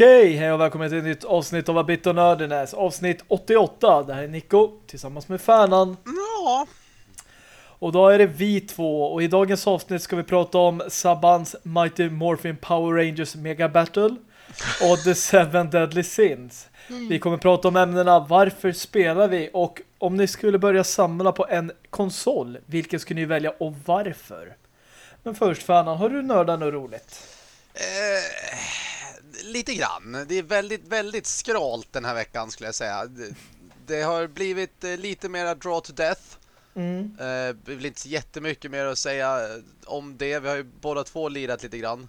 Okej, hej och välkommen till ett nytt avsnitt av Abit och Nördernäs. Avsnitt 88. Det här är Nico tillsammans med Färnan. Ja. Och då är det vi två. Och i dagens avsnitt ska vi prata om Sabans Mighty Morphin Power Rangers Mega Battle och The Seven Deadly Sins. Vi kommer prata om ämnena varför spelar vi och om ni skulle börja samla på en konsol, vilken skulle ni välja och varför? Men först, Färnan, har du nördat något roligt? Eh, lite grann. Det är väldigt, väldigt skralt den här veckan skulle jag säga. Det, det har blivit eh, lite mer draw to death. Mm. Eh, det blir inte så jättemycket mer att säga eh, om det. Vi har ju båda två lirat lite grann.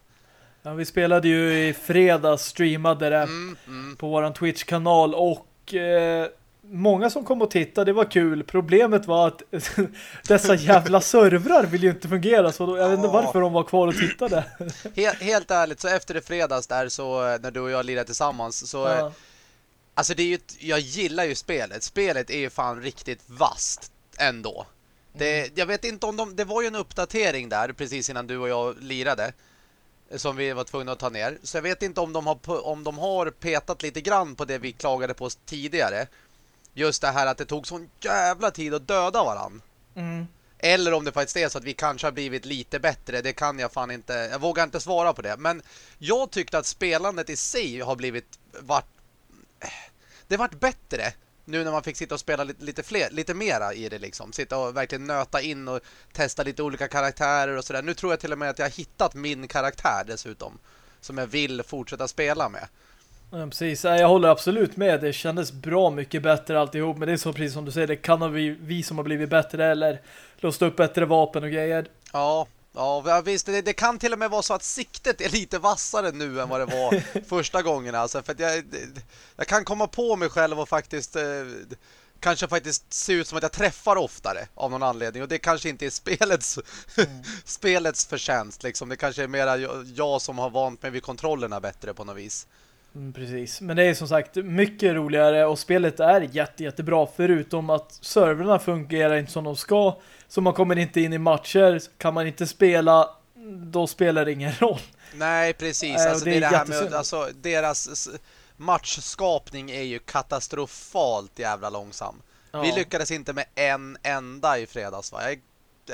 Ja, vi spelade ju i fredags, streamade det Mm, mm. på våran Twitch-kanal och eh, många som kom och tittade, det var kul. Problemet var att dessa jävla servrar vill ju inte fungera så då, jag vet inte varför de var kvar och tittade. Helt, helt ärligt, så efter det fredags där så eh, när du och jag lirade tillsammans så eh, Ja. Alltså det är ju, jag gillar ju spelet. Spelet är ju fan riktigt vast ändå. Det, jag vet inte om de, det var ju en uppdatering där precis innan du och jag lirade eh, som vi var tvungna att ta ner. Så jag vet inte om de har, om de har petat lite grann på det vi klagade på tidigare. Just det här att det tog sån jävla tid att döda varann. Mm. Eller om det faktiskt är så att vi kanske har blivit lite bättre. Det kan jag fan inte. Jag vågar inte svara på det. Men jag tyckte att spelandet i sig har blivit vart det vart bättre nu när man fick sitta och spela lite, lite fler, lite mera i det liksom. Sitta och verkligen nöta in och testa lite olika karaktärer och sådär. Nu tror jag till och med att jag har hittat min karaktär dessutom. Som jag vill fortsätta spela med. Ja, precis. Jag håller absolut med. Det kändes bra mycket bättre alltihop. Men det är så precis som du säger, det kan ha vi, vi som har blivit bättre eller låst upp bättre vapen och grejer. Ja, ja visst. Det, det kan till och med vara så att siktet är lite vassare nu än vad det var första gången. Alltså, för att jag, jag kan komma på mig själv och faktiskt eh, kanske faktiskt se ut som att jag träffar oftare av någon anledning. Och det kanske inte är spelets, spelets förtjänst. Liksom. Det kanske är mera jag som har vant mig vid kontrollerna bättre på något vis. Mm, precis. Men det är som sagt mycket roligare och spelet är jätte, jättebra förutom att servrarna fungerar inte som de ska. Så man kommer inte in i matcher. Kan man inte spela, då spelar det ingen roll. Nej, precis. Och Alltså, det det är det här med, alltså, deras matchskapning är ju katastrofalt jävla långsam. Ja. Vi lyckades inte med en enda i fredags va? Jag,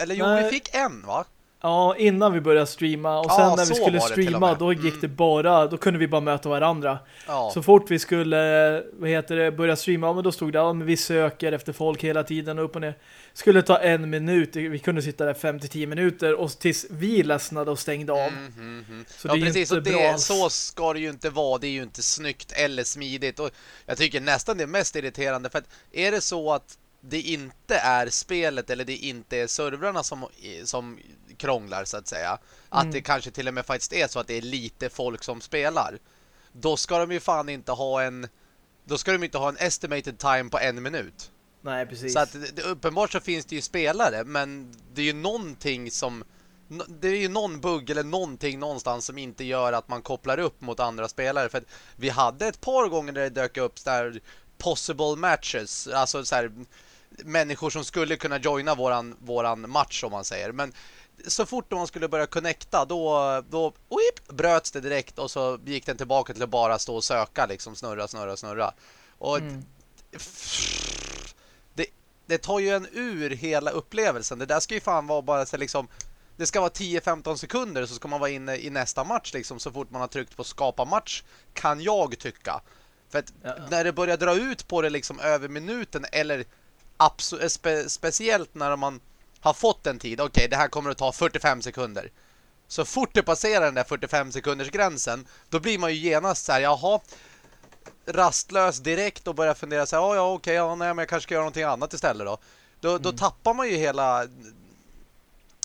eller jo, Nej. vi fick en va? Ja, innan vi började streama. Och sen när så vi skulle streama, då gick Mm. det bara, då kunde vi bara möta varandra. Ja. Så fort vi skulle, vad heter det, börja streama, men då stod det, ja men vi söker efter folk hela tiden upp och ner. Skulle ta en minut, vi kunde sitta där 5-10 minuter och tills vi ledsnade och stängde av. Mm, mm, mm. Så ja, det är precis. inte Och bra det, så ska det ju inte vara. Det är ju inte snyggt eller smidigt. Och jag tycker nästan det är mest irriterande. För att är det så att det inte är spelet eller det inte är servrarna som, som krånglar så att säga. Att Mm. det kanske till och med faktiskt är så att det är lite folk som spelar. Då ska de ju fan inte ha en... Då ska de inte ha en estimated time på en minut. Nej, precis. Så att det, uppenbart så finns det ju spelare men det är ju någonting som det är ju någon bugg eller någonting någonstans som inte gör att man kopplar upp mot andra spelare för att vi hade ett par gånger där det dök upp där possible matches alltså så här människor som skulle kunna joina våran våran match om man säger men så fort man skulle börja connecta då då whip, bröts det direkt och så gick den tillbaka till att bara stå och söka liksom snurra snurra snurra och Mm. det, det tar ju en ur hela upplevelsen. Det där ska ju fan vara bara så liksom det ska vara 10-15 sekunder så ska man vara inne i nästa match liksom så fort man har tryckt på skapa match kan jag tycka. För att Ja. när det börjar dra ut på det liksom över minuten eller spe, speciellt när man har fått en tid. Okej, det här kommer att ta 45 sekunder. Så fort det passerar den där 45 sekunders gränsen då blir man ju genast så här, jaha rastlös direkt och börjar fundera så här, ja, ja okej, ja, nej, men jag kanske ska göra någonting annat istället då. Då, då tappar man ju hela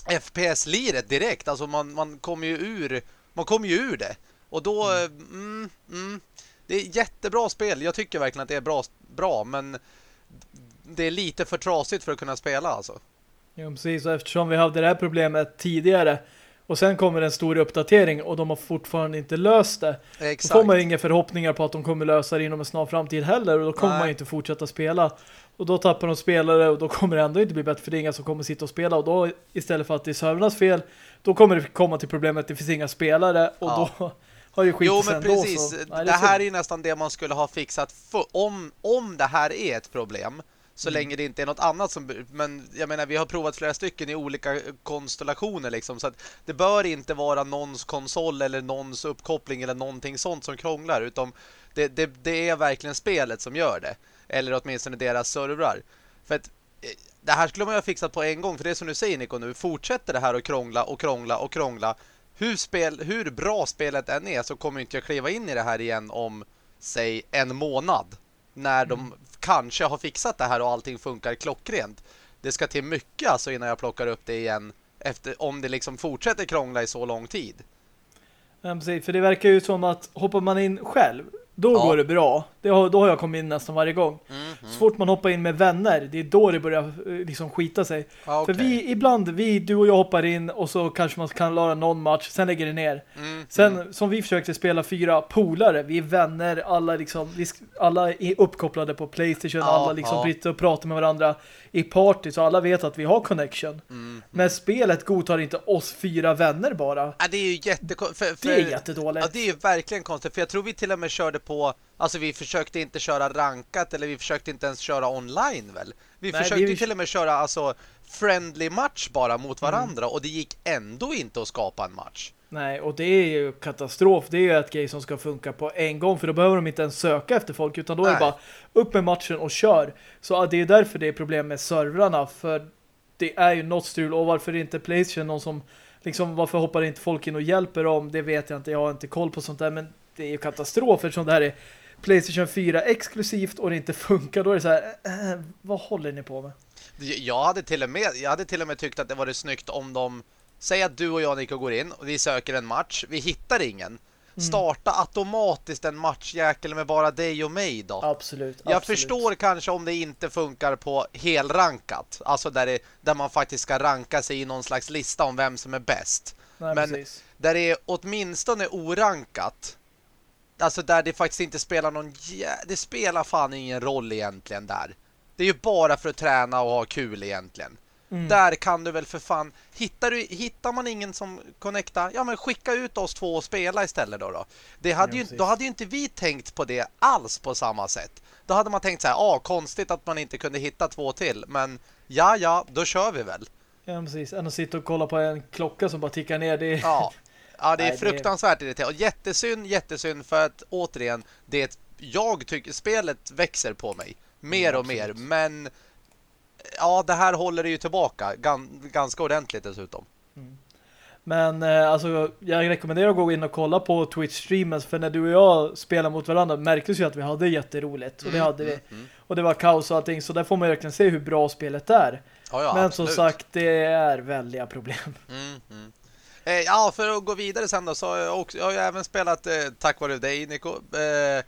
FPS-liret direkt. Alltså man, man kommer ju ur man kommer ju ur det. Och då mm, mm, det är jättebra spel. Jag tycker verkligen att det är bra, bra men det är lite för trasigt för att kunna spela alltså. Ja, precis. Och eftersom vi hade det här problemet tidigare och sen kommer en stor uppdatering och de har fortfarande inte löst det. Då Exakt. får man inga förhoppningar på att de kommer lösa det inom en snar framtid heller och då kommer Nej. man inte fortsätta spela. Och då tappar de spelare och då kommer det ändå inte bli bättre för det är inga som kommer sitta och spela och då istället för att det är servernas fel då kommer det komma till problemet att det finns inga spelare och Ja. då har ju skitit Jo, men precis. så- det, nej, är här så- är ju nästan det man skulle ha fixat för, om, om det här är ett problem. Så Mm. länge det inte är något annat som... Men jag menar, vi har provat flera stycken i olika konstellationer liksom. Så att det bör inte vara någons konsol eller någons uppkoppling eller någonting sånt som krånglar. Utan det, det, det är verkligen spelet som gör det. Eller åtminstone deras servrar. För att eh, det här skulle man ju ha fixat på en gång. För det är som du säger Nico nu. Fortsätter det här att krångla och krångla och krångla. Hur, spel, hur bra spelet än är så kommer inte jag kliva in i det här igen om, säg, en månad. När de kanske har fixat det här och allting funkar klockrent. Det ska till mycket alltså innan jag plockar upp det igen. Efter, om det liksom fortsätter krångla i så lång tid. Ja, precis, för det verkar ju som att hoppar man in själv, då Ja. går det bra. Det har, då har jag kommit in nästan varje gång. Mm, Så fort man hoppar in med vänner, det är då det börjar eh, liksom skita sig. Ja, För vi, ibland, vi, du och jag hoppar in och så kanske man kan lara någon match, sen lägger det ner. Mm, Sen, som vi försökte spela fyra polare, vi är vänner, alla liksom, vi, alla är uppkopplade på Playstation, Ja, alla liksom ja. bryter och pratar med varandra i party, så alla vet att vi har connection. mm. Men spelet godtar inte oss fyra vänner bara. Ja, det är ju jättekonstigt. Det är jättedåligt. Ja, det är ju verkligen konstigt. För jag tror vi till och med körde på... Alltså vi försökte inte köra rankat eller vi försökte inte ens köra online väl? Vi Nej, försökte vi- till och med köra alltså friendly match bara mot Mm. varandra och det gick ändå inte att skapa en match. Nej, och det är ju katastrof. Det är ju ett grej som ska funka på en gång, för då behöver de inte ens söka efter folk, utan då är det Nej. bara upp med matchen och kör. Så det är därför det är problem med servrarna, för det är ju något strul, och varför inte Playstation någon som, liksom varför hoppar inte folk in och hjälper dem, det vet jag inte, jag har inte koll på sånt där, men det är ju katastrof eftersom det här är Playstation 4 exklusivt och det inte funkar, då är det så här, äh, vad håller ni på med? Jag hade till och med, jag hade till och med tyckt att det var snyggt om de... Säg att du och jag Nico går in och vi söker en match. Vi hittar ingen. Mm. Starta automatiskt en matchjäkel med bara dig och mig då. Absolut. Jag absolut. förstår kanske om det inte funkar på helrankat. Alltså där, det, där man faktiskt ska ranka sig i någon slags lista om vem som är bäst. Nej, men- precis. Där det är åtminstone orankat. Alltså där det faktiskt inte spelar någon... Det spelar fan ingen roll egentligen där. Det är ju bara för att träna och ha kul egentligen. Mm. Där kan du väl för fan... Hittar, du, hittar man ingen som connectar, ja men skicka ut oss två och spela istället då. Då, det hade Ja, ju, då hade ju inte vi tänkt på det alls på samma sätt. Då hade man tänkt så här, ah, konstigt att man inte kunde hitta två till. Men ja, ja, då kör vi väl. Ja, precis. Än att sitta och kolla på en klocka som bara tickar ner. Det är... Ja, ja det är Nej, det- fruktansvärt irriterande. Och jättesynd, jättesynd för att återigen, det jag tycker spelet växer på mig. Mer Mm, och mer. Men ja, det här håller det ju tillbaka. Gan, ganska ordentligt dessutom. Men eh, alltså, jag rekommenderar att gå in och kolla på Twitch-streamen för när du och jag spelar mot varandra märktes ju att vi hade jätteroligt. Och det Mm, hade vi. mm, mm. Och det var kaos och allting. Så där får man verkligen se hur bra spelet är. Ja, ja, Men absolut. som sagt, det är väldiga problem. Mm, mm. Eh, ja, för att gå vidare sen då så har jag, också, jag har även spelat eh, tack vare dig Nico. Eh,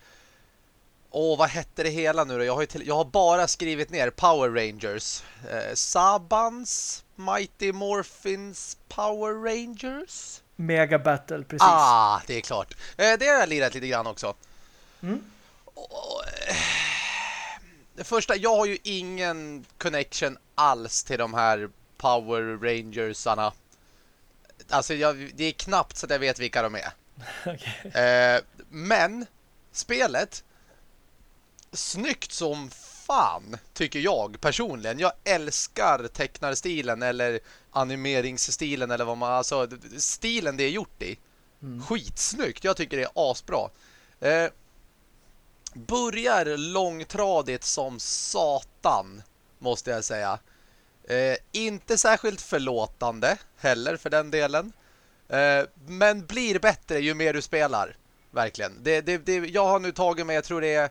Åh, vad hette det hela nu då? Jag har, ju till, jag har bara skrivit ner Power Rangers. Eh, Sabans Mighty Morphins Power Rangers. Mega Battle, precis. Ah, det är klart. Eh, det har jag lirat lite grann också. Mm. Och, eh, det första, jag har ju ingen connection alls till de här Power Rangersarna. Alltså, jag, det är knappt så att jag vet vilka de är. Okej. Eh, men spelet snyggt som fan tycker jag personligen. Jag älskar tecknarstilen eller animeringsstilen eller vad man alltså stilen det är gjort i. Mm. Skitsnyggt. Jag tycker det är asbra. Eh, börjar långtradigt som satan måste jag säga. Eh, inte särskilt förlåtande heller för den delen. Eh, men blir bättre ju mer du spelar. Verkligen. Det, det, det, jag har nu tagit mig, jag tror det är,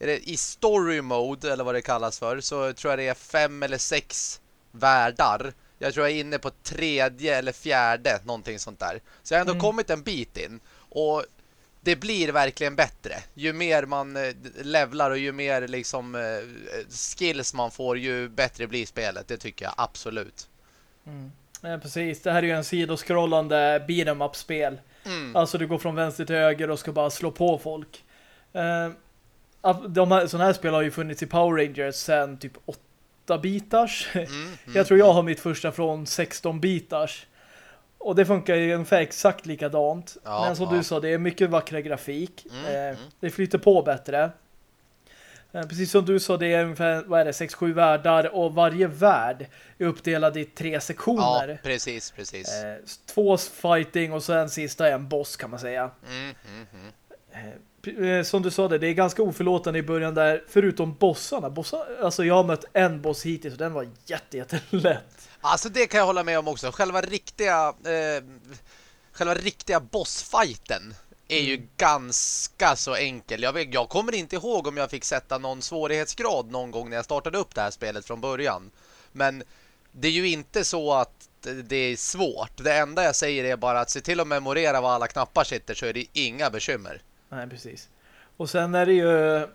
i story mode eller vad det kallas för, så tror jag det är fem eller sex världar. Jag tror jag är inne på tredje eller fjärde, någonting sånt där. Så jag har ändå Mm. kommit en bit in. Och det blir verkligen bättre. Ju mer man eh, levlar och ju mer liksom eh, skills man får, ju bättre blir spelet. Det tycker jag absolut. Mm. Ja, precis. Det här är ju en sidoskrollande beat'em up-spel. Mm. Alltså du går från vänster till höger och ska bara slå på folk. Av- de här, sådana här spel har ju funnits i Power Rangers sedan typ 8 bitars. Mm, mm, jag tror jag har mitt första från 16 bitars. och det funkar ju ungefär exakt likadant. Ja, Men som ja. du sa, det är mycket vackra grafik. Mm, eh, mm. Det flyter på bättre. Eh, precis som du sa, det är ungefär vad är det, 6-7 världar och varje värld är uppdelad i tre Ja, sektioner. precis, precis. Eh, två fighting och så en sista är en boss kan man säga. Eh, Som du sa det, det är ganska oförlåtande i början där, förutom bossarna. Bossar, alltså jag har mött en boss hittills och den var jätte, jättelätt. Alltså det kan jag hålla med om också. Själva riktiga eh, själva riktiga bossfighten är ju Mm. ganska så enkel. Jag, vet, jag kommer inte ihåg om jag fick sätta någon svårighetsgrad någon gång när jag startade upp det här spelet från början. Men det är ju inte så att det är svårt. Det enda jag säger är bara att se till att memorera var alla knappar sitter så är det inga bekymmer. Nej, precis. Och sen är det ju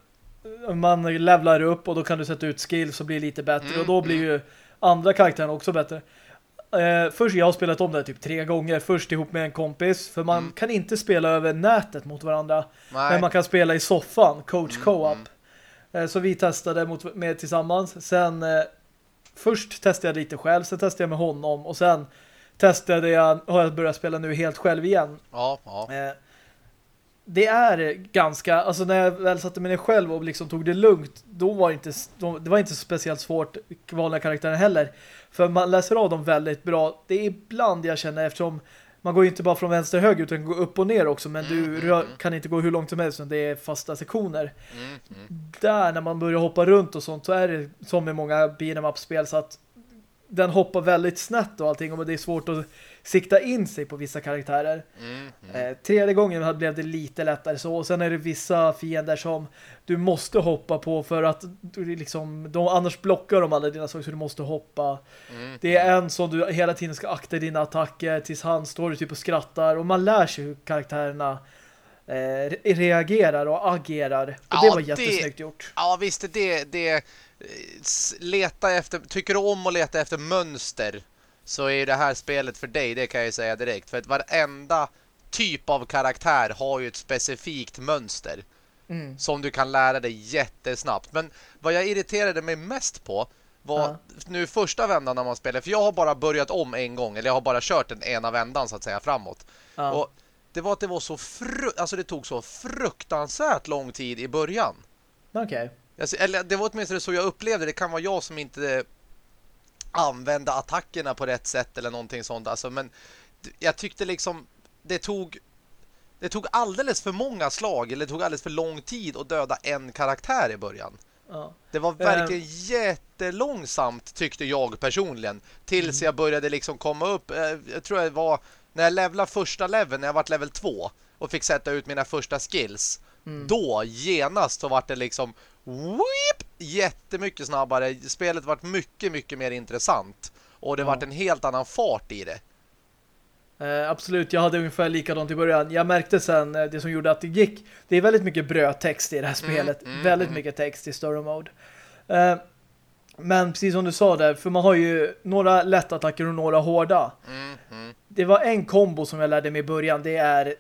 man levlar upp och då kan du sätta ut skills och bli lite bättre Mm, och då blir ju andra karaktärer också bättre. Eh, först jag har spelat om det typ tre gånger. Först ihop med en kompis. För man Mm. kan inte spela över nätet mot varandra. Nej. Men man kan spela i soffan. Coach Mm, co-op. mm. Eh, så vi testade mot, med tillsammans. Sen eh, först testade jag lite själv. Sen testade jag med honom. Och sen testade jag, har jag börjat spela nu helt själv igen. Ja, ja. Eh, det är ganska, alltså när jag väl satte mig ner själv och liksom tog det lugnt, då var det inte, då, det var inte speciellt svårt vanliga karaktärer heller. För man läser av dem väldigt bra. Det är ibland jag känner eftersom man går ju inte bara från vänster och höger utan går upp och ner också, men Mm, du mm, rör, mm. kan inte gå hur långt som helst utan det är fasta sektioner. Mm, mm. Där när man börjar hoppa runt och sånt så är det som i många beat'em up-spel så att den hoppar väldigt snett och allting och det är svårt att sikta in sig på vissa karaktärer. Mm, mm. Eh, tredje gången blev det lite lättare så. Och sen är det vissa fiender som du måste hoppa på för att du liksom, de, annars blockar de alla dina saker så du måste hoppa. Mm. Det är en som du hela tiden ska akta dina attacker tills han står typ och skrattar. Och man lär sig hur karaktärerna eh, re- reagerar och agerar. Och Ja, det var det- jättesnyggt gjort. Ja visst, det, det eh, leta efter, tycker om att leta efter mönster så är ju det här spelet för dig, det kan jag ju säga direkt. För att varenda typ av karaktär har ju ett specifikt mönster Mm. som du kan lära dig jättesnabbt. Men vad jag irriterade mig mest på var Ja. nu första vändan när man spelar, för jag har bara börjat om en gång, eller jag har bara kört den ena vändan så att säga framåt. Ja. Och det var att det var så fru alltså det tog så fruktansvärt lång tid i början. Okej. Jag ser- Eller det var åtminstone så jag upplevde. Det kan vara jag som inte använde attackerna på rätt sätt eller någonting sånt. Alltså, men jag tyckte liksom det tog det tog alldeles för många slag eller det tog alldeles för lång tid att döda en karaktär i början. Ja. Det var verkligen jättelångsamt tyckte jag personligen. Tills jag började liksom komma upp. eh, Jag tror det var när jag levlade första leveln, när jag var level 2 och fick sätta ut mina första skills. Mm. Då genast så var det liksom whip, jättemycket snabbare. Spelet vart mycket, mycket mer intressant. Och det Ja. vart en helt annan fart i det. Eh, absolut, jag hade ungefär likadant i början. Jag märkte sen eh, det som gjorde att det gick. Det är väldigt mycket brödtext i det här spelet. mm, väldigt mm. mycket text i story mode. Eh, men precis som du sa där, för man har ju några lätta attacker och några hårda. Mm, mm. Det var en kombo som jag lärde mig i början. Det är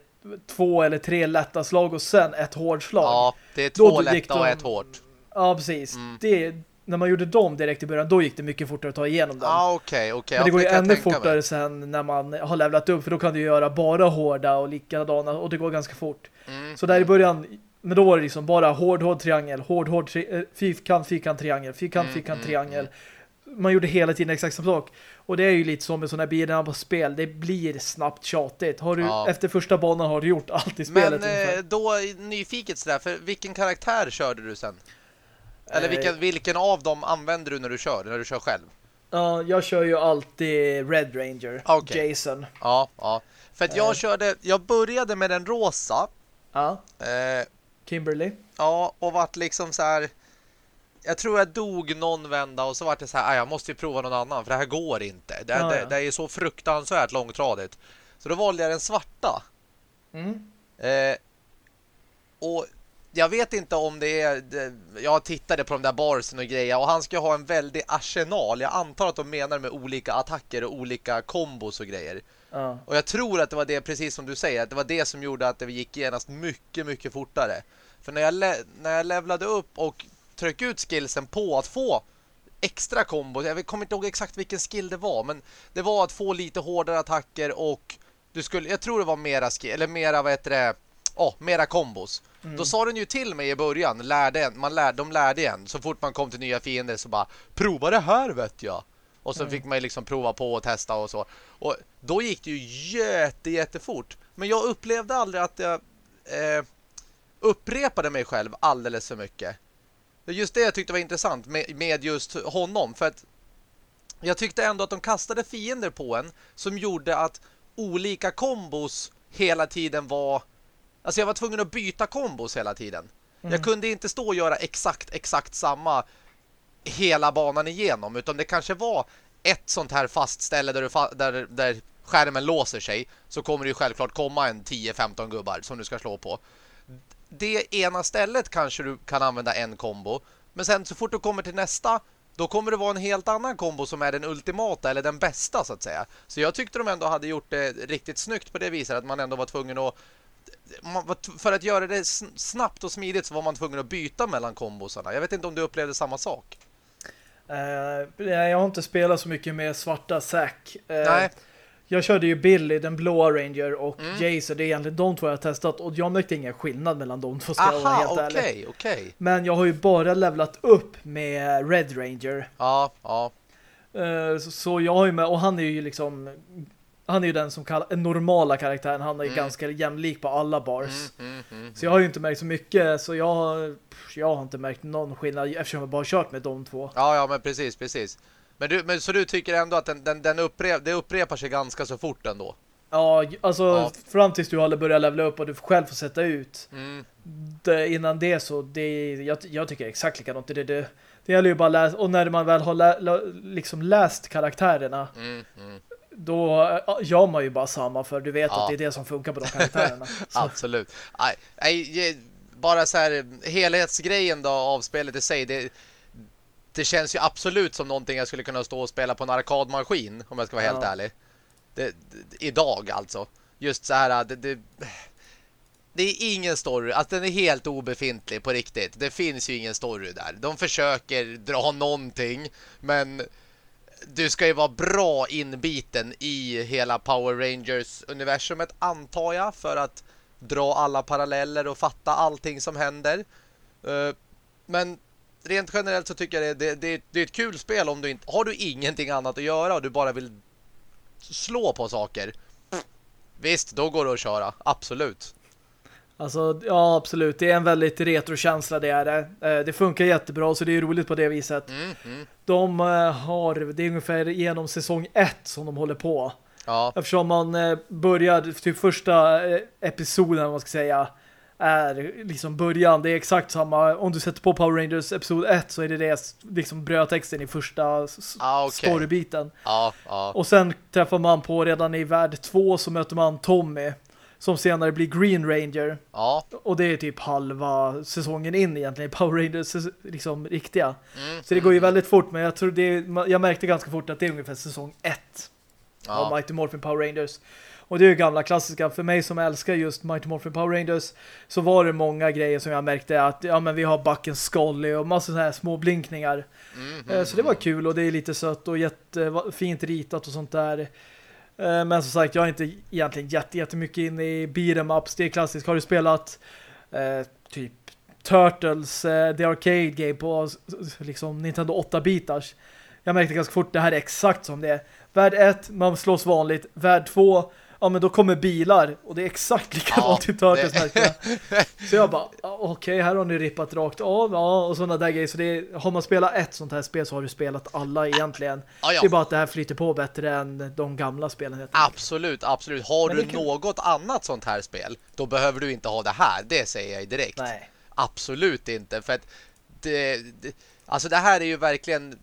två eller tre lätta slag och sen ett hårdslag. Ja, det är Då två gick lätta och de- ett hårt. Ja, precis. Mm. Det, när man gjorde dem direkt i början, då gick det mycket fortare att ta igenom dem. Ja, okej, okej. Men det Ja, går ju ännu tänka mig. fortare sen när man har levlat upp för då kan du göra bara hårda och likadana och det går ganska fort. Mm. Så där i början, men då var det liksom bara hård, hård, triangel, hård, hård, tri eh, fyrkant, fyrkant, triangel, fyrkant, Mm, fyrkant, mm, triangel. Man gjorde hela tiden exakt samma sak. Och det är ju lite som med sådana här bilar på spel. Det blir snabbt tjatigt. Har du, Ja. Efter första banan har du gjort allt i spelet. Men ungefär. eh, då nyfiket sådär, för vilken karaktär körde du sen? Eller Eh. vilken, vilken av dem använder du när du kör, när du kör själv? Ja, jag kör ju alltid Red Ranger, Okej. Jason. Ja, ja. För att jag Eh. körde, jag började med den rosa. Ja, Eh, Kimberly. ja, och vart liksom så här. Jag tror jag dog någon vända och så vart det så här, "Ah, jag måste ju prova någon annan för det här går inte. Det, Ja, det, ja. det är så fruktansvärt långtradigt. Så då valde jag den svarta. Mm. Eh, och jag vet inte om det är det, Jag tittade på de där barsen och grejer Och han ska ha en väldig arsenal Jag antar att de menar med olika attacker Och olika kombos och grejer Ja. Och jag tror att det var det, precis som du säger Att det var det som gjorde att det gick genast mycket, mycket fortare För när jag, när jag levlade upp Och tryckte ut skillsen på att få extra kombo. Jag kommer inte ihåg exakt vilken skill det var, men det var att få lite hårdare attacker och du skulle, jag tror det var mera skill, eller mera, vad heter det, oh, mera kombos. Mm. Då sa den ju till mig i början, lärde, man lärde, de lärde igen. Så fort man kom till nya fiender så bara, prova det här vet jag. Och så mm. fick man liksom prova på och testa och så. Och då gick det ju jätte, jättefort. Men jag upplevde aldrig att jag eh, upprepade mig själv alldeles för mycket. Just det jag tyckte var intressant med, med just honom. För att jag tyckte ändå att de kastade fiender på en som gjorde att olika kombos hela tiden var... Alltså jag var tvungen att byta kombos hela tiden. Mm. Jag kunde inte stå och göra exakt, exakt samma hela banan igenom. Utan det kanske var ett sånt här fastställe där, du fa där, där skärmen låser sig. Så kommer det ju självklart komma en 10-15 gubbar som du ska slå på. Det ena stället kanske du kan använda en kombo. Men sen så fort du kommer till nästa då kommer det vara en helt annan kombo som är den ultimata eller den bästa så att säga. Så jag tyckte de ändå hade gjort det riktigt snyggt på det viset att man ändå var tvungen att för att göra det snabbt och smidigt så var man tvungen att byta mellan kombosarna. Jag vet inte om du upplevde samma sak. Uh, jag har inte spelat så mycket med svarta Zack. Uh, Nej. Jag körde ju Billy, den blåa Ranger och mm. Jason, det är egentligen de två jag har testat och jag märkte ingen skillnad mellan de två ska Aha, vara helt okay, ärlig. Okay. Men jag har ju bara levlat upp med Red Ranger. Ja, ja. Uh, så, jag har ju med, och han är ju liksom han är ju den som kallar en normala karaktären. Han är mm. ganska jämlik på alla bars. Mm, mm, mm, så jag har ju inte märkt så mycket. Så jag jag har inte märkt någon skillnad eftersom jag bara kört med de två. Ja, ja, men precis, precis. Men, du, men så du tycker ändå att den, den, den upprep, det upprepar sig ganska så fort ändå? Ja, alltså ja. fram tills du har börjat levla upp och du själv får sätta ut. Mm. Det, innan det så, det, jag, jag tycker exakt likadant. Det, det, det gäller ju bara läsa, och när man väl har lä, liksom läst karaktärerna mm, mm då gör man ju bara samma för du vet ja. att det är det som funkar på de karaktärerna. Absolut. Nej, nej, bara så här helhetsgrejen då av spelet i sig, det, det känns ju absolut som någonting jag skulle kunna stå och spela på en arkadmaskin om jag ska vara ja. helt ärlig. Det, det, idag alltså. Just så här det, det, det är ingen story, att den är helt obefintlig på riktigt. Det finns ju ingen story där. De försöker dra någonting, men du ska ju vara bra inbiten i hela Power Rangers-universumet antar jag för att dra alla paralleller och fatta allting som händer. Eh, men rent generellt så tycker jag det, det, det, är ett kul spel om du inte har du ingenting annat att göra och du bara vill slå på saker. Visst, då går det att köra. Absolut. Alltså, ja absolut. Det är en väldigt retrokänsla det är det. Eh, det funkar jättebra så det är roligt på det viset. Mm, mm. De eh, har, det är ungefär genom säsong ett som de håller på. Ja. Eftersom man eh, börjar, typ första episoden, man ska säga, är liksom början. Det är exakt samma. Om du sätter på Power Rangers episod 1 så är det det liksom brödtexten i första ah, okay. storybiten. Ah, ah. Och sen träffar man på redan i värld 2 så möter man Tommy som senare blir Green Ranger. Ja. Och det är typ halva säsongen in egentligen i Power Rangers liksom riktiga. Mm. Så det går ju väldigt fort men jag tror det jag märkte ganska fort att det är ungefär säsong 1 ja. av Mighty Morphin Power Rangers. Och det är ju gamla klassiska. För mig som älskar just Mighty Morphin Power Rangers så var det många grejer som jag märkte att ja men vi har Bucken Scully och massa sådana här små blinkningar. Mm -hmm. Så det var kul och det är lite sött och jättefint ritat och sånt där. Eh, men som sagt, jag är inte egentligen jätte, jättemycket inne i beat'em ups. Det är klassiskt. Har du spelat eh, typ Turtles, eh, The Arcade Game på liksom Nintendo 8-bitars? Jag märkte ganska fort, det här är exakt som det är. Värld 1, man slås vanligt. Värld 2, ja men då kommer bilar och det är exakt likadant ja, i Turtles. Så jag bara, okej okay, här har ni rippat rakt av ja, och sådana där grejer. Så det har man spelat ett sånt här spel så har du spelat alla egentligen. Ja, ja. Det är bara att det här flyter på bättre än de gamla spelen. Absolut, absolut. Har men du kan... något annat sånt här spel, då behöver du inte ha det här. Det säger jag direkt. Nej. Absolut inte, för att det, det, alltså det här är ju verkligen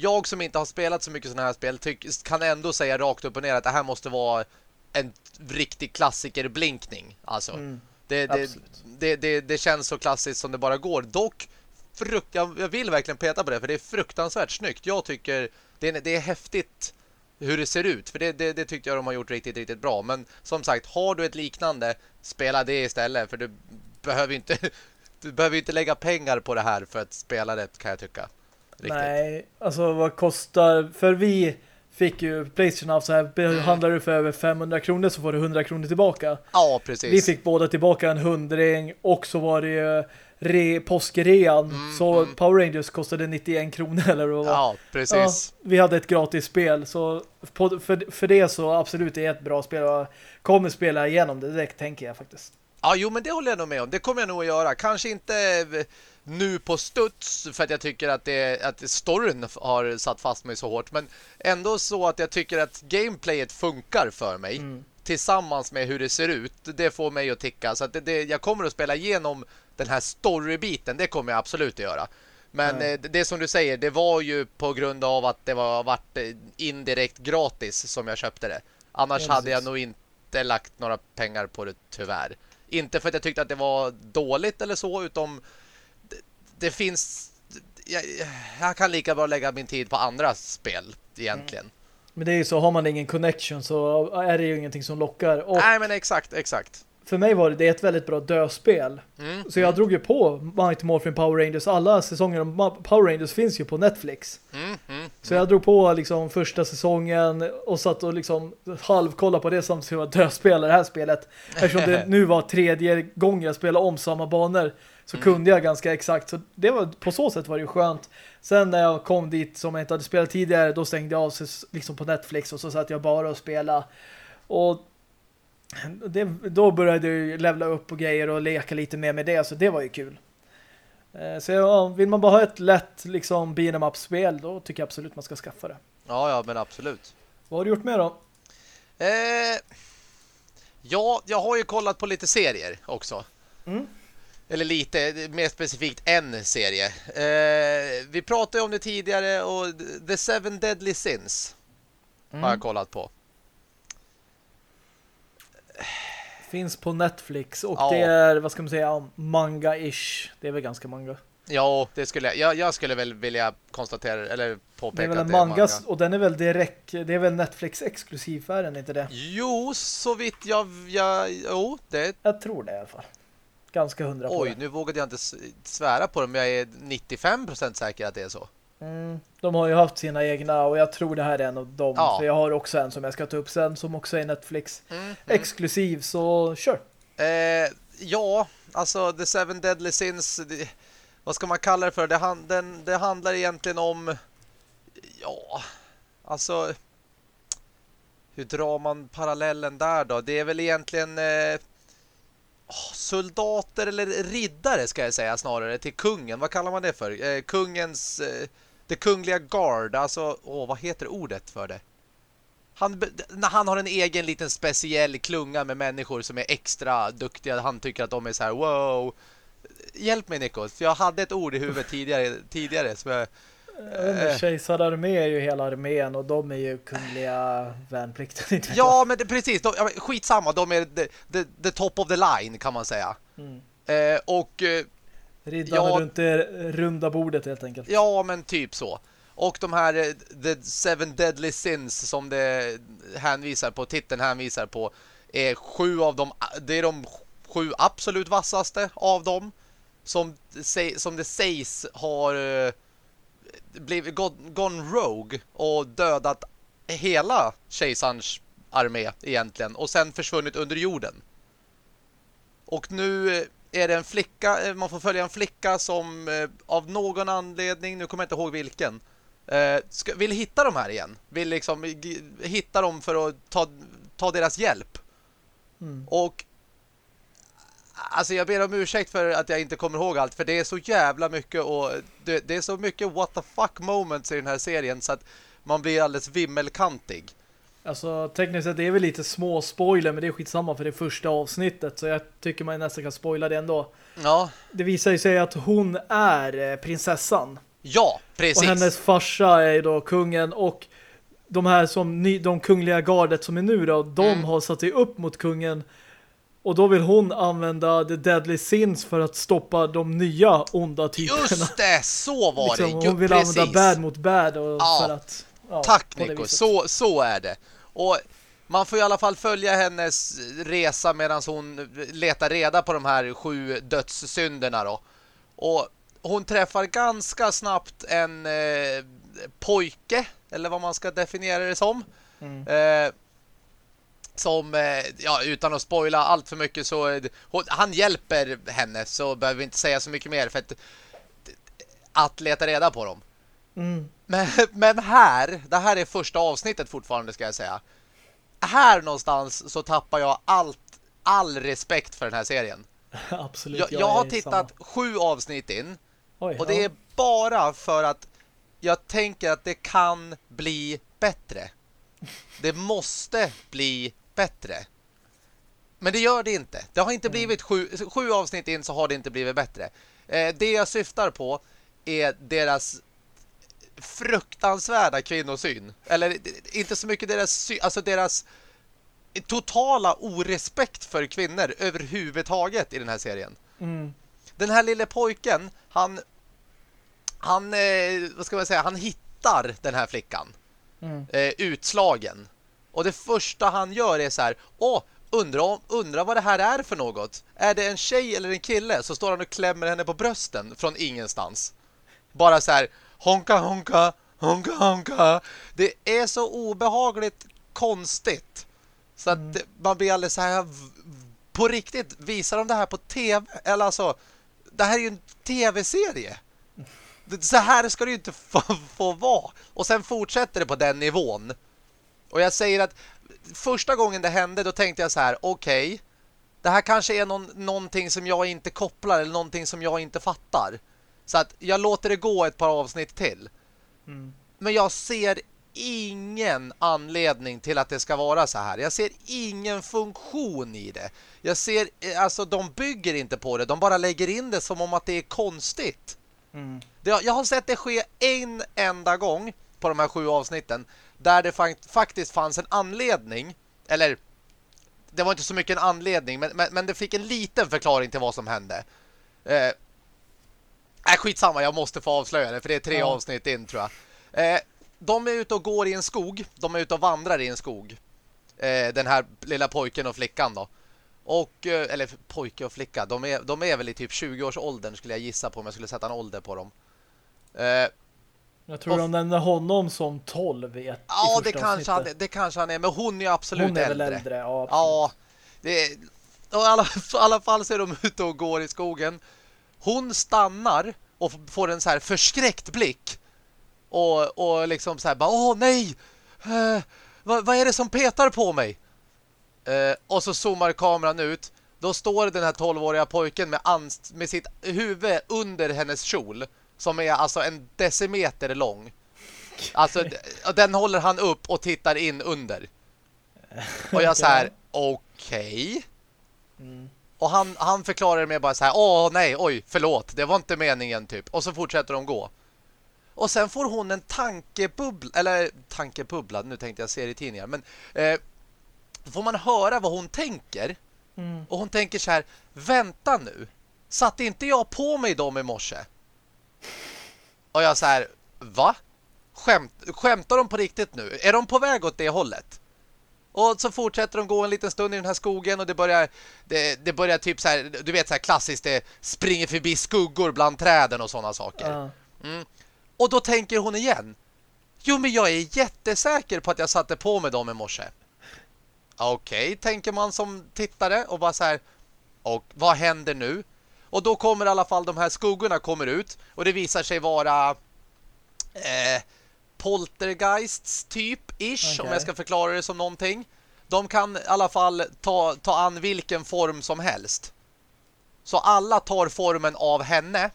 jag som inte har spelat så mycket sådana här spel tyck, kan ändå säga rakt upp och ner att det här måste vara en riktig klassikerblinkning. Alltså, mm, det, det, det, det, det, känns så klassiskt som det bara går. Dock, frukt, jag, jag, vill verkligen peta på det för det är fruktansvärt snyggt. Jag tycker det är, det är häftigt hur det ser ut. För det, det, det tyckte jag de har gjort riktigt, riktigt bra. Men som sagt, har du ett liknande, spela det istället. För du behöver inte, du behöver inte lägga pengar på det här för att spela det, kan jag tycka. Riktigt. Nej, alltså vad kostar... För vi fick ju Playstation av så här, behandlar du för över 500 kronor så får du 100 kronor tillbaka. Ja, precis. Vi fick båda tillbaka en hundring och så var det ju re, påskrean. Mm, så mm. Power Rangers kostade 91 kronor eller vad. Ja, precis. Ja, vi hade ett gratis spel så på, för, för det så absolut det är ett bra spel och kommer spela igenom det direkt tänker jag faktiskt. Ja, jo, men det håller jag nog med om. Det kommer jag nog att göra. Kanske inte eh, nu på studs för att jag tycker att, det, att storyn har satt fast mig så hårt. Men ändå så att jag tycker att gameplayet funkar för mig. Mm. Tillsammans med hur det ser ut. Det får mig att ticka. Så att det, det, jag kommer att spela igenom den här storybiten. Det kommer jag absolut att göra. Men Mm. eh, det, det som du säger, det var ju på grund av att det var varit eh, indirekt gratis som jag köpte det. Annars Ja, hade jag nog inte lagt några pengar på det tyvärr. Inte för att jag tyckte att det var dåligt eller så, utom det, det finns... Jag, jag kan lika bra lägga min tid på andra spel egentligen. Men det är ju så, har man ingen connection så är det ju ingenting som lockar. Och Nej, men exakt, exakt. För mig var det, det är ett väldigt bra döspel. Mm. Så jag drog ju på Mighty Morphin Power Rangers. Alla säsonger av Power Rangers finns ju på Netflix. Mm, mm. Så jag drog på liksom första säsongen och satt och liksom halvkolla på det som jag döspel det här spelet. Eftersom det nu var tredje gången jag spelade om samma banor så Mm. kunde jag ganska exakt. Så det var, på så sätt var det ju skönt. Sen när jag kom dit som jag inte hade spelat tidigare då stängde jag av sig liksom på Netflix och så satt jag bara och spela. Och det, då började jag levla upp och grejer och leka lite mer med det så det var ju kul. Eh, Så ja, vill man bara ha ett lätt liksom beat'em up-spel då tycker jag absolut man ska skaffa det. Ja, ja, men absolut. Vad har du gjort med då? Eh, ja, jag har ju kollat på lite serier också. Mm. Eller lite, mer specifikt en serie. Eh, vi pratade om det tidigare och The Seven Deadly Sins har Mm. jag kollat på. Finns på Netflix och Ja. det är, vad ska man säga, manga-ish. Det är väl ganska manga. Ja, det skulle jag, jag, jag skulle väl vilja konstatera eller påpeka Det är väl en är manga, och den är väl direkt, det är väl Netflix exklusiv, är den inte det? Jo, så vitt jag, jag jo, det Jag tror det i alla fall. Ganska hundra på Oj, det. nu vågade jag inte svära på det, men jag är 95% säker att det är så. Mm, de har ju haft sina egna och jag tror det här är en av dem. Ja. För jag har också en som jag ska ta upp sen som också är Netflix Mm. exklusiv, så kör. Eh, ja, alltså The Seven Deadly Sins, det, vad ska man kalla det för? Det, han, den, det handlar egentligen om, ja, alltså, hur drar man parallellen där då? Det är väl egentligen eh, soldater eller riddare ska jag säga snarare till kungen. Vad kallar man det för? Eh, kungens, eh, det kungliga guard, alltså, åh, vad heter ordet för det? Han, när han har en egen liten speciell klunga med människor som är extra duktiga. Han tycker att de är så här, wow. Hjälp mig Nikos, för jag hade ett ord i huvudet tidigare, tidigare som jag, inte, Kejsararmé är ju hela armén och de är ju kungliga värnplikten. Ja, men det, precis. De, skitsamma, de är the, the, the top of the line kan man säga. Mm. Eh, och eh, Riddarna Ja. runt det runda bordet helt enkelt. ja, men typ så. Och de här eh, The Seven Deadly Sins som det hänvisar på, titeln hänvisar på, är sju av dem, det är de sju absolut vassaste av dem som, som det sägs har eh, blivit gone, gone rogue och dödat hela kejsarens armé egentligen och sen försvunnit under jorden. Och nu eh, är det en flicka, eh, man får följa en flicka som eh, av någon anledning, nu kommer jag inte ihåg vilken, eh, ska, vill hitta dem här igen. Vill liksom hitta dem för att ta, ta deras hjälp. Mm. Och alltså jag ber om ursäkt för att jag inte kommer ihåg allt för det är så jävla mycket och det, det är så mycket what the fuck moments i den här serien så att man blir alldeles vimmelkantig. Alltså tekniskt sett det är väl lite små spoiler men det är skitsamma för det första avsnittet så jag tycker man nästan kan spoila det ändå. Ja, Det visar ju sig att hon är eh, prinsessan. ja, precis. Och hennes farsa är då kungen och de här som ny, de kungliga gardet som är nu då, de Mm. har satt sig upp mot kungen och då vill hon använda the deadly sins för att stoppa de nya onda typerna. Just det, så var liksom, det. hon vill precis. använda bad mot bad och Ja. för att ja, Tack Nico, så, så är det. Och man får i alla fall följa hennes resa medan hon letar reda på de här sju dödssynderna då. Och hon träffar ganska snabbt en eh, pojke, eller vad man ska definiera det som. Mm. Eh, som, eh, ja, utan att spoila allt för mycket så eh, hon, han hjälper henne så behöver vi inte säga så mycket mer för att, att leta reda på dem. Mm. Men, men här, det här är första avsnittet fortfarande ska jag säga. Här någonstans så tappar jag allt, all respekt för den här serien. Absolut. Jag, jag, jag har tittat samma. sju avsnitt in Oj, och det är bara för att jag tänker att det kan bli bättre. Det måste bli bättre. Men det gör det inte. Det har inte mm. blivit sju, sju avsnitt in så har det inte blivit bättre. Eh, det jag syftar på är deras fruktansvärda kvinnosyn. Eller inte så mycket deras alltså deras totala orespekt för kvinnor överhuvudtaget i den här serien. Mm. Den här lille pojken, han han, eh, vad ska man säga, han hittar den här flickan. Mm. Eh, utslagen. Och det första han gör är så här, åh, undra, undra vad det här är för något. Är det en tjej eller en kille? Så står han och klämmer henne på brösten från ingenstans. Bara så här, honka, honka, honka, honka. Det är så obehagligt konstigt. Så att mm. man blir alldeles så här, på riktigt, visar de det här på tv? Eller alltså, det här är ju en tv-serie så här ska det ju inte få, få vara. Och sen fortsätter det på den nivån. Och jag säger att första gången det hände då tänkte jag så här, okej. Okay, det här kanske är någon, någonting som jag inte kopplar eller någonting som jag inte fattar. Så att jag låter det gå ett par avsnitt till. Mm. Men jag ser ingen anledning till att det ska vara så här. Jag ser ingen funktion i det. Jag ser, alltså de bygger inte på det. De bara lägger in det som om att det är konstigt. Mm. Det, jag har sett det ske en enda gång på de här sju avsnitten där det faktiskt fanns en anledning eller det var inte så mycket en anledning men, men, men det fick en liten förklaring till vad som hände. Eh, äh, skitsamma, jag måste få avslöja det för det är tre ja. avsnitt in tror jag. Eh, de är ute och går i en skog. De är ute och vandrar i en skog. Eh, den här lilla pojken och flickan då. Och, eh, eller pojke och flicka, de är, de är väl i typ 20-årsåldern skulle jag gissa på om jag skulle sätta en ålder på dem. Eh, jag tror och, de nämner honom som 12 vet, Ja, det kanske, han, det kanske han är, men hon är absolut hon är äldre. Väl äldre ja, ja det är, i alla, alla fall så är de ute och går i skogen. Hon stannar och får en så här förskräckt blick. Och, och liksom så här, bara, åh nej! Eh, vad, vad är det som petar på mig? Eh, och så zoomar kameran ut. Då står den här 12-åriga pojken med, med sitt huvud under hennes kjol. Som är alltså en decimeter lång. Alltså, den håller han upp och tittar in under. Och jag så här, okej. Okay. Mm. Och han, han förklarar det med bara så här, åh nej, oj, förlåt, det var inte meningen typ. Och så fortsätter de gå. Och sen får hon en tankebubbla, eller tankebubbla, nu tänkte jag serietidningar, men eh, då får man höra vad hon tänker. Mm. Och hon tänker så här, vänta nu. Satt inte jag på mig dem i morse? Och jag så här, va? Skämt, skämtar de på riktigt nu? Är de på väg åt det hållet? Och så fortsätter de gå en liten stund i den här skogen och det börjar det, det börjar typ så här, du vet så här klassiskt det springer förbi skuggor bland träden och sådana saker. Mm. Och då tänker hon igen. Jo men jag är jättesäker på att jag satte på mig dem i morse. Okej, okay, tänker man som tittare och bara så här och vad händer nu? Och då kommer i alla fall de här skuggorna kommer ut och det visar sig vara eh, poltergeists typ ish okay. om jag ska förklara det som någonting. De kan i alla fall ta, ta an vilken form som helst. Så alla tar formen av henne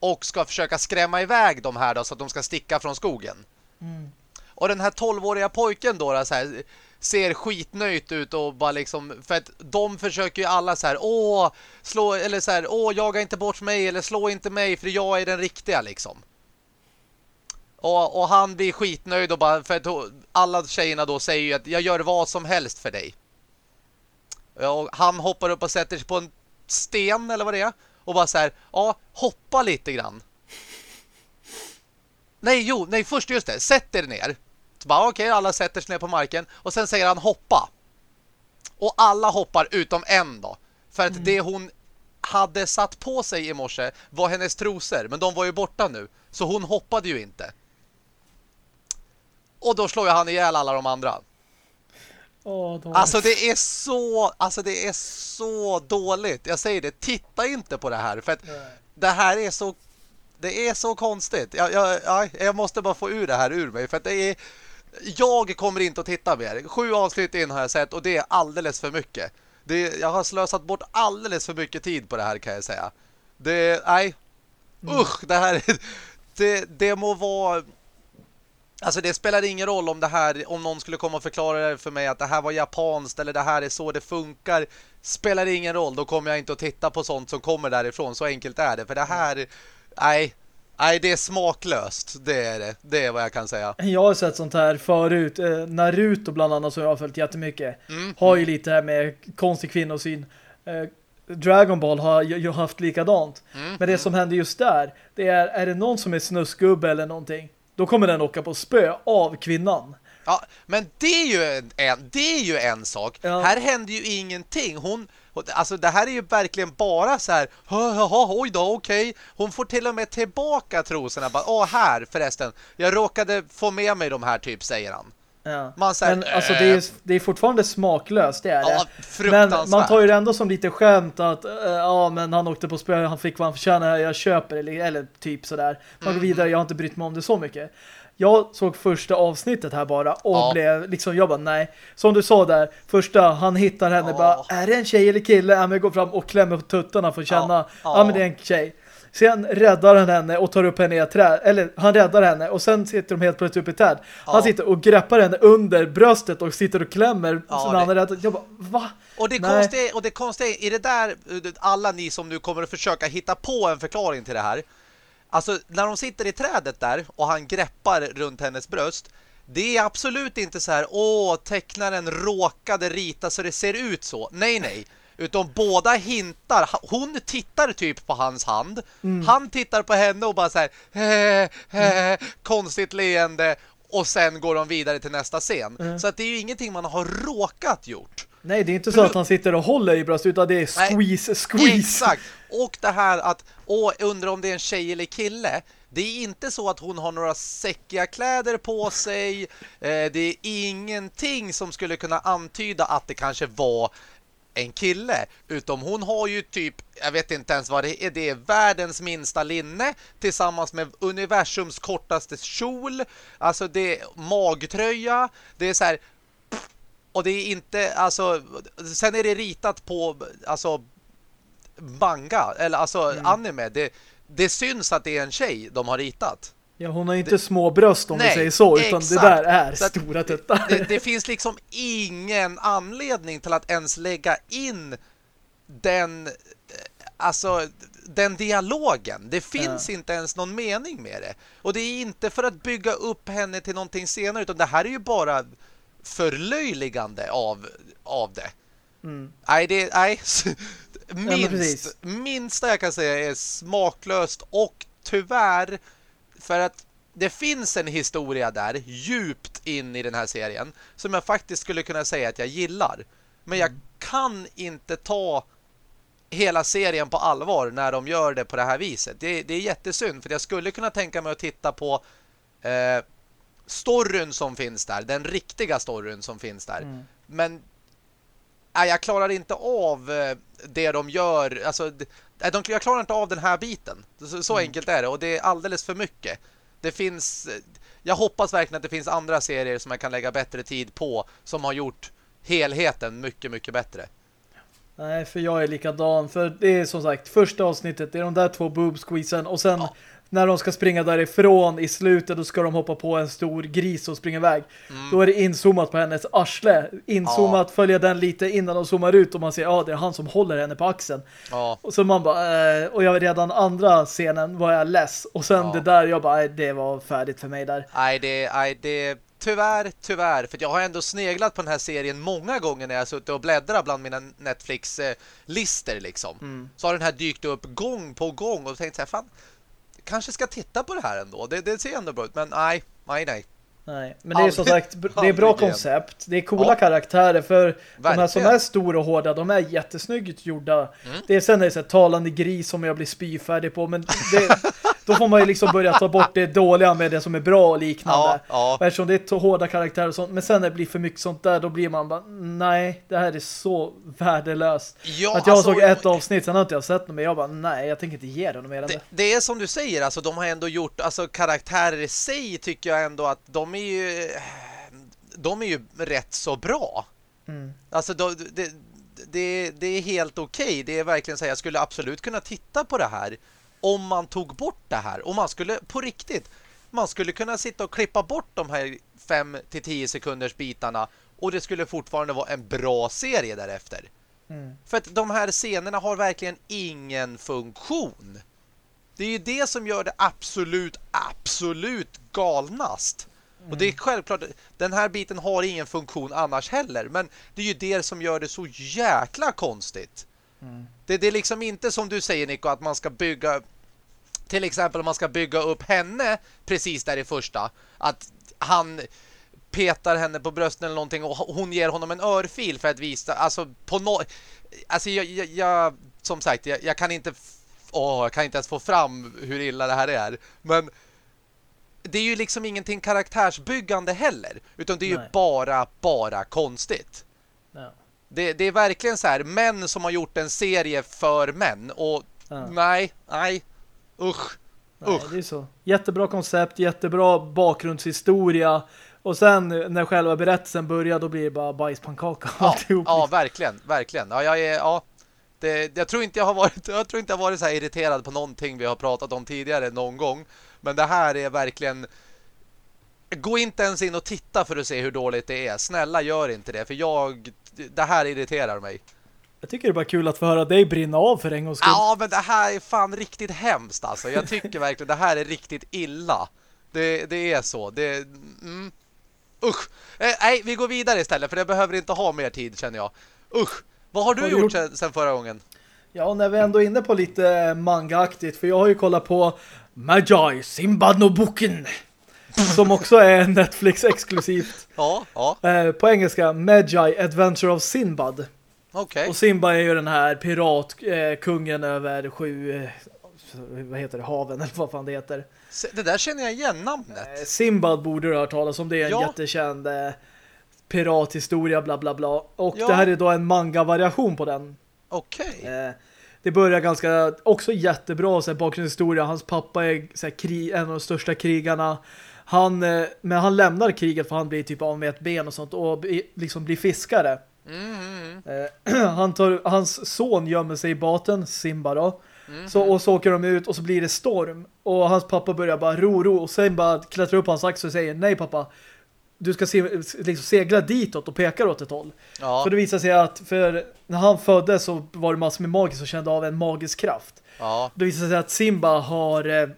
och ska försöka skrämma iväg de här då, så att de ska sticka från skogen. Mm. Och den här 12-åriga pojken då, då så här, ser skitnöjt ut och bara liksom för att de försöker ju alla så här åh slå eller så här åh jaga inte bort mig eller slå inte mig för jag är den riktiga liksom. Och, och han blir skitnöjd och bara för att alla tjejerna då säger ju att jag gör vad som helst för dig. Och han hoppar upp och sätter sig på en sten eller vad det är och bara så här ja hoppa lite grann. Nej, jo, nej först just det. Sätt er ner. Så bara okej, okay, alla sätter sig ner på marken. Och sen säger han hoppa. Och alla hoppar utom en då. För att mm. det hon hade satt på sig i morse var hennes trosor, men de var ju borta nu. Så hon hoppade ju inte. Och då slår jag han ihjäl alla de andra. Oh. Alltså det är så Alltså det är så dåligt Jag säger det, titta inte på det här För att Nej. det här är så Det är så konstigt jag, jag, jag måste bara få ur det här ur mig För att det är Jag kommer inte att titta mer Sju avsnitt in har jag sett Och det är alldeles för mycket det, Jag har slösat bort alldeles för mycket tid på det här kan jag säga Det, nej mm. Usch, det här det, det må vara Alltså det spelar ingen roll om det här om någon skulle komma och förklara det för mig att det här var japanskt eller det här är så det funkar. Spelar ingen roll, då kommer jag inte att titta på sånt som kommer därifrån. Så enkelt är det. För det här, nej, nej det är smaklöst. Det är det. Det är vad jag kan säga. Jag har sett sånt här förut. Eh, Naruto bland annat som jag har följt jättemycket. Mm. Har ju lite här med konstig kvinnosyn. Eh, Dragon Ball har ju haft likadant. Mm. Men det mm. som händer just där, det är, är det någon som är snuskgubbe eller någonting då kommer den åka på spö av kvinnan. Ja, men det är ju en, det är ju en sak. Ja. Här händer ju ingenting. Hon, alltså det här är ju verkligen bara så här, oj då, okej. Okay. Hon får till och med tillbaka trosorna. Bara, Åh, här förresten. Jag råkade få med mig de här typ, säger han. Ja. Man säger, men alltså det är, äh. det är fortfarande smaklöst, det är ja, det. Men man tar ju det ändå som lite skämt att äh, ja, men han åkte på spö, han fick vad han förtjänar, jag köper eller, eller typ sådär. Man mm. går vidare, jag har inte brytt mig om det så mycket. Jag såg första avsnittet här bara och ja. blev liksom, jag bara nej. Som du sa där, första, han hittar henne ja. bara, är det en tjej eller kille? Ja, men går fram och klämmer på tuttarna för att känna, ja, ja men det är en tjej. Sen räddar han henne och tar upp henne i ett träd. Eller han räddar henne och sen sitter de helt plötsligt upp i träd. Ja. Han sitter och greppar henne under bröstet och sitter och klämmer. Ja, så det... han är räddad. Jag bara, va? Och det, konstiga, och det konstiga i det där, alla ni som nu kommer att försöka hitta på en förklaring till det här. Alltså när de sitter i trädet där och han greppar runt hennes bröst. Det är absolut inte så här, åh, tecknaren råkade rita så det ser ut så. Nej, nej. Utan båda hintar. Hon tittar typ på hans hand. Mm. Han tittar på henne och bara så här he, he, konstigt leende. Och sen går de vidare till nästa scen. Mm. Så att det är ju ingenting man har råkat gjort. Nej, det är inte så att han sitter och håller i bröst utan det är squeeze, squeeze. Exakt. Och det här att, åh, undrar om det är en tjej eller kille. Det är inte så att hon har några säckiga kläder på sig. Eh, det är ingenting som skulle kunna antyda att det kanske var en kille. Utom hon har ju typ, jag vet inte ens vad det är, det är världens minsta linne tillsammans med universums kortaste kjol. Alltså det är magtröja, det är så här och det är inte, alltså sen är det ritat på alltså manga, eller alltså mm. anime. Det, det syns att det är en tjej de har ritat. Ja, hon har inte det, små bröst om nej, vi säger så, utan exakt. det där är så stora tuttar. Det, det, finns liksom ingen anledning till att ens lägga in den alltså den dialogen. Det finns ja. inte ens någon mening med det. Och det är inte för att bygga upp henne till någonting senare, utan det här är ju bara förlöjligande av, av det. Mm. Nej, det nej. minst, ja, minsta jag kan säga är smaklöst och tyvärr för att det finns en historia där djupt in i den här serien som jag faktiskt skulle kunna säga att jag gillar. Men jag mm. kan inte ta hela serien på allvar när de gör det på det här viset. Det, det är jättesynd för jag skulle kunna tänka mig att titta på eh, storyn som finns där. Den riktiga storyn som finns där. Mm. Men nej, jag klarar inte av eh, det de gör. Alltså, de, jag klarar inte av den här biten. Så, så mm. enkelt är det. Och det är alldeles för mycket. Det finns... Jag hoppas verkligen att det finns andra serier som jag kan lägga bättre tid på. Som har gjort helheten mycket, mycket bättre. Nej, för jag är likadan. För det är som sagt, första avsnittet, det är de där två boob squeezen och sen ja när de ska springa därifrån i slutet då ska de hoppa på en stor gris och springa iväg. Mm. Då är det inzoomat på hennes arsle. Inzoomat, ja. följa den lite innan de zoomar ut och man ser, ja det är han som håller henne på axeln. Ja. Och så man bara, eh, och jag redan andra scenen var jag less. Och sen ja. det där, jag bara, det var färdigt för mig där. Nej, det, nej, det tyvärr, tyvärr. För jag har ändå sneglat på den här serien många gånger när jag suttit och bläddrat bland mina Netflix-lister liksom. Mm. Så har den här dykt upp gång på gång och tänkt så här, fan, kanske ska titta på det här ändå. Det, det ser ändå bra ut, men nej, nej, nej. Nej, men det är som sagt, det är bra koncept. Det är coola Ja. karaktärer för de här som Verkligen. är stora och hårda, de är jättesnyggt gjorda. Mm. Det är sen är det så här, talande gris som jag blir spyfärdig på, men det, då får man ju liksom börja ta bort det dåliga med det som är bra och liknande. Ja, ja. Och Eftersom det är hårda karaktärer och sånt, men sen när det blir för mycket sånt där, då blir man bara, nej, det här är så värdelöst. Ja, att jag alltså, såg ett avsnitt, sen har inte jag sett något, men jag bara, nej, jag tänker inte ge det mer än det, det. det är som du säger, alltså de har ändå gjort, alltså karaktärer i sig tycker jag ändå att de är ju, de är ju rätt så bra. Mm. Alltså då, det, det, det är helt okej. Det är verkligen så här, jag skulle absolut kunna titta på det här om man tog bort det här. Om man skulle, på riktigt, man skulle kunna sitta och klippa bort de här 5 till 10 sekunders bitarna och det skulle fortfarande vara en bra serie därefter. Mm. För att de här scenerna har verkligen ingen funktion. Det är ju det som gör det absolut, absolut galnast. Och det är självklart, den här biten har ingen funktion annars heller. Men det är ju det som gör det så jäkla konstigt. Mm. Det, det är liksom inte som du säger Nico, att man ska bygga... Till exempel om man ska bygga upp henne precis där i första. Att han petar henne på brösten eller någonting och hon ger honom en örfil för att visa... Alltså, på no... Alltså, jag, jag, jag... Som sagt, jag, jag kan inte... Åh, jag kan inte ens få fram hur illa det här är. Men det är ju liksom ingenting karaktärsbyggande heller. Utan det är ju Nej. bara, bara konstigt. Ja. Det, det är verkligen så här män som har gjort en serie för män och Ja. nej, nej, usch. Nej, Usch. det är så. Jättebra koncept, jättebra bakgrundshistoria. Och sen när själva berättelsen börjar, då blir det bara bajspannkaka. Ja, alltihop. ja, verkligen, verkligen. Ja, jag är, ja. Det, jag tror inte jag har varit jag tror inte jag har varit så här irriterad på någonting vi har pratat om tidigare någon gång. Men det här är verkligen Gå inte ens in och titta för att se hur dåligt det är. Snälla gör inte det för jag det här irriterar mig. Jag tycker det är bara kul att få höra dig brinna av för en gångs skull. Ja, men det här är fan riktigt hemskt alltså. Jag tycker verkligen det här är riktigt illa. Det, det är så. Det, mm. Usch. Eh, nej, vi går vidare istället för det behöver inte ha mer tid känner jag. Usch. Vad har du Har du gjort gjort- sen, förra gången? Ja, när vi ändå är inne på lite manga-aktigt, för jag har ju kollat på Magi Simba no Boken, som också är Netflix-exklusivt. Ja, ja, Eh, på engelska, Magi Adventure of Sinbad. okej. Och Simba är ju den här piratkungen eh, över sju, eh, vad heter det, haven eller vad fan det heter. Det där känner jag igen namnet. Simbad borde du ha hört talas om. Det är en Ja. jättekänd pirathistoria, bla bla bla. Och Ja. det här är då en manga-variation på den. Okej. Eh, det börjar ganska, också jättebra så här, bakgrundshistoria. Hans pappa är så här, krig, en av de största krigarna. Han, eh, men han lämnar kriget för han blir typ av med ett ben och sånt och liksom blir fiskare. Mm, Eh, han tar, hans son gömmer sig i baten, Simba då. mm. Så, och så åker de ut och så blir det storm. Och hans pappa börjar bara ro, ro. Och sen bara klättrar upp hans axel och säger nej pappa, du ska se, liksom segla ditåt och pekar åt ett håll. Ja, För det visar sig att för när han föddes så var det massor med magis som kände av en magisk kraft. ja. Det visar sig att Simba har eh,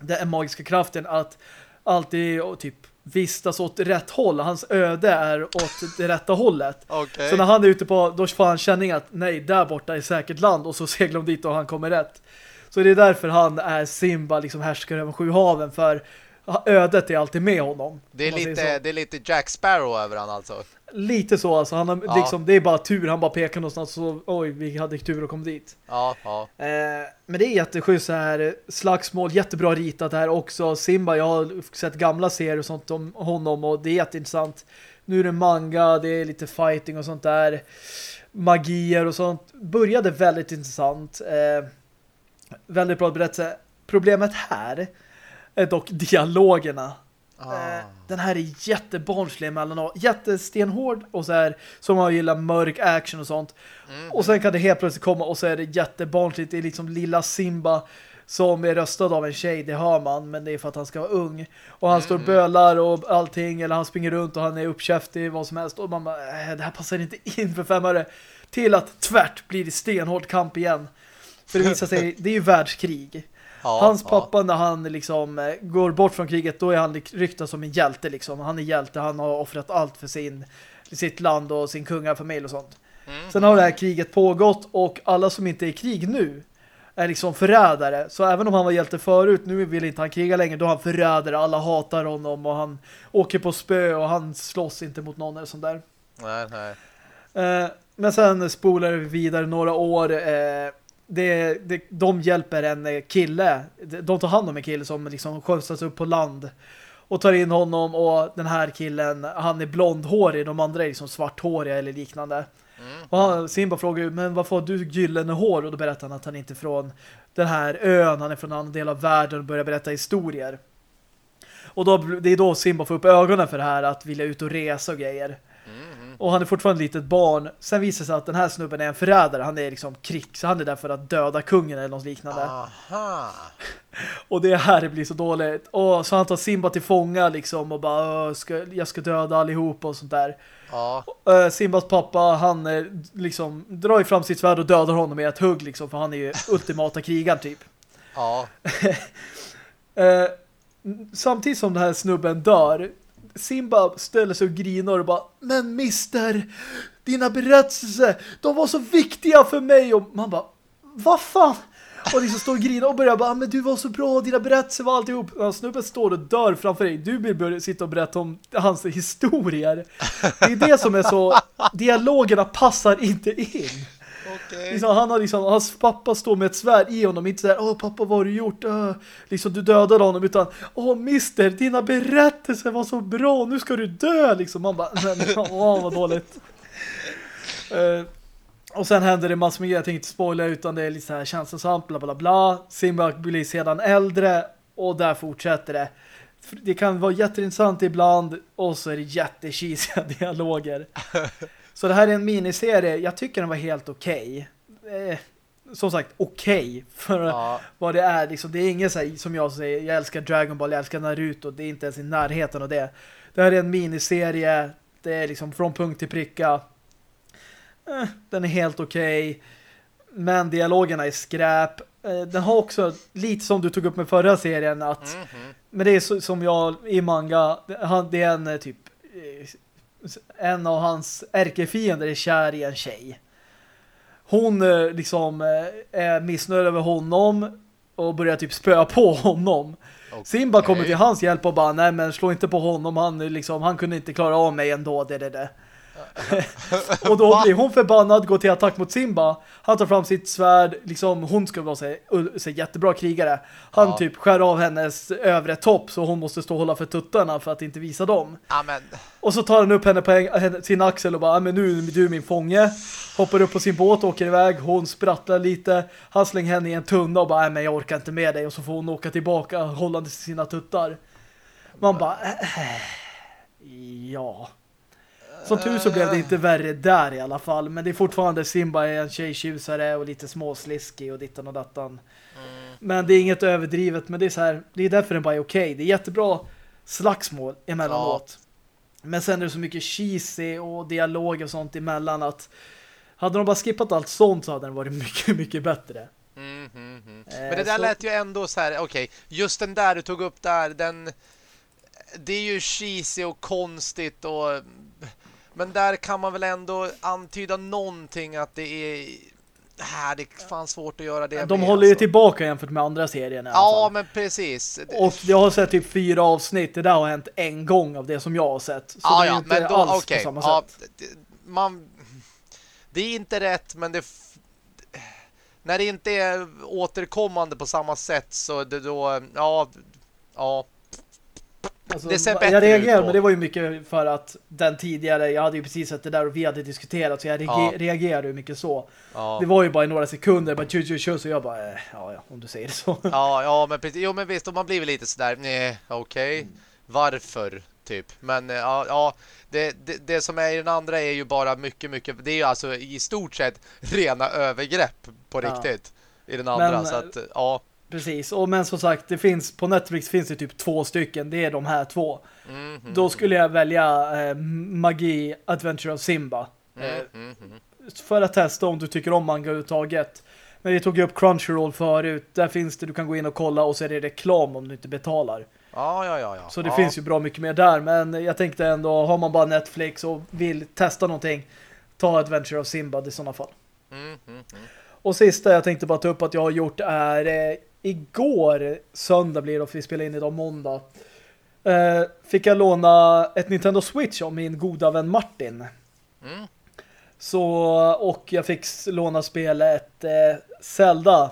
den magiska kraften att alltid och typ vistas åt rätt håll. Hans öde är åt det rätta hållet. Okej. Så när han är ute på, då får han känning att nej, där borta är säkert land och så seglar de dit och han kommer rätt. Så det är därför han är Simba, liksom härskar över sju haven, för ödet är alltid med honom. Det är, lite, det är lite Jack Sparrow över han alltså. Lite så, alltså. Han har, Ja. liksom, det är bara tur, han bara pekar någonstans så, oj, vi hade tur att komma dit. Ja, ja. Eh, men det är jätteschysst så här slagsmål, jättebra ritat här också. Simba, jag har sett gamla serier och sånt om honom och det är jätteintressant. Nu är det manga, det är lite fighting och sånt där. Magier och sånt. Började väldigt intressant. Eh, väldigt bra berättelse. Problemet här är dock dialogerna. Ah. Eh, Den här är jättebarnslig emellanåt. Jättestenhård och så här som man gillar mörk action och sånt. Mm. Och sen kan det helt plötsligt komma och så är det jättebarnsligt. Det är liksom lilla Simba som är röstad av en tjej, det hör man, men det är för att han ska vara ung. Och han står och bölar och allting, eller han springer runt och han är uppkäftig, vad som helst. Och man bara, äh, det här passar inte in för fem öre. Till att tvärt blir det stenhård kamp igen. För det visar sig, det är ju världskrig. Ja, Hans ja. pappa när han liksom eh, går bort från kriget, då är han ryktad som en hjälte liksom. Han är hjälte, han har offrat allt för sin, sitt land och sin kungafamilj och sånt. Mm. Sen har det här kriget pågått och alla som inte är i krig nu är liksom förrädare. Så även om han var hjälte förut, nu vill inte han kriga längre, då är han förrädare. Alla hatar honom och han åker på spö och han slåss inte mot någon eller sånt där. Nej, nej. Eh, men sen spolar vi vidare några år. Det, det, de hjälper en kille. De tar hand om en kille som liksom skjutsas upp på land. Och tar in honom och den här killen, han är blondhårig. De andra är liksom svarthåriga eller liknande. Mm. Och han, Simba frågar men varför har du gyllene hår? Och då berättar han att han inte är från den här ön. Han är från en annan del av världen och börjar berätta historier. Och då, det är då Simba får upp ögonen för det här att vilja ut och resa och grejer. Och han är fortfarande ett litet barn. Sen visar det sig att den här snubben är en förrädare. Han är liksom krig, så han är där för att döda kungen eller något liknande. Aha. Och det här blir så dåligt. Och så han tar Simba till fånga liksom och bara ska, jag ska döda allihopa och sånt där. Ja. Simbas pappa, han liksom drar ju fram sitt svärd och dödar honom med ett hugg liksom, för han är ju ultimata krigaren typ. Ja. Samtidigt som den här snubben dör Simba ställer sig och grinar och bara Men mister, dina berättelser De var så viktiga för mig. Och man bara, vad fan? Och liksom står och grinar och börjar bara Men du var så bra, dina berättelser var alltihop. Och Snubben står och dör framför dig. Du vill börja sitta och berätta om hans historier. Det är det som är så Dialogerna passar inte in. Okay. Liksom, han har liksom, hans pappa står med ett svärd i honom, inte såhär, åh pappa vad har du gjort? Uh, liksom du dödade honom, utan åh mister, dina berättelser var så bra, nu ska du dö liksom. Man bara, åh vad dåligt. Uh, och sen händer det massor med grejer, jag tänkte inte spoila utan det är lite så här känslosamt, bla bla bla. Simba blir sedan äldre och där fortsätter det. Det kan vara jätteintressant ibland och så är det jättekisiga dialoger. Så det här är en miniserie. Jag tycker den var helt okej. Okay. Eh, som sagt, okej okay för ja. vad det är. Liksom, det är inget så som jag säger, jag älskar Dragon Ball, jag älskar Naruto. Det är inte ens i närheten av det. Det här är en miniserie. Det är liksom från punkt till pricka. Eh, den är helt okej. Okay. Men dialogerna är skräp. Eh, den har också, lite som du tog upp med förra serien, att mm -hmm. men det är så, som jag i manga, det är en eh, typ eh, en av hans ärkefiender är kär i en tjej. Hon eh, liksom eh, är missnöjd över honom och börjar typ spöa på honom. Okay. Simba kommer till hans hjälp och bara, nej men slå inte på honom, han, liksom, han kunde inte klara av mig ändå, det det det. och då blir hon förbannad, går till attack mot Simba. Han tar fram sitt svärd, liksom hon ska vara så jättebra krigare. Han ja. typ skär av hennes övre topp så hon måste stå och hålla för tuttarna för att inte visa dem. Amen. Och så tar han upp henne på sin axel och bara, men nu är du min fånge. Hoppar upp på sin båt, åker iväg. Hon sprattlar lite. Han slänger henne i en tunna och bara, men jag orkar inte med dig. Och så får hon åka tillbaka hållande sina tuttar. Man bara, äh ja... Som tur så blev det inte värre där i alla fall. Men det är fortfarande Simba är en tjejtjusare och lite småsliskig och dittan och dattan. Mm. Men det är inget överdrivet. Men det är så här, det är därför den bara är okej. Okay. Det är jättebra slagsmål emellanåt. Ja. Men sen är det så mycket cheesy och dialog och sånt emellan att hade de bara skippat allt sånt så hade den varit mycket, mycket bättre. Mm, mm, mm. Eh, Men det där så... lät ju ändå så här, okej, okay, just den där du tog upp där, den det är ju cheesy och konstigt och men där kan man väl ändå antyda någonting att det är här, det är fan svårt att göra det De med, håller ju alltså. tillbaka jämfört med andra serierna. Ja, men precis. Och jag har sett typ fyra avsnitt. Det där har hänt en gång av det som jag har sett. Så ja, det är ja, inte men då, alls okay. på samma ja, sätt. Man, det är inte rätt, men det när det inte är återkommande på samma sätt så det då, ja, ja, Alltså, det ser bättre jag reagerade, men det var ju mycket för att den tidigare, jag hade ju precis sett det där och vi hade diskuterat så jag ja. reagerade ju mycket så. Ja. Det var ju bara i några sekunder, bara tju, tju, tju, så jag bara, eh, ja, ja, om du säger det så. Ja, ja, men precis, jo, men visst, och man blir lite sådär, nej, okej, okay. mm. varför, typ. Men, eh, ja, ja det, det, det, som är i den andra är ju bara mycket, mycket, det är ju alltså i stort sett rena övergrepp på riktigt i den andra, men, så att, ja. Precis, och men som sagt, det finns på Netflix finns det typ två stycken, det är de här två. Mm -hmm. Då skulle jag välja eh, Magi Adventure of Simba. Mm -hmm. För att testa om du tycker om manga överhuvudtaget. Men vi tog ju upp Crunchyroll förut. Där finns det, du kan gå in och kolla och så är det reklam om du inte betalar. Ja, ja, ja. ja. Så det ja. finns ju bra mycket mer där. Men jag tänkte ändå, har man bara Netflix och vill testa någonting, ta Adventure of Simba i sådana fall. Mm, mm, mm. Och sista jag tänkte bara ta upp att jag har gjort är eh, igår, söndag blir det, för vi spelar in idag måndag. Eh, fick jag låna ett Nintendo Switch av min goda vän Martin. Mm. Så, och jag fick låna spelet eh, Zelda.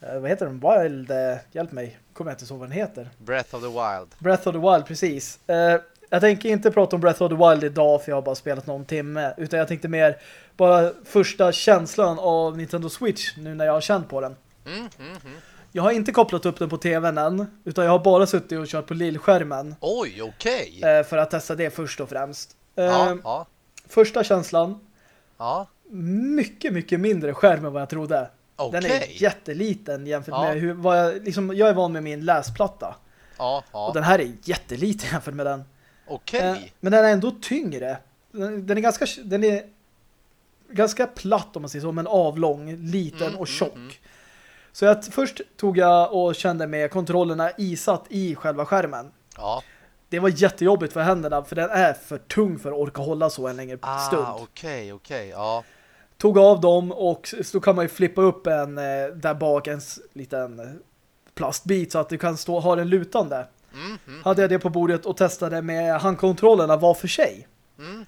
Eh, vad heter den? Wild, eh, hjälp mig. Kommer jag inte ihåg vad den heter. Breath of the Wild. Breath of the Wild, precis. Eh, jag tänker inte prata om Breath of the Wild idag för jag har bara spelat någon timme. Utan jag tänkte mer bara första känslan av Nintendo Switch nu när jag har känt på den. Mm, mm, mm. Jag har inte kopplat upp den på tvn än. Utan jag har bara suttit och kört på lillskärmen. Oj, okej. Eh, för att testa det först och främst. Eh, Ja, ja, Första känslan. ja. Mycket, mycket mindre skärm än vad jag trodde. Okej. Den är jätteliten jämfört Ja. med hur, vad jag, liksom, jag är van med min läsplatta. Ja, Och ja. den här är jätteliten jämfört med den. Okej. Eh, men den är ändå tyngre. Den, den är ganska den är ganska platt om man säger så, men avlång, liten Mm, och mm, tjock. mm. Så jag, först tog jag och kände med kontrollerna isatt i själva skärmen. Ja. Det var jättejobbigt för händerna för den är för tung för att orka hålla så en längre stund. Ah, okej, okej. Ja. Tog av dem och så kan man ju flippa upp en eh, där bak en liten plastbit så att du kan stå ha den lutande. Mm, mm, Hade jag det på bordet och testade med handkontrollerna var för sig. mm.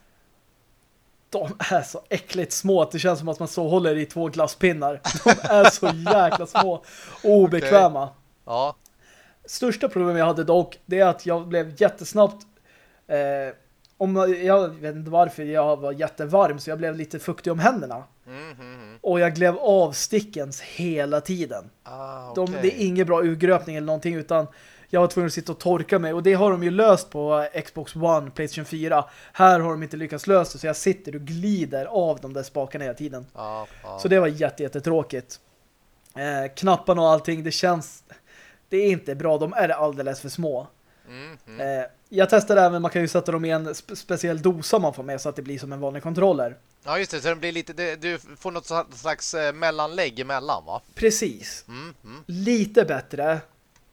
De är så äckligt små att det känns som att man så håller i två glasspinnar. De är så jäkla små och obekväma. Ja. Största problemet jag hade dock det är att jag blev jättesnabbt eh, om jag vet inte varför jag var jättevarm så jag blev lite fuktig om händerna. Mm, mm, mm. Och jag blev av stickens hela tiden. Ah, De, okej. Det är ingen bra urgröpning eller någonting utan jag var tvungen att sitta och torka mig och det har de ju löst på Xbox One, Playstation 4. Här har de inte lyckats lösa det så jag sitter och glider av de där spakarna hela tiden. Ja, ja. Så det var jätte, jättetråkigt. Eh, knapparna och allting, det känns det är inte bra, de är alldeles för små. Mm, mm. Eh, jag testade även, man kan ju sätta dem i en spe speciell dosa man får med så att det blir som en vanlig kontroller. Ja, just det. Så den blir lite... Det, du får något slags eh, mellanlägg emellan, va? Precis. Mm. Lite bättre.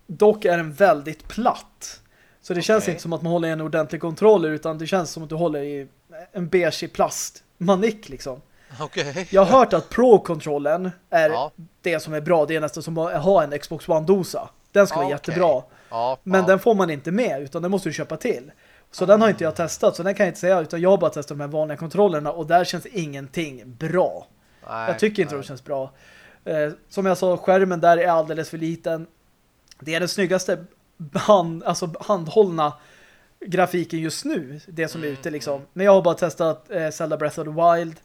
Dock är den väldigt platt. Så det känns Okej. inte som att man håller i en ordentlig kontroller utan det känns som att du håller i en beige i plast. Manick liksom. Okej. Jag har hört att Pro-kontrollen är Ja. det som är bra. Det är nästan som att ha en Xbox One-dosa. Den ska vara okej. jättebra. Ja, Men ja. den får man inte med utan den måste du köpa till. Så den har inte jag testat så den kan jag inte säga utan jag har bara testat de här vanliga kontrollerna och där känns ingenting bra. Nej, jag tycker inte nej. de känns bra. Eh, som jag sa, skärmen där är alldeles för liten. Det är den snyggaste hand, alltså handhållna grafiken just nu. Det som är Mm, ute liksom. Men jag har bara testat eh, Zelda Breath of the Wild.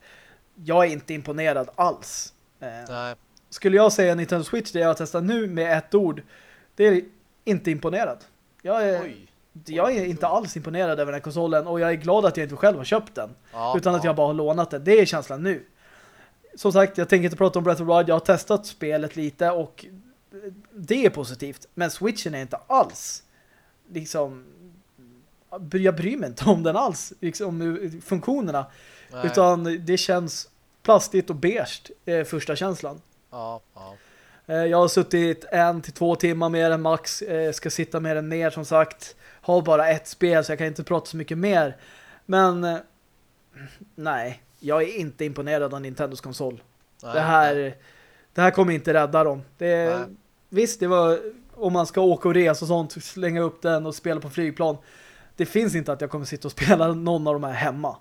Jag är inte imponerad alls. Eh, skulle jag säga Nintendo Switch, det jag har testat nu med ett ord, det är inte imponerad. Jag är, Oj. jag är inte alls imponerad över den här konsolen och jag är glad att jag inte själv har köpt den. Ja, utan att ja. jag bara har lånat den. Det är känslan nu. Som sagt, jag tänker inte prata om Breath of the Wild. Jag har testat spelet lite och det är positivt. Men Switchen är inte alls liksom jag bryr mig inte om den alls. Liksom funktionerna. Nej. Utan det känns plastigt och beige eh, första känslan. Ja, ja. Eh, Jag har suttit en till två timmar med den max. Eh, Ska sitta med den mer som sagt. Har bara ett spel så jag kan inte prata så mycket mer. Men eh, nej, jag är inte imponerad av Nintendos konsol. Nej, Det här det här kommer inte rädda dem. Det. Visst, det var om man ska åka och resa och sånt, slänga upp den och spela på flygplan. Det finns inte att jag kommer sitta och spela någon av de här hemma.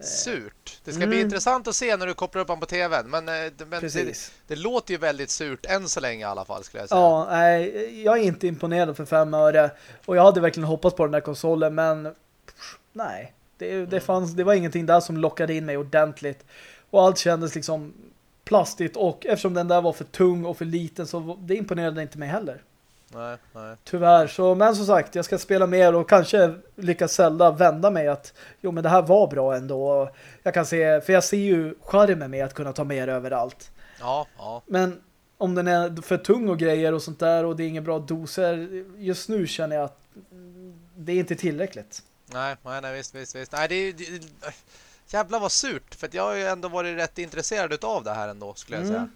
Surt. Det ska Mm. bli intressant att se när du kopplar upp den på tvn. Men, eh, det- men det, det låter ju väldigt surt än så länge i alla fall skulle jag säga. Ja, nej, jag är inte imponerad för fem öre. Och jag hade verkligen hoppats på den där konsolen, men nej. Det, det, fanns, det var ingenting där som lockade in mig ordentligt. Och allt kändes liksom plastigt och eftersom den där var för tung och för liten så det imponerade inte mig heller. Nej, nej. Tyvärr. Så, men som sagt, jag ska spela mer och kanske lyckas Zelda vända mig att jo men det här var bra ändå. Jag kan se, för jag ser ju charmen med att kunna ta mer överallt. Ja, ja. Men om den är för tung och grejer och sånt där och det är ingen bra doser, just nu känner jag att det är inte tillräckligt. Nej, nej, nej visst, visst, visst. Nej, det är det, jävlar vad surt. För att jag har ju ändå varit rätt intresserad av det här ändå, skulle jag Mm. säga.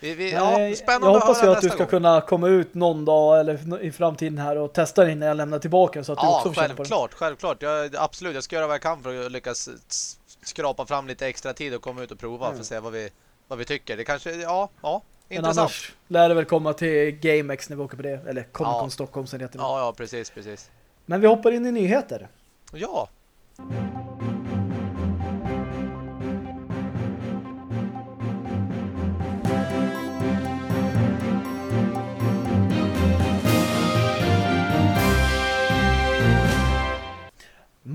Vi, vi, Nej, ja, spännande jag hoppas att ju höra att du ska gång. kunna komma ut någon dag eller i framtiden här och testa den innan jag lämnar tillbaka så att du Ja, också på den. självklart, självklart. Jag, absolut, jag ska göra vad jag kan för att lyckas skrapa fram lite extra tid och komma ut och prova Mm. för att se vad vi, vad vi tycker. Det kanske, ja, ja, Men intressant. annars lär det väl komma till GameX när vi åker på det. Eller Comic Con Ja. Stockholm det heter. nu. Ja, ja, precis, precis. Men vi hoppar in i nyheter. Ja,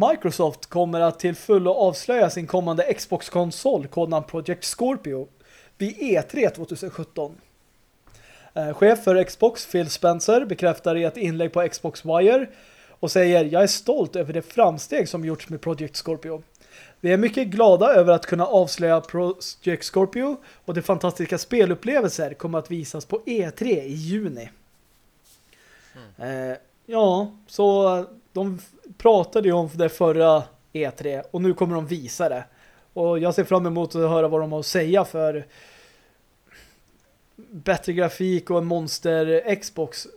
Microsoft kommer att till fullo avslöja sin kommande Xbox-konsol kodnamn Project Scorpio vid E3 2017. Eh, chef för Xbox, Phil Spencer, bekräftar i ett inlägg på Xbox Wire och säger jag är stolt över det framsteg som gjorts med Project Scorpio. Vi är mycket glada över att kunna avslöja Project Scorpio och de fantastiska spelupplevelser kommer att visas på E3 i juni. Eh, ja, så de pratade ju om det förra E3 och nu kommer de visa det. Och jag ser fram emot att höra vad de har att säga för bättre grafik och en monster Xbox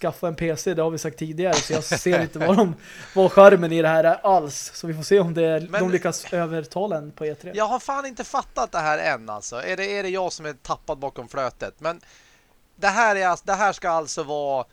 skaffa en PC, det har vi sagt tidigare så jag ser inte vad, de, vad skärmen i det här är alls. Så vi får se om det, Men- de lyckas övertala en på E E3. jag har fan inte fattat det här än alltså. Är det, är det jag som är tappad bakom flötet? Men det här, är, alltså- det här ska alltså vara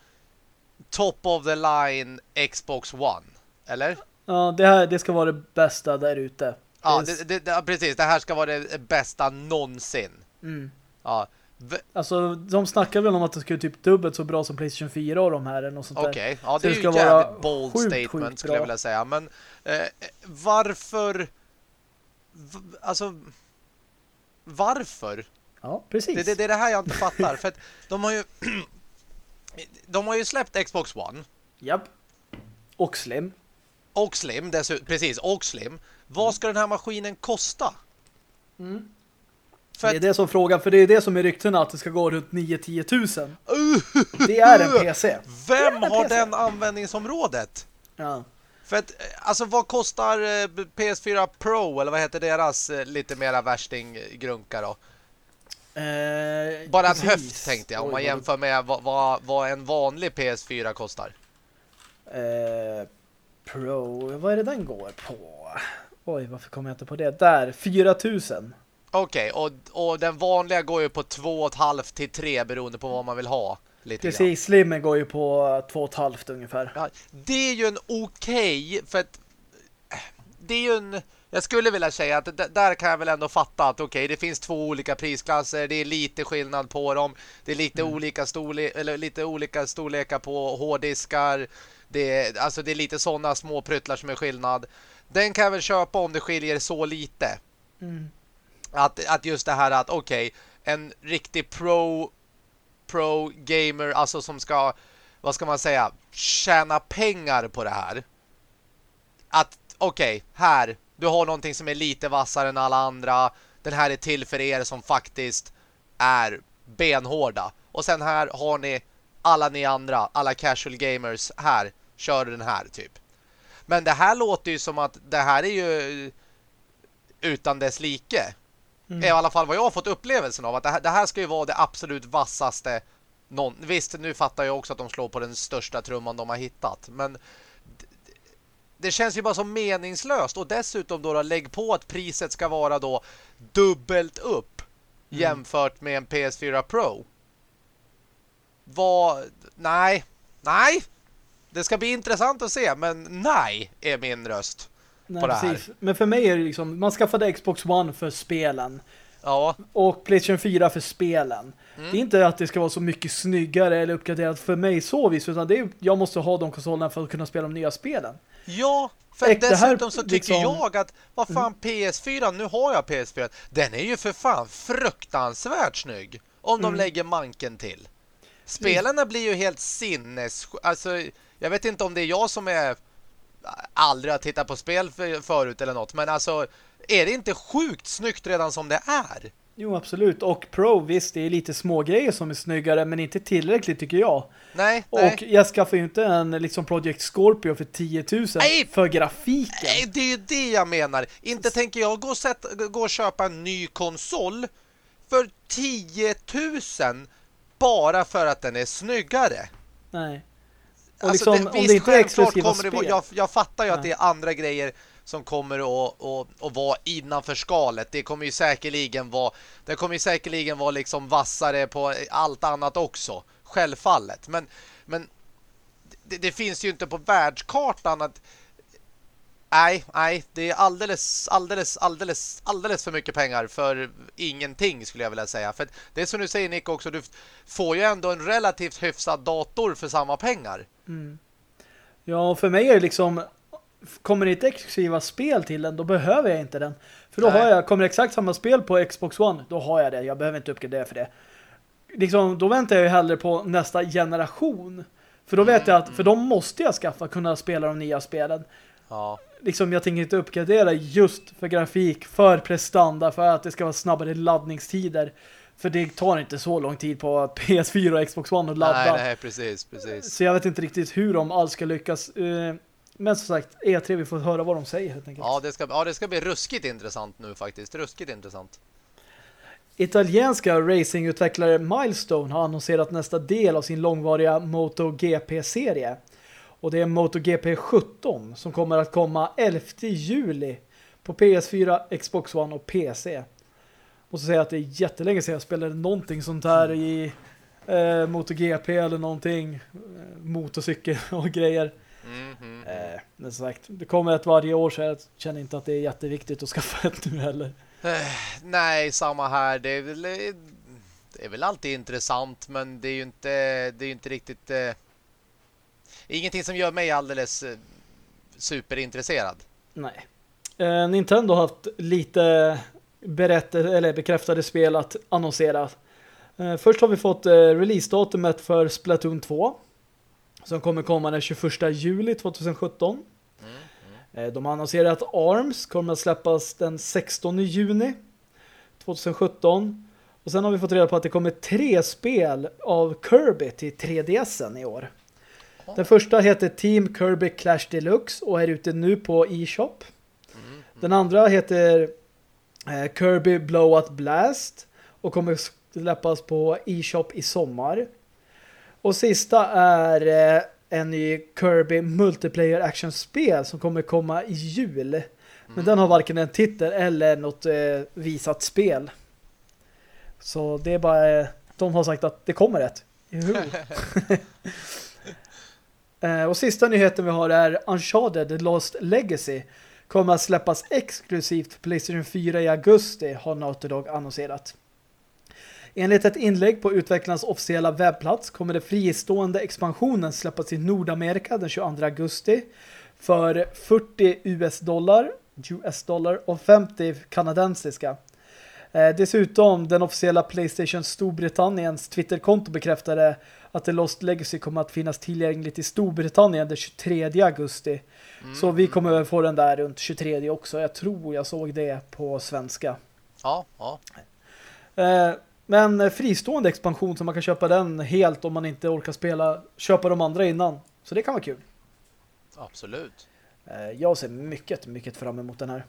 top of the line Xbox One, eller? Ja, det här det ska vara det bästa där ute. Ja, Det det, det, precis. Det här ska vara det bästa någonsin. Mm. Ja, v- Alltså, de snackar väl om att det skulle typ dubbelt så bra som PlayStation 4 och de här eller något sånt där. Okej, ja det är ju ska jävligt bold sjukt, statement sjukt skulle jag vilja säga. Men eh, varför... Alltså... Varför? Ja, precis. Det, det, det är det här jag inte fattar. för att de har ju... de har ju släppt Xbox One Japp. Och Slim. och Slim, dessutom, precis, och Slim. Vad ska den här maskinen kosta? Mm. För Det är det som frågan, för det är det som är ryktena att det ska gå runt 9-10 tusen. Det är en PC. vem en har PC. den användningsområdet? Ja. För att, eh, alltså vad kostar eh, PS4 Pro eller vad heter deras eh, lite mera värsting-grunka då? Eh, Bara en precis. höft tänkte jag, om man jämför med vad, vad, vad en vanlig PS4 kostar. Eh, Pro, vad är det den går på? Oj, varför kommer jag inte på det? Där, 4000. Okej, och, och den vanliga går ju på 2,5 till 3 beroende på vad man vill ha. Lite. Precis, Slimmen går ju på 2,5 ungefär. Ja, det är ju en okej, för att eh, det är ju en... Jag skulle vilja säga att där kan jag väl ändå fatta att okej, det finns två olika prisklasser, det är lite skillnad på dem, det är lite olika storlek eller lite olika storlekar på hårddiskar. Det är, alltså det är lite sådana små pryttlar som är skillnad. Den kan jag väl köpa om det skiljer så lite. Mm. Att, att just det här att okej, en riktig pro pro gamer, alltså som ska vad ska man säga, tjäna pengar på det här. Att okej, här, du har någonting som är lite vassare än alla andra. Den här är till för er som faktiskt är benhårda. Och sen här har ni alla ni andra, alla casual gamers här, kör den här typ. Men det här låter ju som att det här är ju utan dess like. Mm. I alla fall vad jag har fått upplevelsen av att det här, det här ska ju vara det absolut vassaste någon, visst nu fattar jag också att de slår på den största trumman de har hittat men det känns ju bara så meningslöst och dessutom då, då lägg på att priset ska vara då dubbelt upp jämfört med en PS4 Pro. Vad nej. Nej. Det ska bli intressant att se men nej är min röst. Nej, på det här. precis. Men för mig är det liksom, man skaffade Xbox One för spelen. Ja, Och PlayStation 4 för spelen. Mm. Det är inte att det ska vara så mycket snyggare eller uppgraderat för mig så vis, utan det är, jag måste ha de konsolerna för att kunna spela de nya spelen. Ja, för Äk, det här dessutom så tycker liksom- jag att vad fan PS4, nu har jag PS4, den är ju för fan fruktansvärt snygg om de Mm. lägger manken till. Spelarna blir ju helt sinnes... Alltså, jag vet inte om det är jag som är aldrig har tittat på spel för, förut eller något, men alltså är det inte sjukt snyggt redan som det är? Jo, absolut. Och Pro, visst, det är lite små grejer som är snyggare, men inte tillräckligt tycker jag. Nej, Och nej. jag skaffar ju inte en liksom Project Scorpio för 10 000 Nej! för grafiken. Nej, det är ju det jag menar. Inte tänker jag gå och, sätta, gå och köpa en ny konsol för 10 000 bara för att den är snyggare. Nej. Och Alltså, liksom, det, om visst, det inte är exklusiva kommer det spel. vara, jag, jag fattar ju att Ja. det är andra grejer som kommer att, att, att vara innanför skalet. Det kommer ju säkerligen vara det kommer ju säkerligen vara liksom vassare på allt annat också. Självfallet. Men, men det, det finns ju inte på världskartan att Nej, nej, det är alldeles, alldeles, alldeles, alldeles för mycket pengar för ingenting skulle jag vilja säga. För det är som du säger Nick också, du får ju ändå en relativt hyfsad dator för samma pengar. Mm. Ja, för mig är det liksom kommer det inte exklusiva spel till den, då behöver jag inte den. För då Nej. har jag, kommer exakt samma spel på Xbox One, då har jag det. Jag behöver inte uppgradera för det. Liksom, då väntar jag ju hellre på nästa generation. För då vet jag att, för de måste jag skaffa kunna spela de nya spelen. Ja. Liksom jag tänker inte uppgradera just för grafik, för prestanda, för att det ska vara snabbare laddningstider. För det tar inte så lång tid på PS4 och Xbox One att ladda. Nej, nej, precis, precis. Så jag vet inte riktigt hur de alls ska lyckas. Men som sagt, E3, vi får höra vad de säger helt enkelt. Ja, det ska, ja, det ska bli ruskigt intressant nu faktiskt. Ruskigt intressant. Italienska racingutvecklare Milestone har annonserat nästa del av sin långvariga MotoGP-serie. Och det är MotoGP 17 som kommer att komma 11 juli på PS4, Xbox One och PC. Så säga att det är jättelänge sedan jag spelade någonting sånt här i eh, MotoGP eller någonting. Eh, motorcykel och grejer. Mm, mm, eh, men som sagt, det kommer ett varje år så jag känner inte att det är jätteviktigt att skaffa ett nu heller. Eh, nej, samma här. Det är väl, det är väl alltid intressant men det är ju inte, det är inte riktigt... Eh, ingenting som gör mig alldeles eh, superintresserad. Nej. Eh, Nintendo har haft lite berättade, eller bekräftade spel att annonsera. Eh, först har vi fått eh, releasedatumet för Splatoon 2 som kommer komma den 21 juli 2017. Mm, mm. De har annonserat att ARMS kommer att släppas den 16 juni 2017. Och sen har vi fått reda på att det kommer tre spel av Kirby till 3DSen i år. Den första heter Team Kirby Clash Deluxe och är ute nu på eShop. Mm. Den andra heter eh, Kirby Blowout Blast och kommer släppas på eShop i sommar. Och sista är eh, en ny Kirby Multiplayer Action-spel som kommer komma i jul. Men mm. den har varken en titel eller något eh, visat spel. Så det är bara... Eh, de har sagt att det kommer ett. och sista nyheten vi har är Uncharted The Lost Legacy kommer att släppas exklusivt för Playstation 4 i augusti har Naughty Dog annonserat. Enligt ett inlägg på utvecklarnas officiella webbplats kommer det fristående expansionen släppas i Nordamerika den 22 augusti för 40 US-dollar US dollar och 50 kanadensiska. Eh, dessutom den officiella Playstation Storbritanniens Twitterkonto bekräftade att The Lost Legacy kommer att finnas tillgängligt i Storbritannien den 23 augusti. Mm. Så vi kommer få den där runt 23 också. Jag tror jag såg det på svenska. Ja, ja. Eh, men fristående expansion så man kan köpa den helt om man inte orkar spela köpa de andra innan. Så det kan vara kul. Absolut. Eh, jag ser mycket, mycket fram emot den här.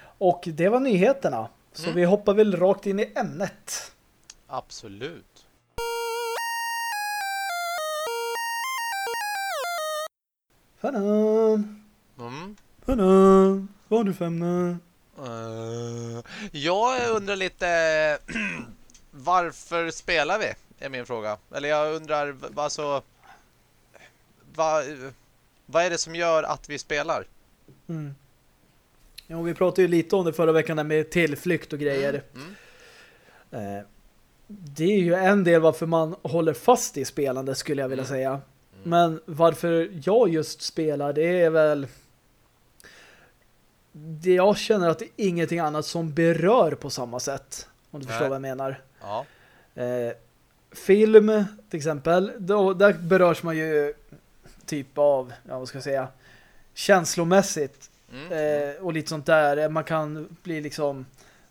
Och det var nyheterna. Så mm. vi hoppar väl rakt in i ämnet. Absolut. Fanan. Mm. Fanan. Vad du för ämne? Uh, jag undrar lite varför spelar vi? Är min fråga. Eller jag undrar alltså vad, vad är det som gör att vi spelar? Mm. Ja, vi pratade ju lite om det förra veckan med tillflykt och grejer. Mm. Mm. Eh, det är ju en del varför man håller fast i spelande skulle jag vilja mm. säga. Mm. Men varför jag just spelar det är väl det jag känner att det är ingenting annat som berör på samma sätt. Om du Nej. förstår vad jag menar. Ja. Eh, film till exempel, då, där berörs man ju typ av, ja vad ska jag säga, känslomässigt. Mm. Eh, och lite sånt där. Man kan bli liksom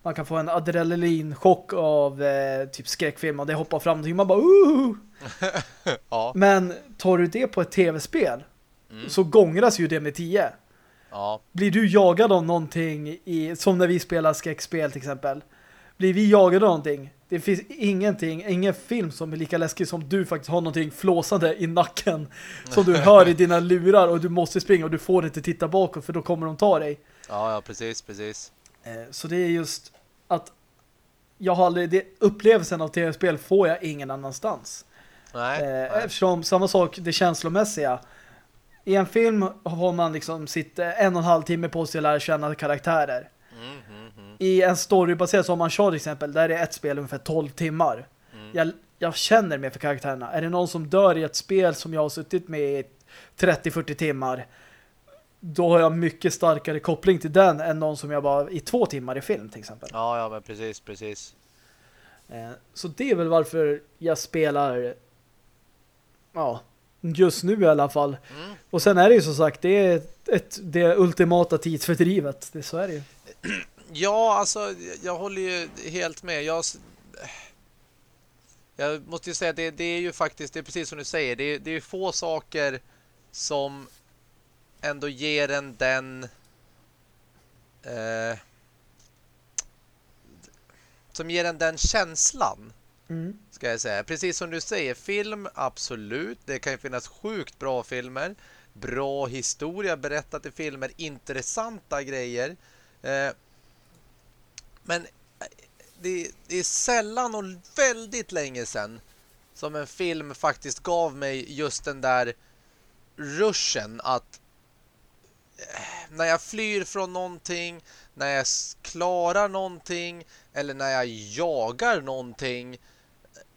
man kan få en adrenalinchock av eh, typ skräckfilm och det hoppar fram och man bara uh! ja. Men tar du det på ett tv-spel mm. så gångras ju det med tio. Ja. Blir du jagad av någonting i, som när vi spelar skräckspel till exempel. Blir vi jagade av någonting det finns ingenting, ingen film som är lika läskig som du faktiskt har någonting flåsande i nacken som du hör i dina lurar och du måste springa och du får inte titta bakåt för då kommer de ta dig. Ja, ja, precis, precis. Eh, så det är just att jag har aldrig, det, upplevelsen av tv-spel får jag ingen annanstans. Nej, Eh, nej. Eftersom samma sak, det känslomässiga. I en film har man liksom sitt en och en halv timme på sig att lära känna karaktärer. Mm, mm, mm. I en storybaserad som man kör till exempel, där är ett spel ungefär 12 timmar. Mm. Jag, jag känner mer för karaktärerna. Är det någon som dör i ett spel som jag har suttit med i 30-40 timmar då har jag mycket starkare koppling till den än någon som jag bara i två timmar i film till exempel. Ja, ja, men precis, precis. Eh, Så det är väl varför jag spelar ja, just nu i alla fall. Mm. Och sen är det ju som sagt, det är ett, det ultimata tidsfördrivet. Det, så är det ju. Ja, alltså jag håller ju helt med. Jag, jag måste ju säga att det, det är ju faktiskt, det är precis som du säger, det är, det är ju få saker som ändå ger en den eh, som ger en den känslan Mm ska jag säga. Precis som du säger, film, absolut. Det kan ju finnas sjukt bra filmer. Bra historia berättat i filmer. Intressanta grejer. Eh, men eh, det, det är sällan och väldigt länge sedan som en film faktiskt gav mig just den där ruschen att eh, när jag flyr från någonting, när jag klarar någonting eller när jag jagar någonting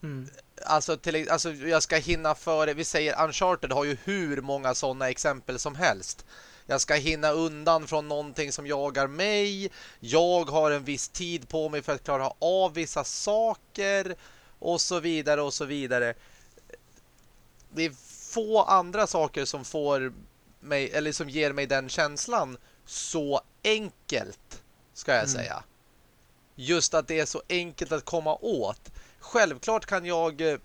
Mm. Alltså, till, alltså jag ska hinna före, vi säger Uncharted har ju hur många sådana exempel som helst. Jag ska hinna undan från någonting som jagar mig. Jag har en viss tid på mig för att klara av vissa saker och så vidare och så vidare. Det är få andra saker som får mig eller som ger mig den känslan så enkelt ska jag Mm. säga. Just att det är så enkelt att komma åt. Självklart kan jag eh,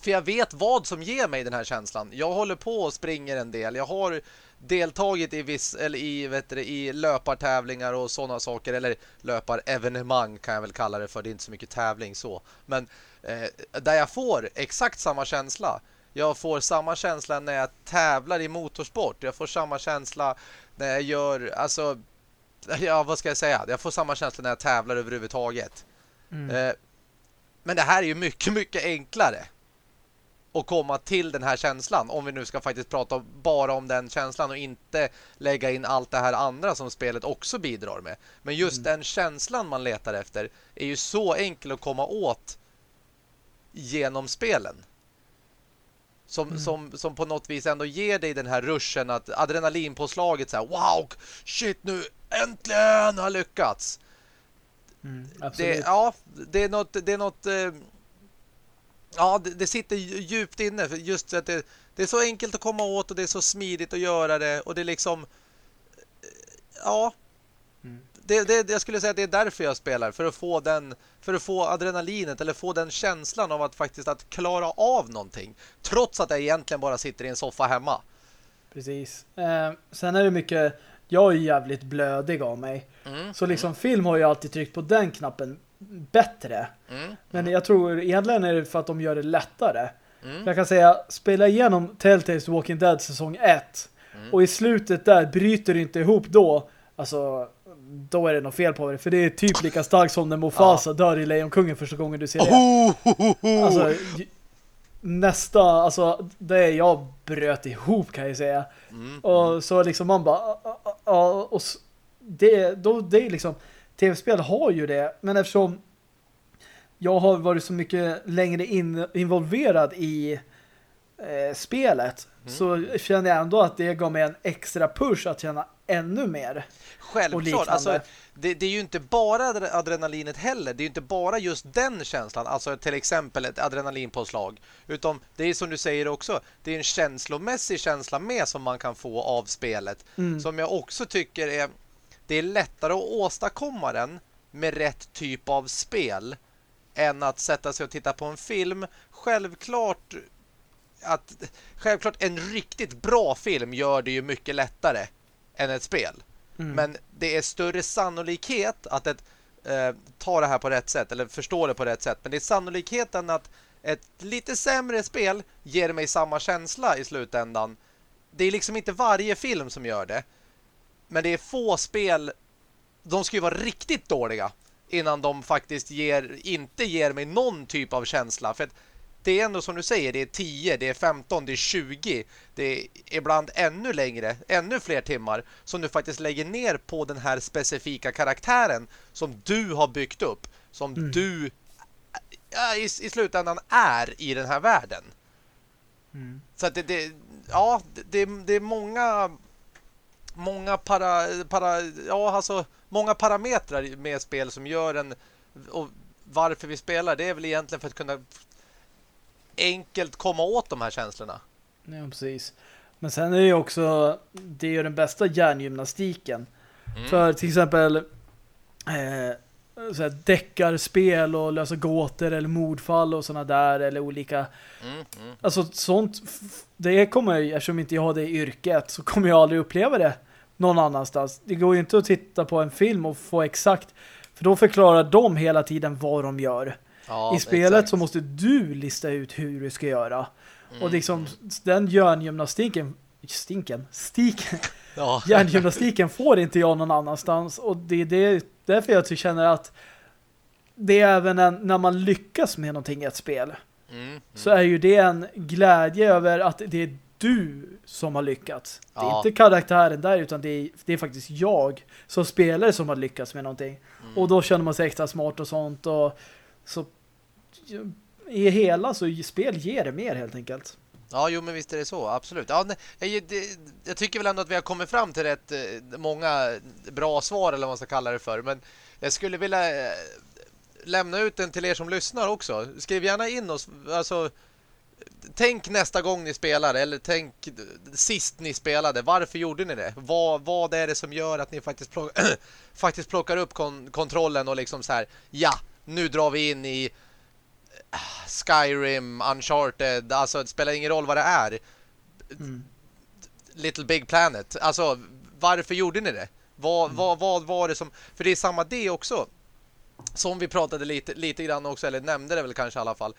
för jag vet vad som ger mig den här känslan. Jag håller på och springer en del. Jag har deltagit i viss eller i vet du, i löpartävlingar och sådana saker eller löparevenemang kan jag väl kalla det för. Det är inte så mycket tävling så. Men eh, där jag får exakt samma känsla. Jag får samma känsla när jag tävlar i motorsport. Jag får samma känsla när jag gör alltså ja, vad ska jag säga? Jag får samma känsla när jag tävlar överhuvudtaget. Mm. Eh, men det här är ju mycket, mycket enklare att komma till den här känslan om vi nu ska faktiskt prata bara om den känslan och inte lägga in allt det här andra som spelet också bidrar med. Men just Mm. den känslan man letar efter är ju så enkel att komma åt genom spelen. Som, Mm. som, som på något vis ändå ger dig den här ruschen att adrenalinpåslaget så här, wow, shit nu äntligen har lyckats. Mm. Det, ja, det är något, det är något eh, ja, det, det sitter dju- djupt inne för just att det, det är så enkelt att komma åt och det är så smidigt att göra det och det är liksom eh, ja Mm. det, det, jag skulle säga att det är därför jag spelar för att få den för att få adrenalinet eller få den känslan av att faktiskt att klara av någonting trots att jag egentligen bara sitter i en soffa hemma. Precis. Eh, sen är det mycket, jag är jävligt blödig av mig. Mm. Så liksom film har ju alltid tryckt på den knappen bättre. Mm. Men jag tror egentligen är det för att de gör det lättare. Mm. Jag kan säga, spela igenom Telltales Walking Dead säsong 1 Mm. och i slutet där bryter det inte ihop då. Alltså, då är det något fel på det. För det är typ lika starkt som när Mufasa dör i Lejonkungen första gången du ser det. Oh, ho, ho. Alltså, nästa, alltså det är jag bröt ihop kan jag säga. Mm. Och så liksom man bara "Ah, ah, ah, ah", och det, då, det är liksom tv-spel har ju det, men eftersom jag har varit så mycket längre in, involverad i eh, spelet Mm. så känner jag ändå att det gav mig en extra push att känna ännu mer. Självklart, alltså, det, det är ju inte bara adre- adrenalinet heller. Det är ju inte bara just den känslan, alltså till exempel ett adrenalinpåslag. Utan det är som du säger också, det är en känslomässig känsla med som man kan få av spelet. Mm. Som jag också tycker är, det är lättare att åstadkomma den med rätt typ av spel än att sätta sig och titta på en film. Självklart att självklart en riktigt bra film gör det ju mycket lättare än ett spel. Mm. Men det är större sannolikhet att ett eh, ta det här på rätt sätt eller förstå det på rätt sätt. Men det är sannolikheten att ett lite sämre spel ger mig samma känsla i slutändan. Det är liksom inte varje film som gör det. Men det är få spel de ska ju vara riktigt dåliga innan de faktiskt ger, inte ger mig någon typ av känsla. För att det är ändå som du säger, det är 10, det är 15, det är 20, det är ibland ännu längre, ännu fler timmar som du faktiskt lägger ner på den här specifika karaktären som du har byggt upp, som mm. du ja, i, i slutändan är i den här världen. Mm. Så att det, det ja, det, det är många många para, para ja, alltså många parametrar med spel som gör en och varför vi spelar, det är väl egentligen för att kunna enkelt komma åt de här känslorna. Ja, precis. Men sen är det ju också det är ju den bästa hjärngymnastiken. Mm. För till exempel eh, så här, deckarspel och lösa gåtor eller mordfall och sådana där eller olika mm, mm. alltså sånt det kommer jag, eftersom inte jag har det yrket så kommer jag aldrig uppleva det någon annanstans. Det går ju inte att titta på en film och få exakt för då förklarar de hela tiden vad de gör. Ja, I spelet exakt. så måste du lista ut hur du ska göra. Mm. Och liksom den hjärngymnastiken stinken, stiken ja. hjärngymnastiken får inte jag någon annanstans och det är det, därför jag känner att det är även en, när man lyckas med någonting i ett spel mm. Mm. så är ju det en glädje över att det är du som har lyckats. Ja. Det är inte karaktären där utan det är, det är faktiskt jag som spelare som har lyckats med någonting. Mm. Och då känner man sig extra smart och sånt och så i hela så spel ger det mer helt enkelt. Ja, jo men visst är det så, absolut. Ja, nej, jag, det, jag tycker väl ändå att vi har kommit fram till rätt eh, många bra svar eller vad man ska kalla det för. Men jag skulle vilja eh, lämna ut den till er som lyssnar också. Skriv gärna in oss, alltså tänk nästa gång ni spelar eller tänk sist ni spelade. Varför gjorde ni det? Vad, vad är det som gör att ni faktiskt, plock, faktiskt plockar upp kon kontrollen och liksom så här, ja, nu drar vi in i Skyrim, Uncharted, alltså det spelar ingen roll vad det är. Mm. Little Big Planet. Alltså, varför gjorde ni det? Vad, mm. vad, vad var det som... För det är samma det också. Som vi pratade lite, lite grann också, eller nämnde det väl kanske i alla fall.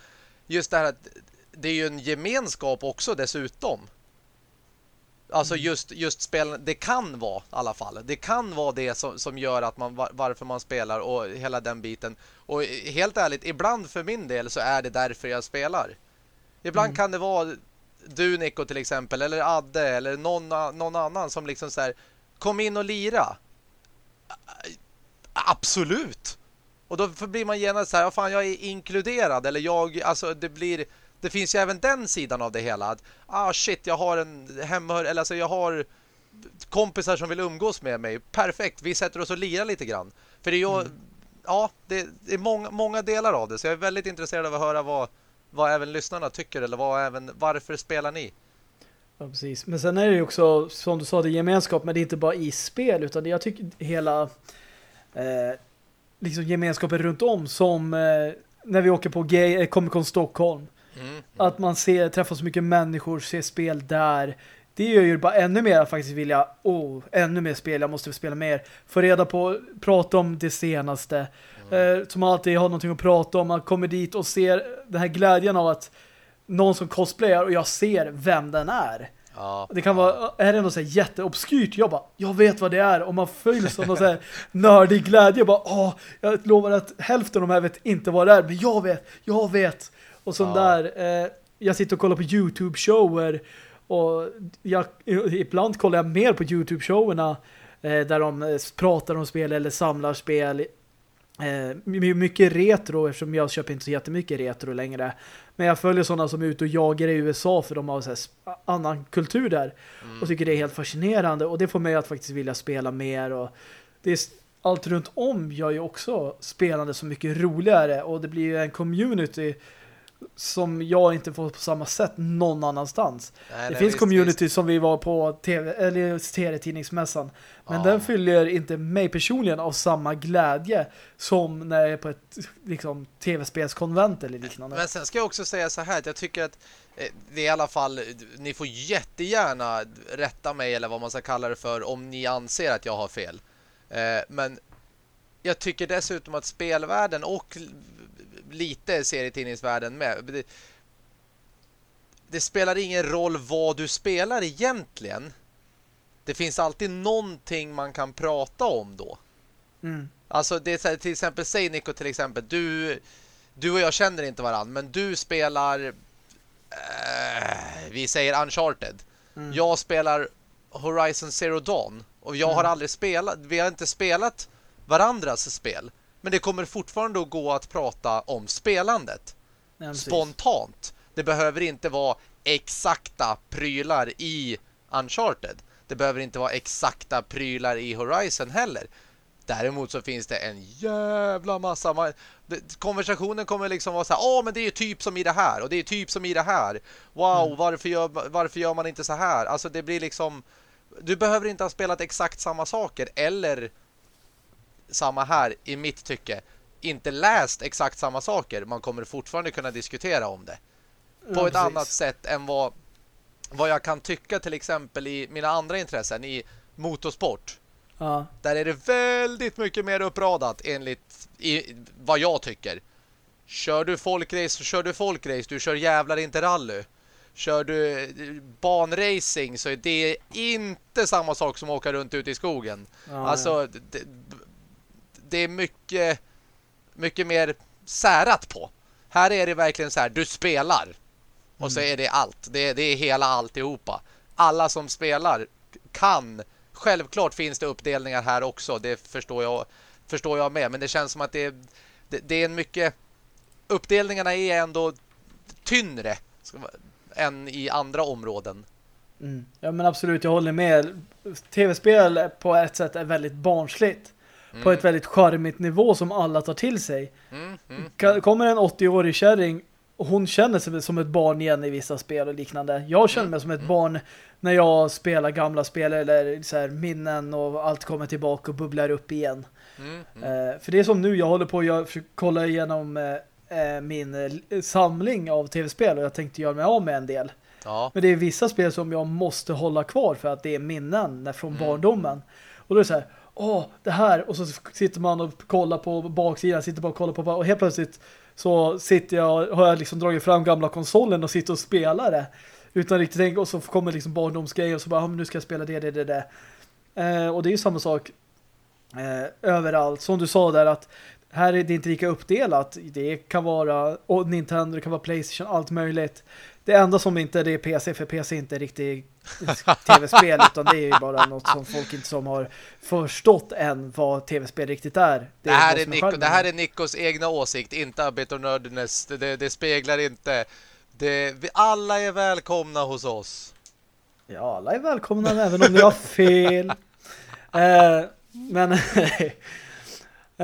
Just det här att det är ju en gemenskap också dessutom. Alltså mm. just, just spelen, det kan vara i alla fall. Det kan vara det som, som gör att man, varför man spelar och hela den biten. Och helt ärligt, ibland för min del så är det därför jag spelar. Ibland mm. kan det vara du Nico till exempel, eller Adde, eller någon, någon annan som liksom så här, kom in och lira. Absolut! Och då blir man genast så här, fan jag är inkluderad, eller jag, alltså det blir det finns ju även den sidan av det hela. Att, ah shit, jag har en hemhör, eller alltså jag har kompisar som vill umgås med mig. Perfekt, vi sätter oss och lirar lite grann. För det är ju, mm. ja, det, är många, många delar av det. Så jag är väldigt intresserad av att höra vad, vad även lyssnarna tycker. Eller vad även, varför spelar ni? Ja, precis. Men sen är det ju också, som du sa, det är gemenskap. Men det är inte bara i spel. Utan jag tycker hela eh, liksom gemenskapen runt om. Som eh, när vi åker på Gay, Comic Con Stockholm. Mm. Att man ser, träffar så mycket människor, ser spel där. Det gör ju bara ännu mer att faktiskt vilja, oh, ännu mer spel, jag måste spela mer. Få reda på, prata om det senaste. Mm. Eh, som alltid har någonting att prata om. Man kommer dit och ser den här glädjen av att någon som cosplayar och jag ser vem den är. Ja, det kan vara, är det något så här jätteobskyrt? Jag bara, jag vet vad det är. Och man fylls av någon så här nördig glädje. Jag bara, åh, jag lovar att hälften av de här vet inte vad det är. Men jag vet, jag vet. Och sån ja. där, eh, jag sitter och kollar på Youtube-shower och jag, ibland kollar jag mer på Youtube-showerna eh, där de eh, pratar om spel eller samlar spel. Eh, mycket retro eftersom jag köper inte så jättemycket retro längre. Men jag följer sådana som är ute och jagar i USA för de har så annan kultur där. Mm. Och tycker det är helt fascinerande. Och det får mig att faktiskt vilja spela mer. Och det är, allt runt om gör ju också spelande så mycket roligare. Och det blir ju en community som jag inte får på samma sätt någon annanstans. Nej, det finns visst, community visst. som vi var på TV, eller serietidningsmässan. Men ja. den fyller inte mig personligen av samma glädje som när jag är på ett liksom, tv-spelskonvent eller liknande. Men sen ska jag också säga så här att jag tycker att eh, det är i alla fall, ni får jättegärna rätta mig eller vad man ska kalla det för om ni anser att jag har fel. Eh, men jag tycker dessutom att spelvärlden och lite serietidningsvärlden med det, det spelar ingen roll vad du spelar egentligen. Det finns alltid någonting man kan prata om då. Mm. Alltså det är så här, till exempel, säg Nico till exempel, du, du och jag känner inte varandra, men du spelar eh, vi säger Uncharted. Mm. Jag spelar Horizon Zero Dawn och jag har aldrig spelat, vi har inte spelat varandras spel. Men det kommer fortfarande att gå att prata om spelandet. Ja, spontant. Det behöver inte vara exakta prylar i Uncharted. Det behöver inte vara exakta prylar i Horizon heller. Däremot så finns det en jävla massa... Konversationen kommer liksom vara så här, åh men det är ju typ som i det här och det är typ som i det här. Wow, Mm. varför, gör, varför gör man inte så här? Alltså det blir liksom... Du behöver inte ha spelat exakt samma saker eller samma här i mitt tycke. Inte läst exakt samma saker. Man kommer fortfarande kunna diskutera om det. På Ja, ett precis. annat sätt än vad, vad jag kan tycka till exempel i mina andra intressen i motorsport. Ja. Där är det väldigt mycket mer uppradat enligt i, vad jag tycker. Kör du folkrace så kör du folkrace. Du kör jävlar inte rally. Kör du eh, banracing så är det inte samma sak som att åka runt ute i skogen. Ja, alltså, det, det är mycket mycket mer särat på. Här är det verkligen så här, du spelar. Och så är det allt. Det, det är hela alltihopa. Alla som spelar kan. Självklart finns det uppdelningar här också. Det förstår jag, förstår jag med. Men det känns som att det, det, det är en mycket... Uppdelningarna är ändå man- än i andra områden. Mm. Ja men absolut, jag håller med. Tv-spel på ett sätt är väldigt barnsligt. På ett väldigt charmigt nivå som alla tar till sig. Mm, mm. Kommer en 80-årig kärring och hon känner sig som ett barn igen i vissa spel och liknande. Jag känner mig som ett barn när jag spelar gamla spel eller så här minnen och allt kommer tillbaka och bubblar upp igen. Mm, mm. Eh, för det är som nu, jag håller på att jag försöker kolla igenom eh, min eh, samling av tv-spel och jag tänkte göra mig av med en del. Ja. Men det är vissa spel som jag måste hålla kvar för att det är minnen från barndomen. Och då är det så här, åh, det här. Och så sitter man och kollar på baksidan, sitter bara och kollar på och helt plötsligt så sitter jag, har jag liksom dragit fram gamla konsolen och sitter och spelar det. Utan riktigt tänka, och så kommer liksom barndomsgrejer och så bara, ah, nu ska jag spela det, det, det, det. Eh, och det är ju samma sak eh, överallt. Som du sa där att här är det inte lika uppdelat. Det kan vara och Nintendo, det kan vara Playstation, allt möjligt. Det enda som inte är det är PC, för PC är inte riktigt tv-spel utan det är ju bara något som folk inte som har förstått än vad tv-spel riktigt är. Det, här vad är som Nico, det här är Nikos egna åsikt, inte Abit och Nerdness. Det, det, det speglar inte. Det, vi alla är välkomna hos oss. Ja, alla är välkomna även om ni har fel. Eh, men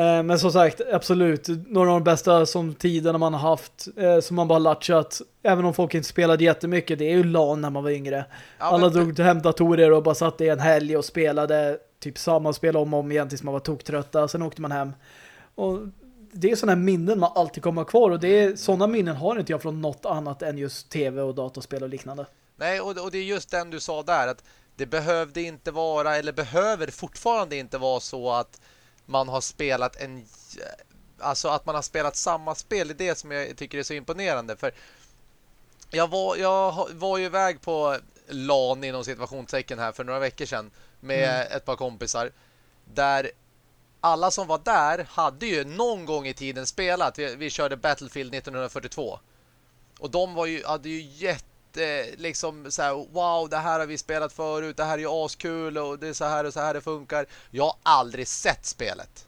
men som sagt, absolut. Några av de bästa som tiderna man har haft eh, som man bara latchat. Även om folk inte spelade jättemycket. Det är ju LAN när man var yngre. Ja, Alla drog hem datorer och bara satt i en helg och spelade typ samma spel om och om igen tills man var toktrötta. Sen åkte man hem. Och det är sådana här minnen man alltid kommer kvar. Och det är, sådana minnen har inte jag från något annat än just tv och dataspel och liknande. Nej, och, och det är just den du sa där att det behövde inte vara eller behöver fortfarande inte vara så att man har spelat en alltså att man har spelat samma spel. Det är det som jag tycker är så imponerande för jag var, jag var ju iväg på LAN inom situationstecken här för några veckor sedan med ett par kompisar där alla som var där hade ju någon gång i tiden spelat. Vi, vi körde Battlefield 1942. Och de var ju, hade ju jätte liksom så här, wow, det här har vi spelat förut, det här är ju askul och det är så här och så här det funkar. Jag har aldrig sett spelet.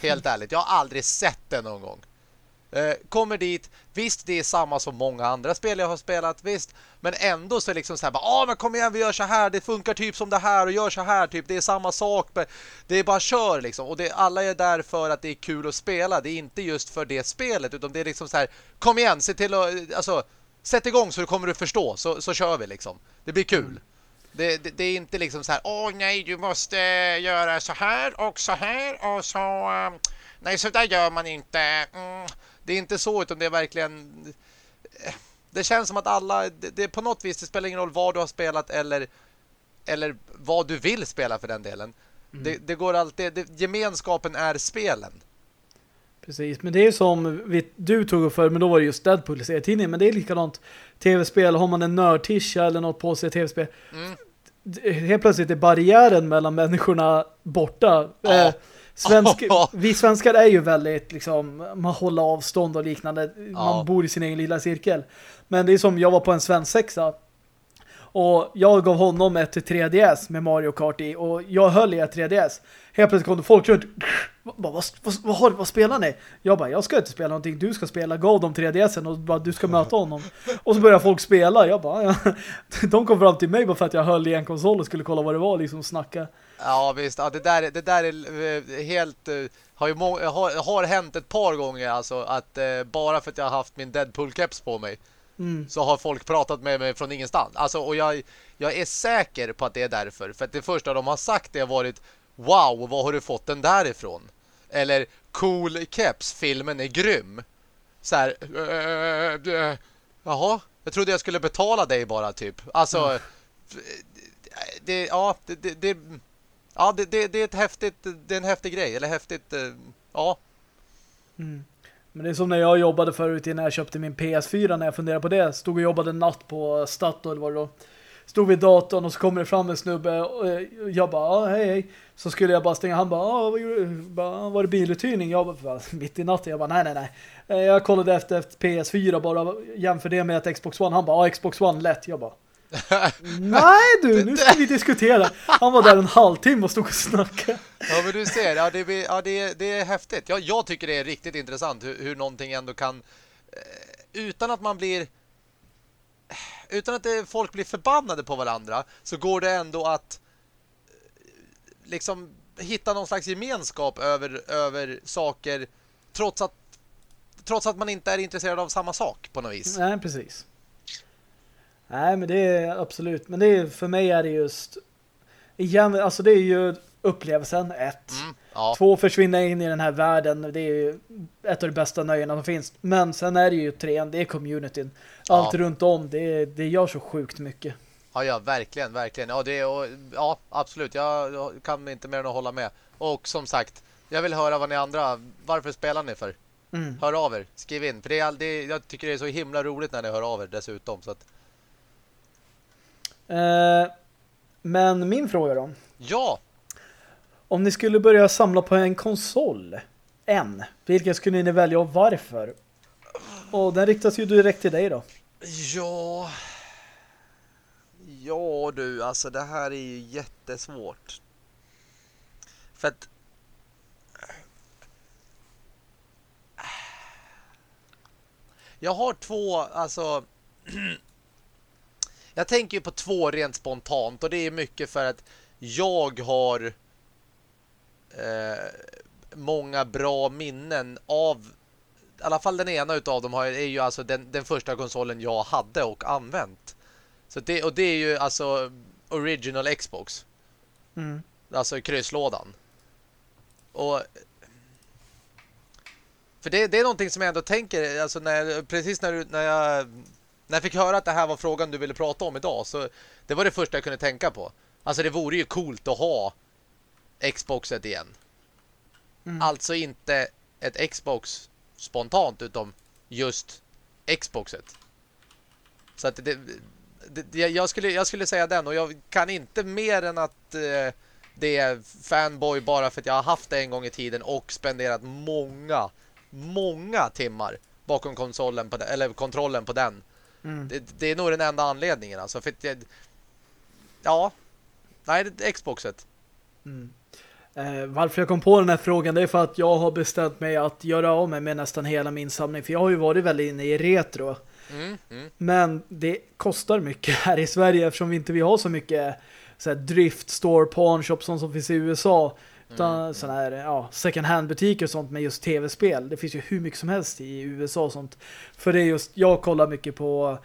Helt ärligt, jag har aldrig sett det någon gång. Eh, kommer dit, visst det är samma som många andra spel jag har spelat, visst. Men ändå så är det liksom så här, ja men kom igen vi gör så här, det funkar typ som det här och gör så här typ, det är samma sak. Det är bara kör liksom. Och det, alla är där för att det är kul att spela, det är inte just för det spelet utan det är liksom så här, kom igen, se till att, alltså, sätt igång så kommer du förstå, så, så kör vi liksom. Det blir kul. Det, det, det är inte liksom så här, åh nej, du måste göra så här och så här och så... eh, nej, så där gör man inte. Mm, det är inte så, utan det är verkligen... Det känns som att alla... Det, det på något vis, det spelar ingen roll vad du har spelat eller, eller vad du vill spela för den delen. Mm. Det, går alltid, gemenskapen är spelen. Precis, men det är som vi, du tog upp för, men då var det just Deadpool i serietidningen, men det är likadant tv-spel, har man en nördtisha eller något på sig tv-spel mm. helt plötsligt är barriären mellan människorna borta. Ja. Eh, svensk, vi svenskar är ju väldigt liksom, man håller avstånd och liknande. Ja. Man bor i sin egen lilla cirkel. Men det är som jag var på en svensk sexa och jag gav honom ett 3DS med Mario Kart i och jag höll i ett 3DS. Helt plötsligt kom det folk runt. Vad, vad, vad, vad, vad spelar ni? Jag bara, jag ska inte spela någonting. Du ska spela. Gav dem 3DSen och bara, du ska möta honom. Och så börjar folk spela. Jag bara, ja. De kom fram till mig bara för att jag höll i en konsol och skulle kolla vad det var. Liksom snacka. Ja visst, ja, det, där, det där är eh, helt... Eh, har, ju har, har hänt ett par gånger alltså att eh, bara för att jag har haft min Deadpool-keps på mig mm. så har folk pratat med mig från ingenstans. Alltså, och jag, jag är säker på att det är därför. För att det första de har sagt det har varit Wow, vad har du fått den därifrån? Eller Cool keps, filmen är grym. Så här, äh, äh, jaha, jag trodde jag skulle betala dig bara typ. Alltså mm. det, ja, det, det, det ja, det, det, det, är ett häftigt det är en häftig grej eller häftigt ja. Mm. Men det är som när jag jobbade förut när jag köpte min PS4 när jag funderade på det. Stod och jobbade natt på Statoil var det då. Stod vid datorn och så kommer det fram en snubbe och jag bara, ah, hej hej. Så skulle jag bara stänga, han bara, ah, vad var det biluthyrning? Jag bara, mitt i natten, jag bara, nej nej nej. Eh, jag kollade efter, efter PS4 bara, jämför det med ett Xbox One. Han bara, ah, Xbox One lätt. Jag bara, Nej du, nu ska vi diskutera. Han var där en halvtimme och stod och snackade. Ja men du ser, ja, det, ja, det, det är häftigt. Ja, jag tycker det är riktigt intressant hur, hur någonting ändå kan eh, utan att man blir utan att det, folk blir förbannade på varandra så går det ändå att eh, liksom hitta någon slags gemenskap över, över saker trots att trots att man inte är intresserad av samma sak på något vis. Nej, precis. Nej, men det är absolut. Men det är, för mig är det just igen, alltså det är ju upplevelsen, ett. Mm, ja. Två, försvinna in i den här världen. Det är ju ett av de bästa nöjena som finns. Men sen är det ju trean, det är communityn. Allt ja. runt om, det, det gör så sjukt mycket. Ja, ja, verkligen, verkligen. Ja, det är, ja, absolut. Jag kan inte mer än att hålla med. Och som sagt, jag vill höra vad ni andra, varför spelar ni för? Mm. Hör av er, skriv in. För det är aldrig, jag tycker det är så himla roligt när ni hör av er dessutom. Så att... Eh, men min fråga då? Ja! Om ni skulle börja samla på en konsol, en, vilken skulle ni välja och varför? Och den riktas ju direkt till dig då. Ja... Ja du, alltså det här är ju jättesvårt. För att... Jag har två, alltså... jag tänker ju på två rent spontant och det är mycket för att jag har eh, många bra minnen av i alla fall den ena utav dem har, är ju alltså den, den första konsolen jag hade och använt. Så det, och det är ju alltså original Xbox. Mm. Alltså krysslådan. Och för det, det är någonting som jag ändå tänker alltså när, precis när, du, när jag när jag fick höra att det här var frågan du ville prata om idag så det var det första jag kunde tänka på. Alltså det vore ju coolt att ha Xboxet igen. Mm. Alltså inte ett Xbox spontant utom just Xboxet. Så att det, det, jag, skulle, jag skulle säga den och jag kan inte mer än att eh, det är fanboy bara för att jag har haft det en gång i tiden och spenderat många, många timmar bakom konsolen på den, eller kontrollen på den. Mm. Det, det, är nog den enda anledningen alltså för att jag, ja, nej, det är Xboxet. Mm. Eh, varför jag kom på den här frågan det är för att jag har bestämt mig att göra av mig med nästan hela min samling. För jag har ju varit väldigt inne i retro. Mm, mm. Men det kostar mycket här i Sverige eftersom vi inte vi har så mycket så här, drift, store, pawn shop sånt som finns i USA. Utan mm. sådana här ja, second hand butiker och sånt med just tv-spel. Det finns ju hur mycket som helst i USA och sånt. För det är just, jag kollar mycket på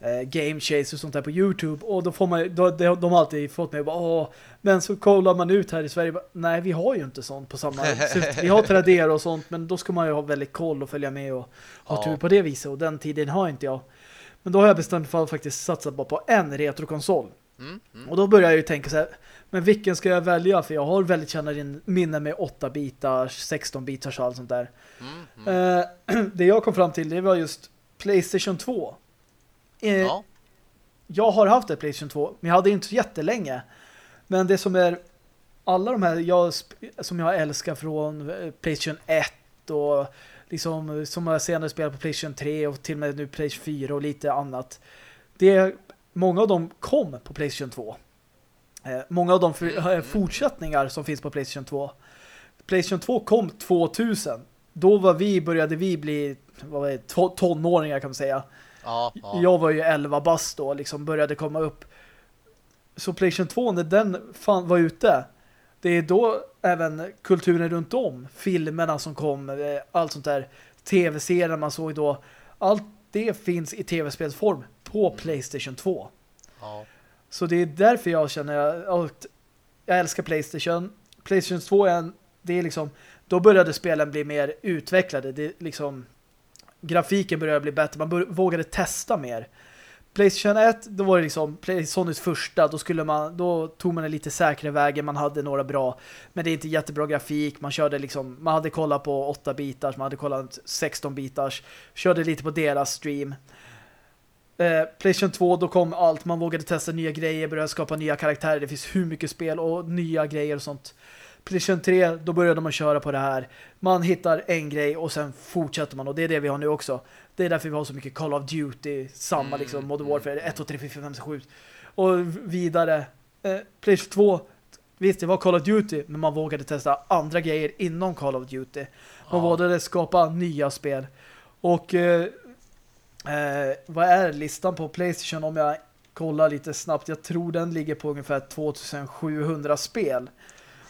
eh, game chase och sånt där på Youtube och då får man då, de, de har alltid fått mig bara, Åh. men så kollar man ut här i Sverige bara, nej vi har ju inte sånt på samma syfte. Vi har Tradera och sånt men då ska man ju ha väldigt koll och följa med och ha ja. tur på det viset och den tiden har inte jag. Men då har jag bestämt för att faktiskt satsa bara på en retrokonsol. Mm, mm. Och då börjar jag ju tänka så här Men vilken ska jag välja? För jag har väldigt kända minne med 8 bitar, 16 bitar och allt sånt där. Mm, mm. Eh, det jag kom fram till det var just Playstation 2. Eh, ja. Jag har haft ett Playstation 2, men jag hade inte så jättelänge. Men det som är alla de här jag, som jag älskar från eh, Playstation 1 och liksom som jag senare spelat på Playstation 3 och till och med nu Playstation 4 och lite annat. Det, många av dem kom på Playstation 2. Eh, många av de för, eh, fortsättningar som finns på Playstation 2. Playstation 2 kom 2000. Då var vi, började vi bli vad var det, tonåringar kan man säga. Ja, ja. Jag var ju 11 bast då, liksom började komma upp. Så Playstation 2, när den fan var ute, det är då även kulturen runt om, filmerna som kom, eh, allt sånt där, tv-serier man såg då, allt det finns i tv-spelsform på Playstation 2. Ja. Så det är därför jag känner att jag älskar Playstation. Playstation 2 är en, det är liksom, då började spelen bli mer utvecklade. Det är liksom, grafiken började bli bättre. Man vågade testa mer. Playstation 1, då var det liksom Sonys första, då skulle man då tog man en lite säkrare vägen, man hade några bra, men det är inte jättebra grafik, man körde liksom, man hade kollat på 8 bitars, man hade kollat 16 bitars, körde lite på deras stream. Eh, Playstation 2, då kom allt, man vågade testa nya grejer, började skapa nya karaktärer, det finns hur mycket spel och nya grejer och sånt. Playstation 3, då började man köra på det här. Man hittar en grej och sen fortsätter man och det är det vi har nu också. Det är därför vi har så mycket Call of Duty, samma mm. liksom, Modern Warfare, 1, 2, 3, 4, 5, 6, 7. Och vidare. Eh, Playstation 2, visst det var Call of Duty, men man vågade testa andra grejer inom Call of Duty. Man ja. vågade skapa nya spel. Och eh, eh, vad är listan på Playstation om jag kollar lite snabbt? Jag tror den ligger på ungefär 2700 spel.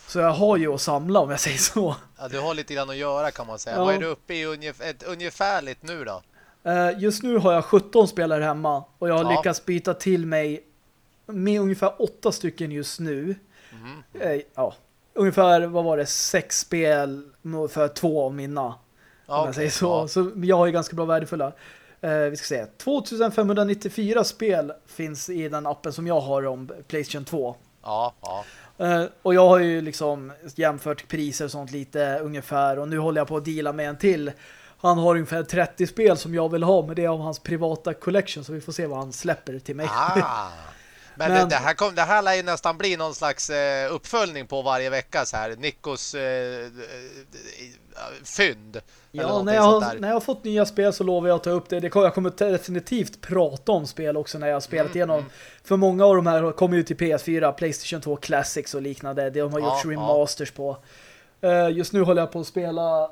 Så jag har ju att samla om jag säger så. Ja, du har lite grann att göra kan man säga. Ja. Vad är du uppe i ungefär, ett, ungefärligt nu då? Uh, just nu har jag 17 spelare hemma och jag har ja. lyckats byta till mig med ungefär åtta stycken just nu. Mm. Uh, ja, ungefär, vad var det, sex spel för två av mina. Okay. Jag säger så. Ja. så jag har ju ganska bra värdefulla. Uh, vi ska se, 2594 spel finns i den appen som jag har om Playstation 2. Ja, ja. Uh, och jag har ju liksom jämfört priser och sånt lite ungefär och nu håller jag på att deala med en till. Han har ungefär 30 spel som jag vill ha men det är av hans privata collection så vi får se vad han släpper till mig. Ah. Men, men det, här kom, det här lär ju nästan bli någon slags eh, uppföljning på varje vecka så här. Nikos eh, fynd. Ja, när jag, när jag har fått nya spel så lovar jag att ta upp det. det jag kommer definitivt prata om spel också när jag har spelat mm, igenom. Mm. För många av de här kommer ju till PS4, Playstation 2 Classics och liknande. Det de har ja, gjort remasters ja. på. Uh, just nu håller jag på att spela uh,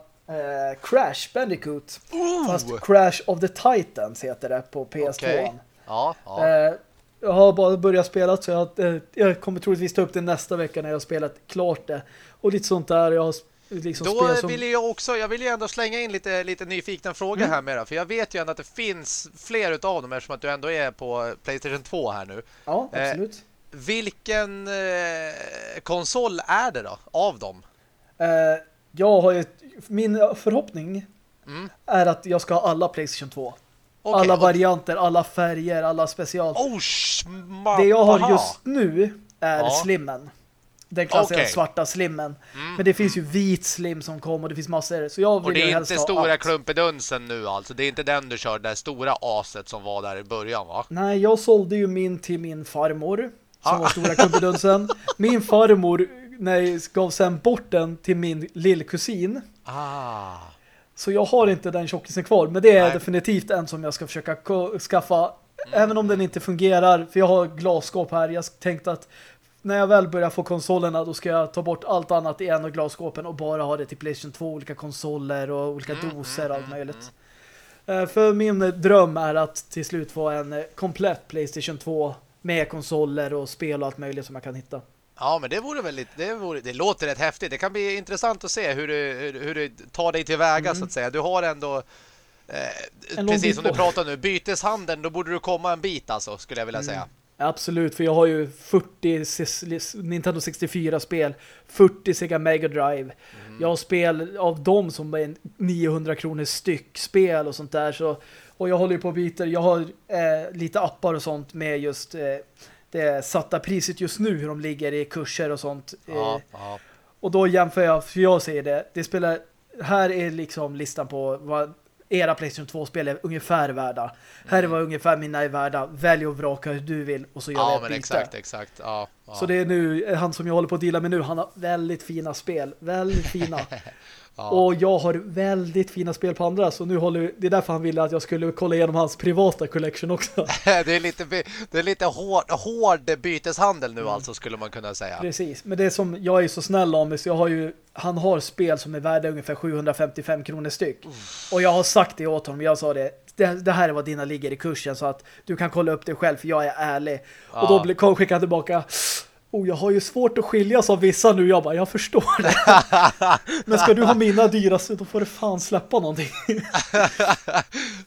Crash Bandicoot. Ooh. Fast Crash of the Titans heter det på PS2. Okay. Ja, ja. Uh, jag har bara börjat spela så jag, jag kommer troligtvis ta upp det nästa vecka när jag har spelat klart det. Och lite sånt där. Jag har liksom Då som... vill jag också, jag vill ju ändå slänga in lite, lite nyfikna frågor mm. här med det, För jag vet ju ändå att det finns fler utav dem eftersom att du ändå är på Playstation 2 här nu. Ja, eh, absolut. Eh, vilken eh, konsol är det då, av dem? Eh, jag har ju, min förhoppning mm. är att jag ska ha alla Playstation 2. Okay, alla varianter, alla färger, alla special. Oh, det jag har just nu är ja. slimmen. Den klassiska okay. svarta slimmen. Mm. Men det finns ju vit slim som kom och det finns massor. Så jag vill och det är inte stora klumpedunsen nu alltså. Det är inte den du kör, det stora aset som var där i början va? Nej, jag sålde ju min till min farmor. Som ah. var stora klumpedunsen. Min farmor när gav sen bort den till min lillkusin. Ah. Så jag har inte den tjockisen kvar. Men det är Nej. definitivt en som jag ska försöka skaffa. Mm. Även om den inte fungerar. För jag har glasskåp här. Jag tänkte att när jag väl börjar få konsolerna då ska jag ta bort allt annat i en av glasskåpen och bara ha det till Playstation 2, olika konsoler och olika mm, doser och allt mm, möjligt. Mm. För min dröm är att till slut få en eh, komplett Playstation 2 med konsoler och spel och allt möjligt som jag kan hitta. Ja, men det vore väldigt det, vore, det låter rätt häftigt. Det kan bli intressant att se hur du, hur, hur du tar dig tillväga mm. så att säga. Du har ändå eh, precis som du pratar nu, byteshandeln, då borde du komma en bit alltså, skulle jag vilja mm. säga. Absolut, för jag har ju 40 Nintendo 64-spel, 40 Sega Mega Drive. Mm. Jag har spel av dem som är 900 kronor styck spel och sånt där. Så, och jag håller ju på och byter. Jag har eh, lite appar och sånt med just eh, det satta priset just nu, hur de ligger i kurser och sånt. Ja, Eh, ja. Och då jämför jag, för jag säger det, det spelar, här är liksom listan på vad era Playstation 2-spel är ungefär värda. Här är vad ungefär mina är värda. Välj och vraka hur du vill och så gör vi Ja, ett men byte. exakt, exakt. Ja, ja. Så det är nu, han som jag håller på att dela med nu, han har väldigt fina spel. Väldigt fina. ja. Och jag har väldigt fina spel på andra, så nu håller det är därför han ville att jag skulle kolla igenom hans privata collection också. det är lite, det är lite hård, hård byteshandel nu Mm. alltså skulle man kunna säga. Precis, men det är som jag är så snäll om så jag har ju han har spel som är värda ungefär 755 kronor styck. Och jag har sagt det åt honom, jag sa det, det, det här är vad dina ligger i kursen så att du kan kolla upp det själv för jag är ärlig. Ja. Och då skickade han tillbaka Oh, jag har ju svårt att skiljas av vissa nu. Jag bara, jag förstår det. Men ska du ha mina dyraste, då får du fan släppa någonting.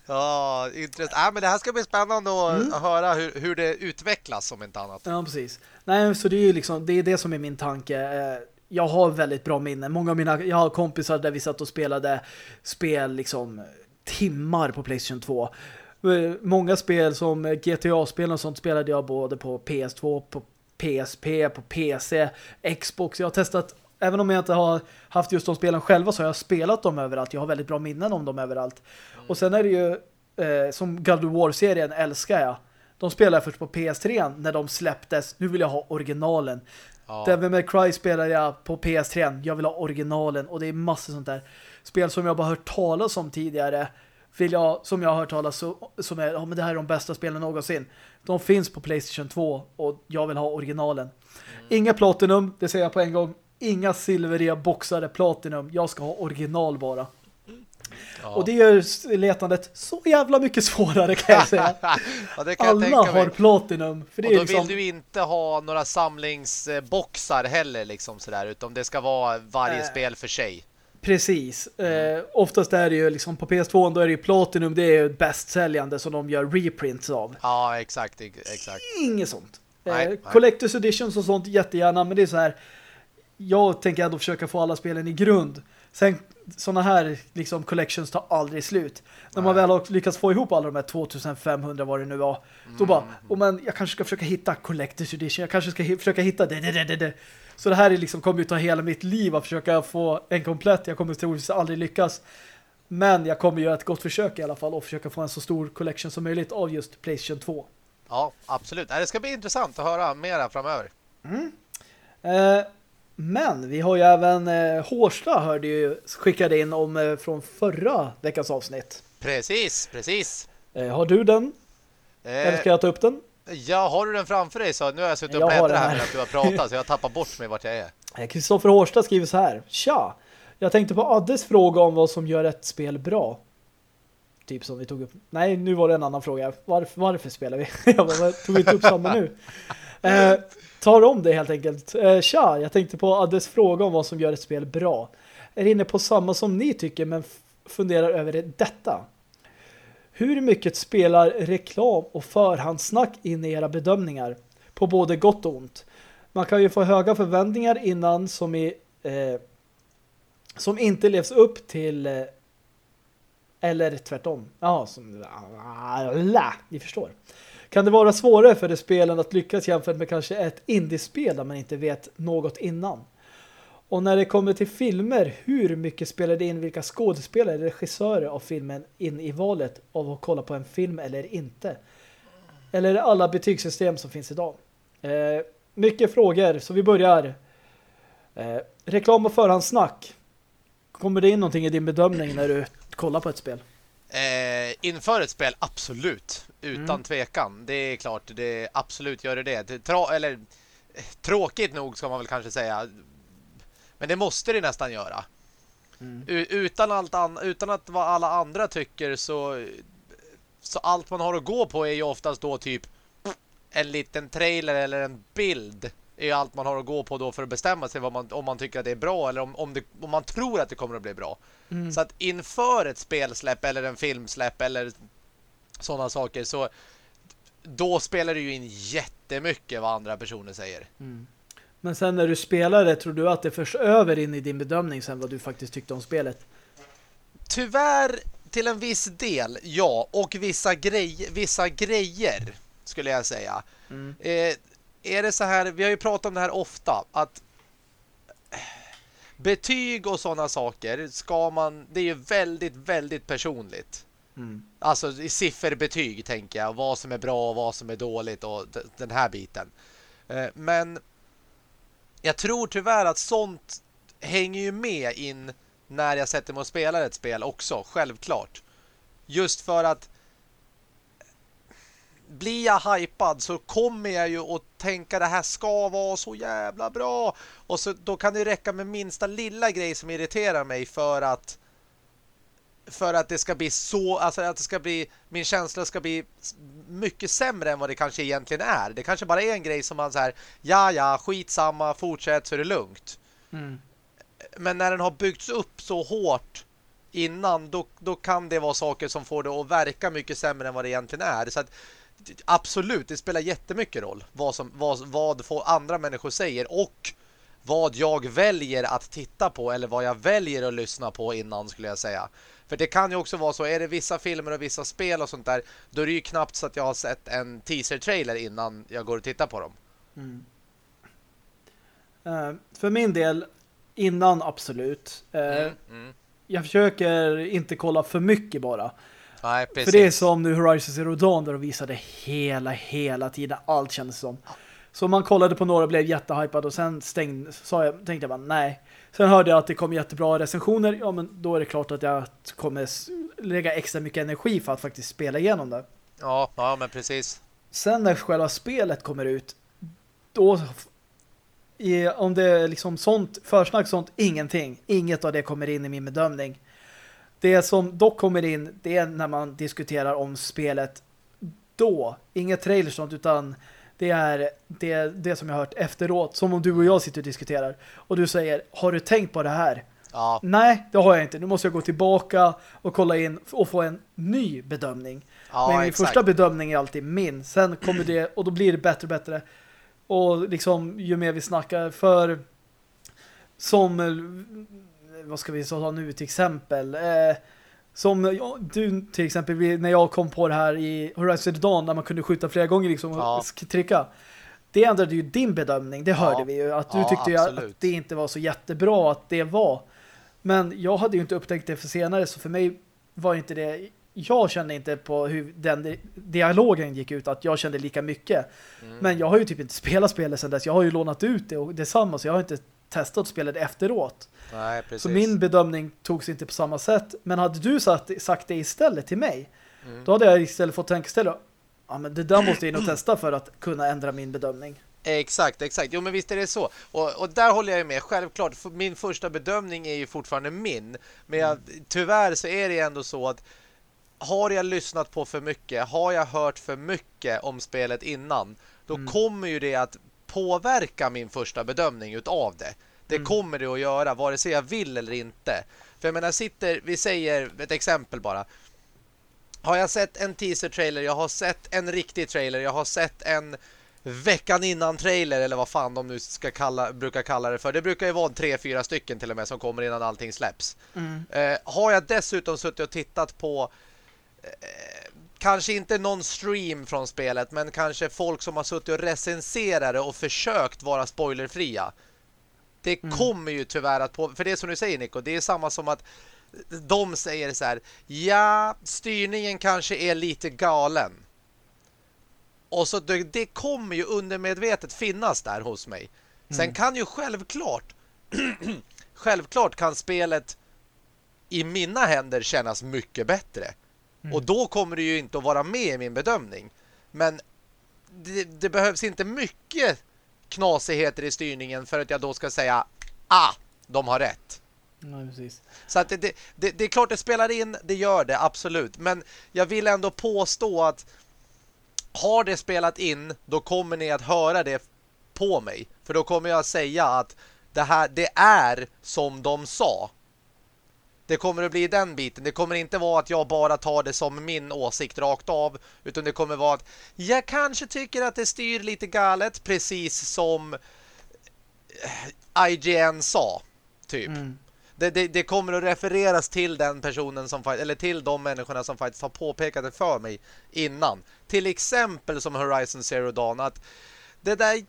Ja, intressant. Äh, men det här ska bli spännande att Mm. höra hur, hur det utvecklas om inte annat. Ja, precis. Nej, så det är ju liksom, det är det som är min tanke. Eh, Jag har väldigt bra minnen. Många av mina, jag har kompisar där vi satt och spelade spel liksom timmar på Playstation 2. Eh, Många spel som GTA-spel och sånt spelade jag både på PS2, på PSP, på PC, Xbox. Jag har testat, även om jag inte har haft just de spelen själva så har jag spelat dem överallt. Jag har väldigt bra minnen om dem överallt. Och sen är det ju eh, som God of War-serien älskar jag. De spelade jag först på PS3 när de släpptes. Nu vill jag ha originalen. Ja. Devil May Cry spelade jag på PS3. Jag vill ha originalen. Och det är massor sånt där. Spel som jag bara hört talas om tidigare. Vill jag, som jag har hört talas om, som är, ja men det här är de bästa spelen någonsin. De finns på Playstation 2 och jag vill ha originalen. Inga Platinum, det säger jag på en gång. Inga silveriga boxade Platinum. Jag ska ha original bara. Ja. Och det gör letandet så jävla mycket svårare kan jag säga. ja, kan jag Alla mig. har Platinum. För det Och då liksom... vill du inte ha några samlingsboxar heller liksom sådär, utan det ska vara varje Äh. spel för sig. Precis. Eh, oftast är det ju liksom på PS2 då är det ju Platinum, det är ju bästsäljande som de gör reprints av. Ja, exakt, exakt. Inget sånt. Eh, nej. Collectors editions och sånt jättegärna, men det är så här jag tänker ändå försöka få alla spelen i grund. Sen sådana här liksom collections tar aldrig slut. När man väl har lyckats få ihop alla de här 2500 vad det nu var, då bara, Mm. oh, men jag kanske ska försöka hitta collectors edition, jag kanske ska försöka hitta det, det, det, det. Så det här är liksom, kommer ju ta hela mitt liv att försöka få en komplett. Jag kommer troligtvis aldrig lyckas. Men jag kommer göra ett gott försök i alla fall och försöka få en så stor collection som möjligt av just Playstation 2. Ja, absolut. Det ska bli intressant att höra mera framöver. Eh, men vi har ju även eh, Hårsta hörde ju skickade in om eh, från förra veckans avsnitt. Precis, precis. Eh, har du den? Eller Eh, ska jag ta upp den? Ja, har du den framför dig så nu har jag suttit och bläddrat här medan du har pratat så jag har tappat bort mig vart jag är. Eh, Kristoffer Hårsta skriver så här. Tja! Jag tänkte på Addes fråga om vad som gör ett spel bra. Typ som vi tog upp. Nej, nu var det en annan fråga. Varför, varför spelar vi? jag bara, tog vi inte upp samma nu? Eh, tar om det helt enkelt. Eh, tja, jag tänkte på Addes fråga om vad som gör ett spel bra. Är inne på samma som ni tycker men funderar över det- detta. Hur mycket spelar reklam och förhandssnack in i era bedömningar? På både gott och ont. Man kan ju få höga förväntningar innan som i eh, som inte levs upp till eh, eller tvärtom. Ja, som alla, ni förstår. Kan det vara svårare för det spelen att lyckas jämfört med kanske ett indiespel där man inte vet något innan? Och när det kommer till filmer, hur mycket spelar det in vilka skådespelare eller regissörer av filmen in i valet av att kolla på en film eller inte? Eller alla betygssystem som finns idag? Eh, mycket frågor, så vi börjar. Eh, reklam och förhandssnack. Kommer det in någonting i din bedömning när du kollar på ett spel? Eh, inför ett spel, absolut. Utan Mm. tvekan. Det är klart, det absolut gör det det. det tra eller eh, tråkigt nog ska man väl kanske säga. Men det måste det nästan göra. U utan, allt an utan att vad alla andra tycker så så allt man har att gå på är ju oftast då typ en liten trailer eller en bild är ju allt man har att gå på då för att bestämma sig vad man, om man tycker att det är bra eller om, om, det, om man tror att det kommer att bli bra. Mm. Så att inför ett spelsläpp eller en filmsläpp eller sådana saker så då spelar det ju in jättemycket vad andra personer säger. Men sen när du spelar det, tror du att det förs över in i din bedömning sen vad du faktiskt tyckte om spelet? Tyvärr till en viss del, ja. Och vissa, grej, vissa grejer skulle jag säga. Mm. Eh, är det så här, vi har ju pratat om det här ofta, att betyg och sådana saker ska man, det är ju väldigt, väldigt personligt. Mm. Alltså i sifferbetyg tänker jag, vad som är bra och vad som är dåligt och den här biten. Eh, men jag tror tyvärr att sånt hänger ju med in när jag sätter mig och spelar ett spel också, självklart. Just för att blir jag hypad så kommer jag ju att tänka det här ska vara så jävla bra. Och så då kan det räcka med minsta lilla grej som irriterar mig för att för att det ska bli så alltså att det ska bli min känsla ska bli mycket sämre än vad det kanske egentligen är. Det kanske bara är en grej som man så här ja ja, skitsamma, fortsätt så är det lugnt. Mm. Men när den har byggts upp så hårt innan då, då kan det vara saker som får det att verka mycket sämre än vad det egentligen är. Så att absolut, det spelar jättemycket roll vad, som, vad, vad andra människor säger och vad jag väljer att titta på eller vad jag väljer att lyssna på innan skulle jag säga. För det kan ju också vara så, är det vissa filmer och vissa spel och sånt där, då är det ju knappt så att jag har sett en teaser-trailer innan jag går och tittar på dem. Mm. Uh, för min del, innan absolut. Uh, mm, mm. Jag försöker inte kolla för mycket bara. Nej, För det är som nu Horizon Zero Dawn där de visade hela, hela tiden. Allt kändes som. Så man kollade på några blev jättehypad och sen stängde, sa jag, tänkte jag bara nej. Sen hörde jag att det kom jättebra recensioner. Ja, men då är det klart att jag kommer lägga extra mycket energi för att faktiskt spela igenom det. Ja, ja men precis. Sen när själva spelet kommer ut, då om det är liksom sånt, försnack sånt, ingenting. Inget av det kommer in i min bedömning. Det som dock kommer in, det är när man diskuterar om spelet då. Inget trailer sånt, utan det är det, det som jag har hört efteråt. Som om du och jag sitter och diskuterar. Och du säger, har du tänkt på det här? Ja. Nej, det har jag inte. Nu måste jag gå tillbaka och kolla in och få en ny bedömning. Ja, Men min exakt. första bedömning är alltid min. Sen kommer det, och då blir det bättre och bättre. Och liksom, ju mer vi snackar för som vad ska vi ta nu till exempel? Eh, som ja, du till exempel när jag kom på det här i Horizon Dawn där man kunde skjuta flera gånger liksom och ja. trycka. Det ändrade ju din bedömning, det hörde ja. vi ju. Att du tyckte ju att det inte var så jättebra att det var. Men jag hade ju inte upptäckt det för senare så för mig var inte det jag kände inte på hur den dialogen gick ut att jag kände lika mycket. Mm. Men jag har ju typ inte spelat spelet sedan dess. Jag har ju lånat ut det och detsamma så jag har inte testat spelet efteråt. Nej, precis. Så min bedömning togs inte på samma sätt. Men hade du sagt, sagt det istället till mig, mm. då hade jag istället fått tänka istället. Ja, men det där måste jag nog testa för att kunna ändra min bedömning. Exakt, exakt. Jo, men visst är det så. Och, och där håller jag med. Självklart, min första bedömning är ju fortfarande min. Men jag, tyvärr så är det ändå så att har jag lyssnat på för mycket, har jag hört för mycket om spelet innan, då mm. kommer ju det att påverka min första bedömning utav det. Det mm. kommer det att göra, vare sig jag vill eller inte. För jag menar, sitter, vi säger ett exempel bara. Har jag sett en teaser-trailer, jag har sett en riktig trailer, jag har sett en veckan innan trailer eller vad fan de nu ska kalla, brukar kalla det för. Det brukar ju vara tre, fyra stycken till och med som kommer innan allting släpps. Mm. Eh, har jag dessutom suttit och tittat på eh, kanske inte någon stream från spelet men kanske folk som har suttit och recenserat och försökt vara spoilerfria. Det mm. kommer ju tyvärr att på... För det som du säger Nico, det är samma som att de säger så här, ja, styrningen kanske är lite galen. Och så det, det kommer ju undermedvetet finnas där hos mig. Sen mm. kan ju självklart självklart kan spelet i mina händer kännas mycket bättre. Mm. Och då kommer det ju inte att vara med i min bedömning. Men det, det, behövs inte mycket knasigheter i styrningen för att jag då ska säga ah, de har rätt. Nej, precis. Så att det, det, det, det är klart det spelar in, det gör det, absolut. Men jag vill ändå påstå att har det spelat in, då kommer ni att höra det på mig. För då kommer jag säga att det här, det är som de sa. Det kommer att bli den biten. Det kommer inte vara att jag bara tar det som min åsikt rakt av. Utan det kommer vara att jag kanske tycker att det styr lite galet. Precis som IGN sa. Typ. Mm. Det, det, det, kommer att refereras till den personen som eller till de människorna som faktiskt har påpekat det för mig innan. Till exempel som Horizon Zero Dawn att det där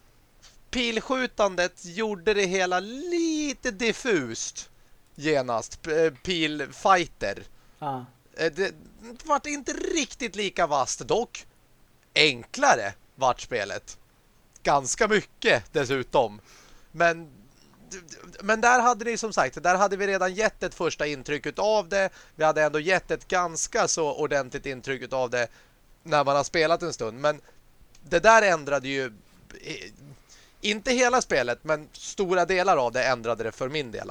pilskjutandet gjorde det hela lite diffust genast. Eh, pilfighter. Ah. Det, det vart inte riktigt lika vast dock. Enklare vart spelet. Ganska mycket dessutom. Men men där hade ni som sagt, där hade vi redan gett ett första intryck av det. Vi hade ändå gett ett ganska så ordentligt intryck av det när man har spelat en stund. Men det där ändrade ju inte hela spelet, men stora delar av det ändrade det för min del.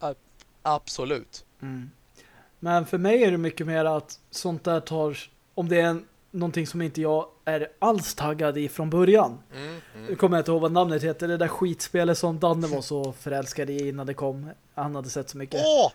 Abs absolut. Mm. Men för mig är det mycket mer att sånt där tar, om det är en, någonting som inte jag är alls taggad i från början. Mm, mm. Jag kommer inte ihåg vad namnet heter. Det där skitspelet som Danne var så förälskad i innan det kom. Han hade sett så mycket. Åh!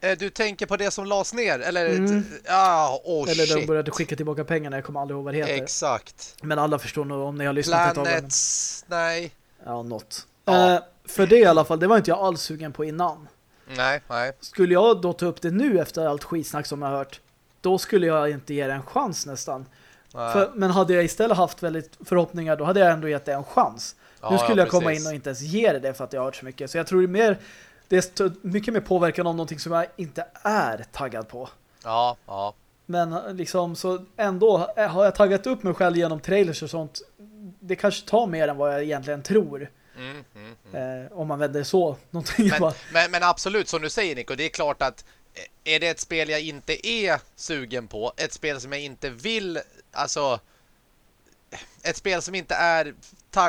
Eh, du tänker på det som lades ner? Eller, mm. ah, oh, eller de började skicka tillbaka pengarna. Jag kommer aldrig ihåg vad det heter. Exakt. Men alla förstår nog om ni har lyssnat Planets, nej. Ja, något. Ja. Eh, för det i alla fall, det var inte jag alls sugen på innan. Nej, nej. Skulle jag då ta upp det nu efter allt skitsnack som jag har hört, då skulle jag inte ge det en chans nästan. För, men hade jag istället haft väldigt förhoppningar, då hade jag ändå gett det en chans. Ja, nu skulle ja, jag komma in och inte ens ge det, det för att jag har hört så mycket. Så jag tror det är mer det är mycket mer påverkan om någonting som jag inte är taggad på. Ja, ja. Men liksom, så ändå har jag taggat upp mig själv genom trailers och sånt. Det kanske tar mer än vad jag egentligen tror. Mm, mm, mm. Eh, om man vänder så. Någonting men, men, men, absolut, som du säger Nico, det är klart att eh, är det ett spel jag inte är sugen på, ett spel som jag inte vill, alltså ett spel som inte är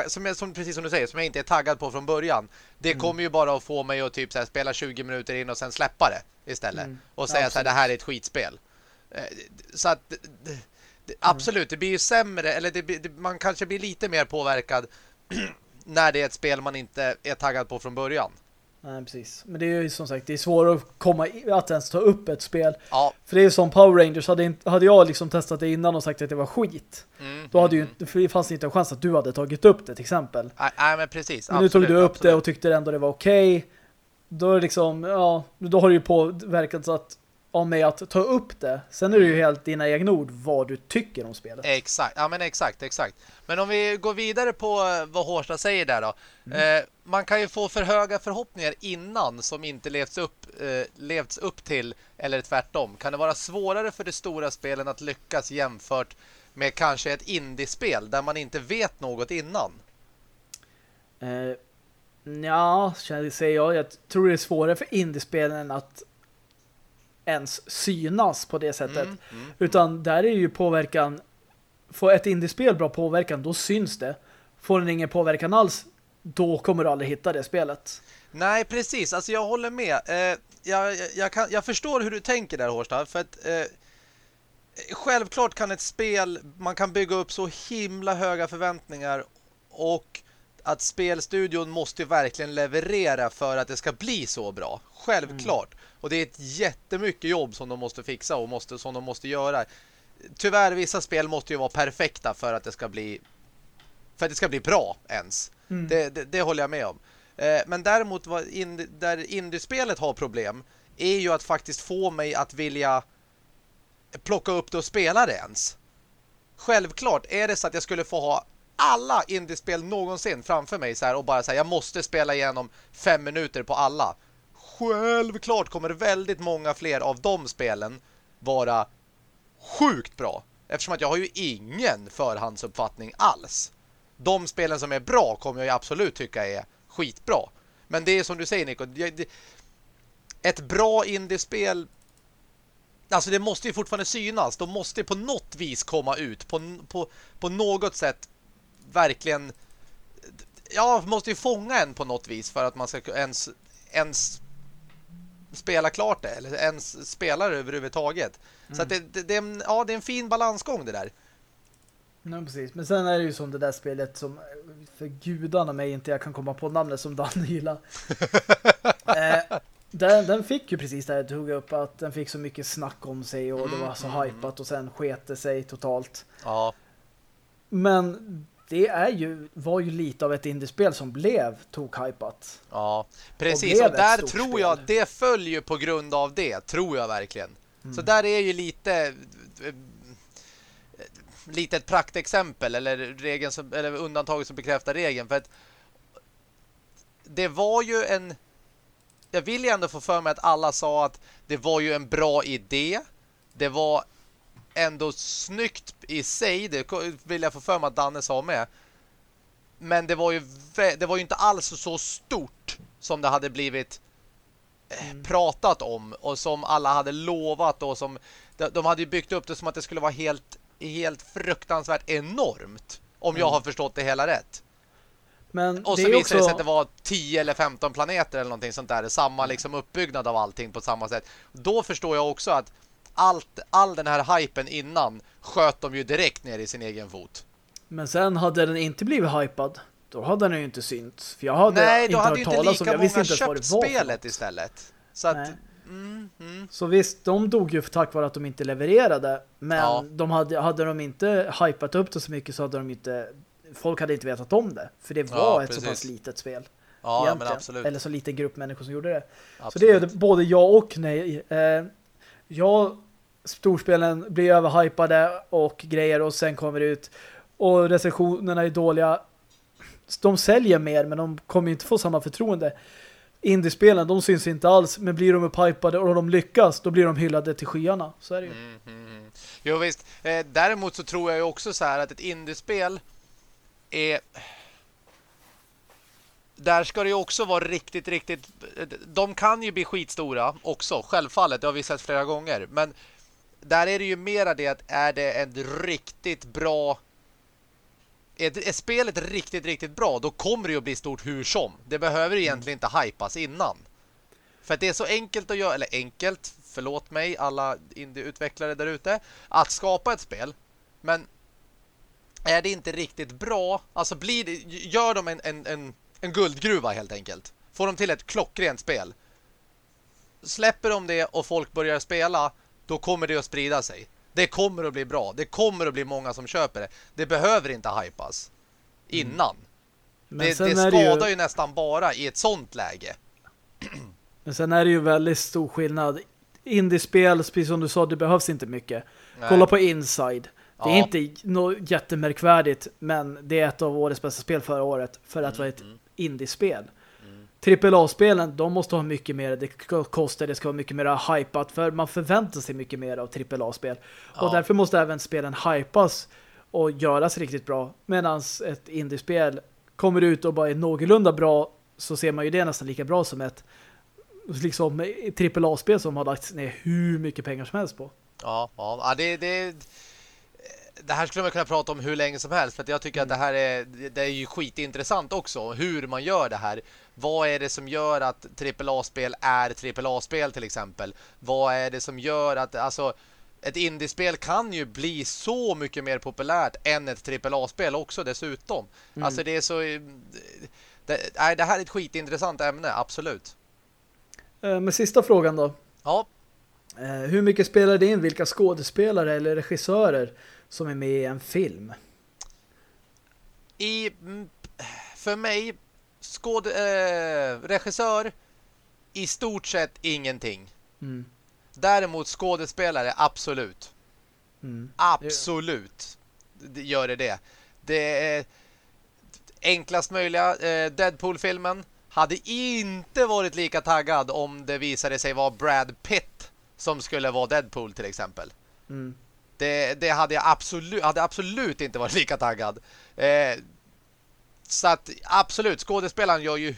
som, som, precis som du säger, som jag inte är taggad på från början. Det mm. kommer ju bara att få mig att typ så här, spela 20 minuter in och sen släppa det istället. Och säga ja, att det här är ett skitspel. Eh, så att absolut, det blir ju sämre eller det, det, man kanske blir lite mer påverkad när det är ett spel man inte är taggad på från början. Nej, precis. Men det är ju som sagt, det är svårt att komma att ens ta upp ett spel. Ja. För det är som Power Rangers, hade, inte, hade jag liksom testat det innan och sagt att det var skit. Mm, då hade mm. ju det fanns inte en chans att du hade tagit upp det till exempel. Nej, men precis. Men nu tog du upp absolut. det och tyckte ändå det var okej. Okay. Då är liksom, ja, då har det ju påverkat så att av mig att ta upp det. Sen är det ju helt dina egna ord vad du tycker om spelet. Exakt, ja men exakt, exakt. Men om vi går vidare på eh, vad Hårsta säger där då. Mm. Eh, man kan ju få för höga förhoppningar innan som inte levts upp, eh, levts upp till eller tvärtom. Kan det vara svårare för de stora spelen att lyckas jämfört med kanske ett indiespel där man inte vet något innan? Eh, ja, säger jag. Jag tror det är svårare för indiespelen att ens synas på det sättet. Mm, mm, Utan där är ju påverkan får ett indiespel bra påverkan, då syns det. Får den ingen påverkan alls, då kommer du aldrig hitta det spelet. Nej, precis. Alltså jag håller med. Eh, jag, jag, kan, jag förstår hur du tänker där, Hårstad. För att eh, självklart kan ett spel, man kan bygga upp så himla höga förväntningar och att spelstudion måste verkligen leverera för att det ska bli så bra. Självklart. Mm. Och det är ett jättemycket jobb som de måste fixa och måste, som de måste göra. Tyvärr, vissa spel måste ju vara perfekta för att det ska bli för att det ska bli bra ens. Mm. Det, det, det, håller jag med om. Eh, men däremot vad in, där indiespelet har problem är ju att faktiskt få mig att vilja plocka upp det och spela det ens. Självklart är det så att jag skulle få ha alla indiespel någonsin framför mig så här, och bara säga jag måste spela igenom fem minuter på alla. Självklart kommer väldigt många fler av de spelen vara sjukt bra. Eftersom att jag har ju ingen förhandsuppfattning alls. De spelen som är bra kommer jag absolut tycka är skitbra. Men det är som du säger Nico, ett bra indiespel Alltså det måste ju fortfarande synas. De måste på något vis komma ut. På, på, på något sätt verkligen... Ja, måste ju fånga en på något vis för att man ska ens, ens spela klart det. Eller ens spela det överhuvudtaget. Mm. Så att det, det, det, ja, det är en fin balansgång det där. Ja, precis. Men sen är det ju som det där spelet som för gudarna mig inte jag kan komma på namnet som Dan gillar. eh, den, den fick ju precis det jag tog upp att den fick så mycket snack om sig och mm, det var så mm, hypat och sen skete sig totalt. Ja. Men det är ju, var ju lite av ett indiespel som blev tok-hypat. Ja, precis. Och, och där tror spel. jag, det följer på grund av det, tror jag verkligen. Mm. Så där är ju lite... litet praktexempel eller, regeln som, eller undantaget som bekräftar regeln. För att det var ju en... Jag vill ju ändå få för mig att alla sa att det var ju en bra idé. Det var ändå snyggt i sig. Det vill jag få för mig att Danne sa med. Men det var ju, det var ju inte alls så stort som det hade blivit eh, mm. pratat om och som alla hade lovat och som de hade ju byggt upp det som att det skulle vara helt, helt fruktansvärt enormt om mm. jag har förstått det hela rätt. Men och så visade också... det sig att det var 10 eller 15 planeter eller någonting sånt där. Samma liksom uppbyggnad av allting på samma sätt. Då förstår jag också att allt, all den här hypen innan sköt de ju direkt ner i sin egen fot. Men sen hade den inte blivit hypad. Då hade den ju inte synts. För jag hade Nej, inte hade talas om Jag visste inte var. spelet istället. Så att... Mm, mm. Så visst, de dog ju tack vare att de inte levererade. Men ja. de hade, hade de inte hypat upp det så mycket så hade de inte... Folk hade inte vetat om det. För det var ja, ett så pass litet spel. Ja, men absolut. Eller så liten grupp människor som gjorde det. Absolut. Så det är både ja och nej. Eh, jag storspelen blir överhypade och grejer och sen kommer det ut och recensionerna är dåliga. De säljer mer men de kommer inte få samma förtroende. Indiespelen, de syns inte alls men blir de upphypade och de lyckas då blir de hyllade till skyarna. Så är det ju. Mm, mm, mm. Jo visst. Eh, däremot så tror jag ju också så här att ett indiespel är där ska det ju också vara riktigt, riktigt... De kan ju bli skitstora också, självfallet. Det har vi sett flera gånger. Men där är det ju mera det att är det en riktigt bra är, är spelet riktigt, riktigt bra då kommer det ju att bli stort hur som. Det behöver egentligen inte hypas innan. För att det är så enkelt att göra, eller enkelt, förlåt mig alla indieutvecklare där ute, att skapa ett spel. Men är det inte riktigt bra, alltså blir det, gör de en, en, en, en guldgruva helt enkelt. Får de till ett klockrent spel. Släpper de det och folk börjar spela då kommer det att sprida sig. Det kommer att bli bra. Det kommer att bli många som köper det. Det behöver inte hypas innan. Mm. Det, det skadar ju... ju... nästan bara i ett sånt läge. Men sen är det ju väldigt stor skillnad. Indiespel, precis som du sa, det behövs inte mycket. Nej. Kolla på Inside. Det är ja. inte något jättemärkvärdigt, men det är ett av årets bästa spel förra året för att mm. vara ett mm. indiespel. AAA-spelen, de måste ha mycket mer, det kostar, det ska vara mycket mer hypat för man förväntar sig mycket mer av AAA-spel. Ja. Och därför måste även spelen hypas och göras riktigt bra. Medan ett indiespel kommer ut och bara är någorlunda bra så ser man ju det nästan lika bra som ett liksom AAA-spel som har lagts ner hur mycket pengar som helst på. Ja, ja det, det, det här skulle man kunna prata om hur länge som helst för att jag tycker mm. att det här är, det är ju skitintressant också hur man gör det här. Vad är det som gör att AAA-spel är AAA-spel till exempel? Vad är det som gör att alltså ett indiespel kan ju bli så mycket mer populärt än ett AAA-spel också dessutom. Mm. Alltså det är så det, nej, det här är ett skitintressant ämne, absolut. Eh, men sista frågan då. Ja. Eh, hur mycket spelar det in vilka skådespelare eller regissörer som är med i en film? I för mig skåd, eh, regissör i stort sett ingenting. Mm. Däremot skådespelare, absolut. Mm. Absolut det gör det det. Det är enklast möjliga. Eh, Deadpool-filmen hade inte varit lika taggad om det visade sig vara Brad Pitt som skulle vara Deadpool till exempel. Mm. Det, det, hade jag absolut, hade absolut inte varit lika taggad. Eh, så att absolut, skådespelaren gör ju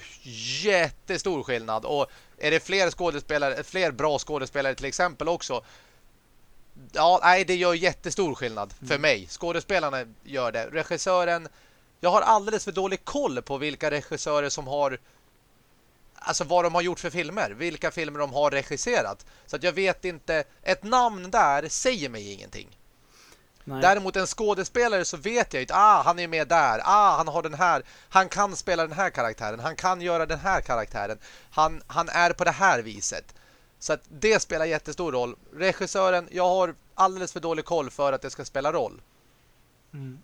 jättestor skillnad. Och är det fler skådespelare, fler bra skådespelare till exempel också. Ja, nej, det gör jättestor skillnad för mm. mig. Skådespelarna gör det. Regissören, jag har alldeles för dålig koll på vilka regissörer som har alltså vad de har gjort för filmer, vilka filmer de har regisserat. Så att jag vet inte, ett namn där säger mig ingenting. Nej. Däremot en skådespelare så vet jag ju ah, han är med där, ah, han har den här, han kan spela den här karaktären, han kan göra den här karaktären, han, han är på det här viset. Så att det spelar jättestor roll. Regissören, jag har alldeles för dålig koll för att det ska spela roll. Mm.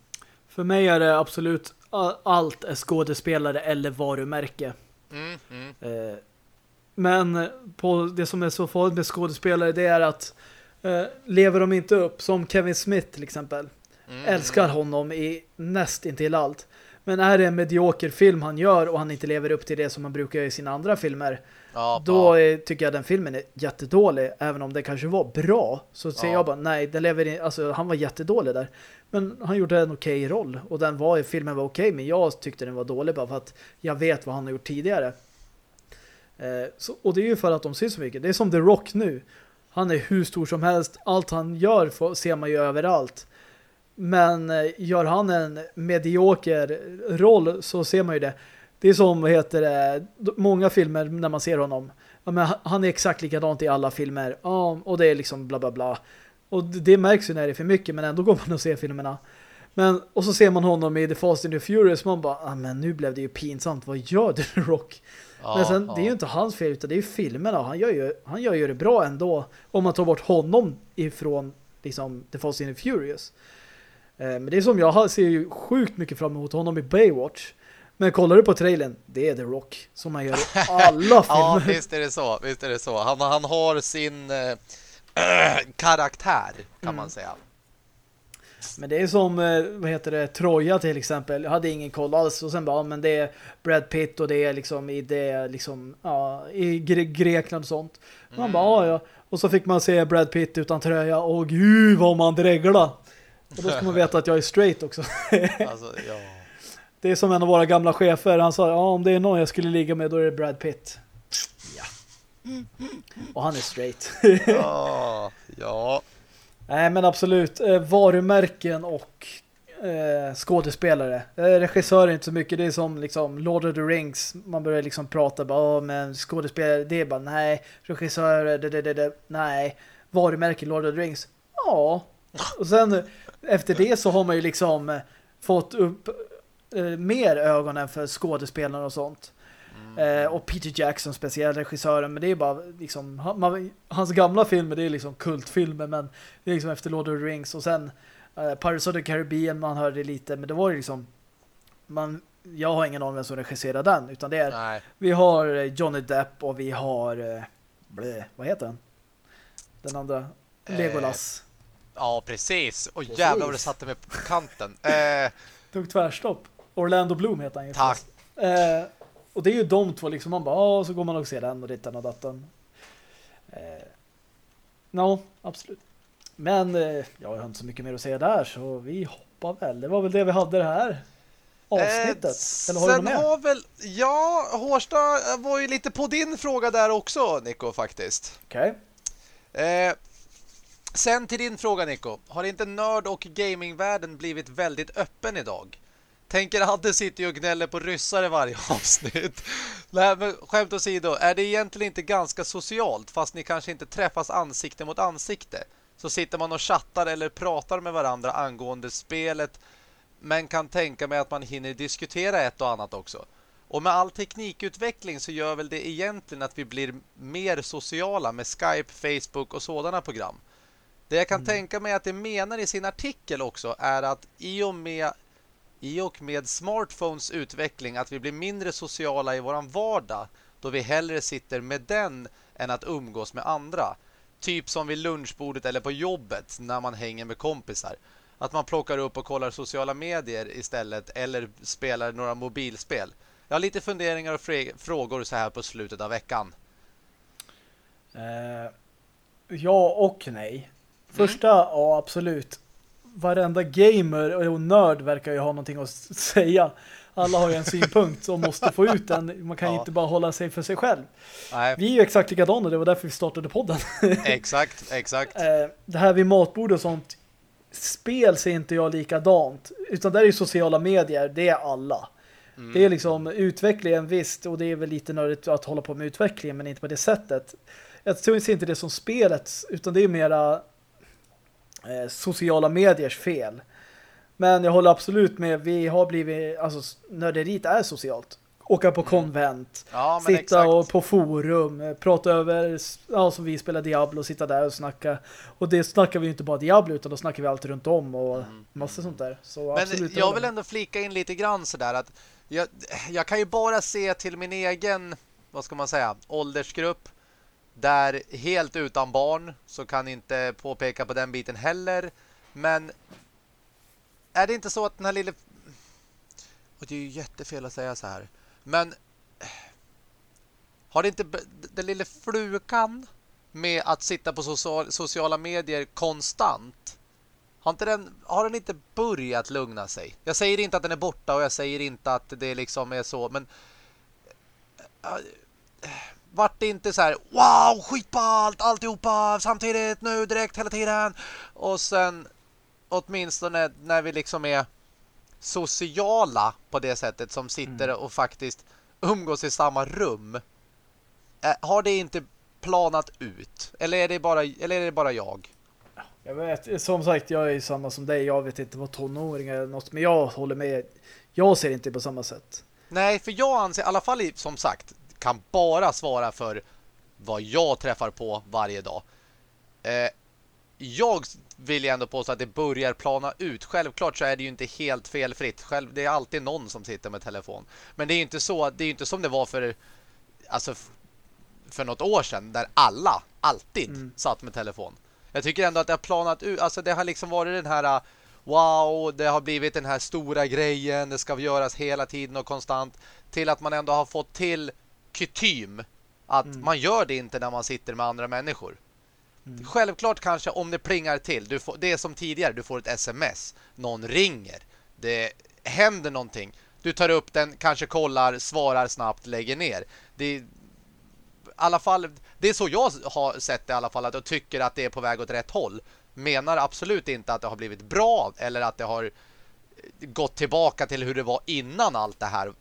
För mig är det absolut allt är skådespelare eller varumärke. Mm, mm. Eh, men på det som är så farligt med skådespelare det är att eh, lever de inte upp, som Kevin Smith till exempel. Mm. Älskar honom i näst intill allt. Men är det en medioker film han gör och han inte lever upp till det som han brukar göra i sina andra filmer ja, då ja. tycker jag den filmen är jättedålig. Även om det kanske var bra så ser ja. jag bara, nej, den lever in, alltså, han var jättedålig där. Men han gjorde en okej okay roll och den var, filmen var okej okay, men jag tyckte den var dålig bara för att jag vet vad han har gjort tidigare. Eh, så, och det är ju för att de ser så mycket. Det är som The Rock nu. Han är hur stor som helst. Allt han gör får, ser man ju överallt. Men eh, gör han en medioker roll så ser man ju det. Det är som, vad heter det, många filmer när man ser honom. Ja, men han är exakt likadant i alla filmer. Ja, och det är liksom bla bla bla. Och det märks ju när det är för mycket, men ändå går man och ser filmerna. Men, och så ser man honom i The Fast and the Furious man bara, ah, men nu blev det ju pinsamt. Vad gör du, Rock? Ja, men sen, ja. det är ju inte hans fel utan det är ju filmerna. Han gör ju, han gör ju det bra ändå. Om man tar bort honom ifrån liksom, The Fast and the Furious. Eh, men det är som jag ser ju sjukt mycket fram emot honom i Baywatch. Men kollar du på trailern, det är The Rock som han gör i alla filmer. ja, visst är det så. Visst är det så. Han, han har sin äh, karaktär, kan mm. man säga. Men det är som, eh, vad heter det, Troja till exempel. Jag hade ingen koll alls. Och sen bara, men det är Brad Pitt och det är liksom i det, liksom, ja, i Grekland och sånt. Man mm. bara, ja, ja. Och så fick man se Brad Pitt utan tröja. Och gud vad man dregla. Och då ska man veta att jag är straight också. alltså, ja. Det är som en av våra gamla chefer. Han sa, ja om det är någon jag skulle ligga med då är det Brad Pitt. Ja. Och han är straight. ja, ja. Nej men absolut. Eh, varumärken och eh, skådespelare. Eh, regissör är inte så mycket. Det är som liksom Lord of the Rings. Man börjar liksom prata bara, men skådespelare, det är bara nej. Regissörer, det, det, det, det, nej. Varumärken Lord of the Rings. Ja. Och sen efter det så har man ju liksom fått upp mer ögonen för skådespelarna och sånt. Mm. Eh, och Peter Jackson speciellt regissören men det är bara liksom man, hans gamla filmer det är liksom kultfilmer men det är liksom efter Lord of the Rings och sen eh, Pirates of the Caribbean man hörde lite men det var ju liksom man, jag har ingen aning vem som regisserar den utan det är Nej. vi har eh, Johnny Depp och vi har eh, blä, vad heter den? Den andra Legolas Ja, precis. Och jävlar vad det satte mig på kanten. Eh, Tog tvärstopp. Orlando Bloom heter han ju. Tack. Eh, och det är ju de två liksom. Man bara, så går man och ser den och dittan och datten. Eh, no, absolut. Men eh, jag har inte så mycket mer att säga där så vi hoppar väl. Det var väl det vi hade det här avsnittet. Eh, Eller har sen har väl, ja, Hårsta var ju lite på din fråga där också, Nico, faktiskt. Okej. Okay. Eh, Sen till din fråga Nico. Har inte nörd- och gamingvärlden blivit väldigt öppen idag? Tänker Adde sitter och gnäller på ryssar i varje avsnitt. Nej, men skämt åsido, är det egentligen inte ganska socialt fast ni kanske inte träffas ansikte mot ansikte? Så sitter man och chattar eller pratar med varandra angående spelet men kan tänka mig att man hinner diskutera ett och annat också. Och med all teknikutveckling så gör väl det egentligen att vi blir mer sociala med Skype, Facebook och sådana program. Det jag kan mm. tänka mig att det menar i sin artikel också är att i och med i och med smartphones utveckling att vi blir mindre sociala i våran vardag då vi hellre sitter med den än att umgås med andra. Typ som vid lunchbordet eller på jobbet när man hänger med kompisar. Att man plockar upp och kollar sociala medier istället eller spelar några mobilspel. Jag har lite funderingar och frågor så här på slutet av veckan. Uh, ja och nej. Första, mm. ja absolut. Varenda gamer och nörd verkar ju ha någonting att säga. Alla har ju en synpunkt och måste få ut den. Man kan ja. inte bara hålla sig för sig själv. Nej. Vi är ju exakt likadana, det var därför vi startade podden. exakt, exakt. Eh, det här vid matbord och sånt spel ser inte jag likadant. Utan det är ju sociala medier, det är alla. Mm. Det är liksom utvecklingen visst och det är väl lite nördigt att hålla på med utvecklingen men inte på det sättet. Jag tror inte det som spelet utan det är mera eh, sociala mediers fel. Men jag håller absolut med, vi har blivit, alltså nörderiet är socialt. Åka på mm. konvent, ja, sitta och på forum, eh, prata över, ja som vi spelar Diablo, sitta där och snacka. Och det snackar vi ju inte bara Diablo utan då snackar vi allt runt om och mm. massa sånt där. Så Men jag vill ändå flika in lite grann sådär att jag, jag kan ju bara se till min egen, vad ska man säga, åldersgrupp där helt utan barn så kan inte påpeka på den biten heller. Men är det inte så att den här lilla... Och det är ju jättefel att säga så här. Men har det inte den lilla flukan med att sitta på sociala medier konstant har, inte den, har den inte börjat lugna sig? Jag säger inte att den är borta och jag säger inte att det liksom är så, men vart det inte så här wow, skitballt, alltihopa samtidigt, nu, direkt, hela tiden och sen åtminstone när vi liksom är sociala på det sättet som sitter mm. och faktiskt umgås i samma rum äh, har det inte planat ut? Eller är det bara, eller är det bara jag? Jag vet, som sagt, jag är samma som dig. Jag vet inte vad tonåringar eller något, men jag håller med. Jag ser inte på samma sätt. Nej, för jag anser, i alla fall som sagt, kan bara svara för vad jag träffar på varje dag. Eh, jag vill ju ändå påstå att det börjar plana ut. Självklart så är det ju inte helt felfritt. Själv, det är alltid någon som sitter med telefon. Men det är ju inte så, det är inte som det var för alltså för något år sedan där alla alltid mm. satt med telefon. Jag tycker ändå att det har planat ut. Alltså det har liksom varit den här wow, det har blivit den här stora grejen. Det ska göras hela tiden och konstant. Till att man ändå har fått till kutym. Att mm. man gör det inte när man sitter med andra människor. Mm. Självklart kanske om det plingar till. Du får, det är som tidigare, du får ett sms. Någon ringer. Det händer någonting. Du tar upp den, kanske kollar, svarar snabbt, lägger ner. Det, alla fall, det är så jag har sett det i alla fall, att jag tycker att det är på väg åt rätt håll. Menar absolut inte att det har blivit bra eller att det har gått tillbaka till hur det var innan allt det här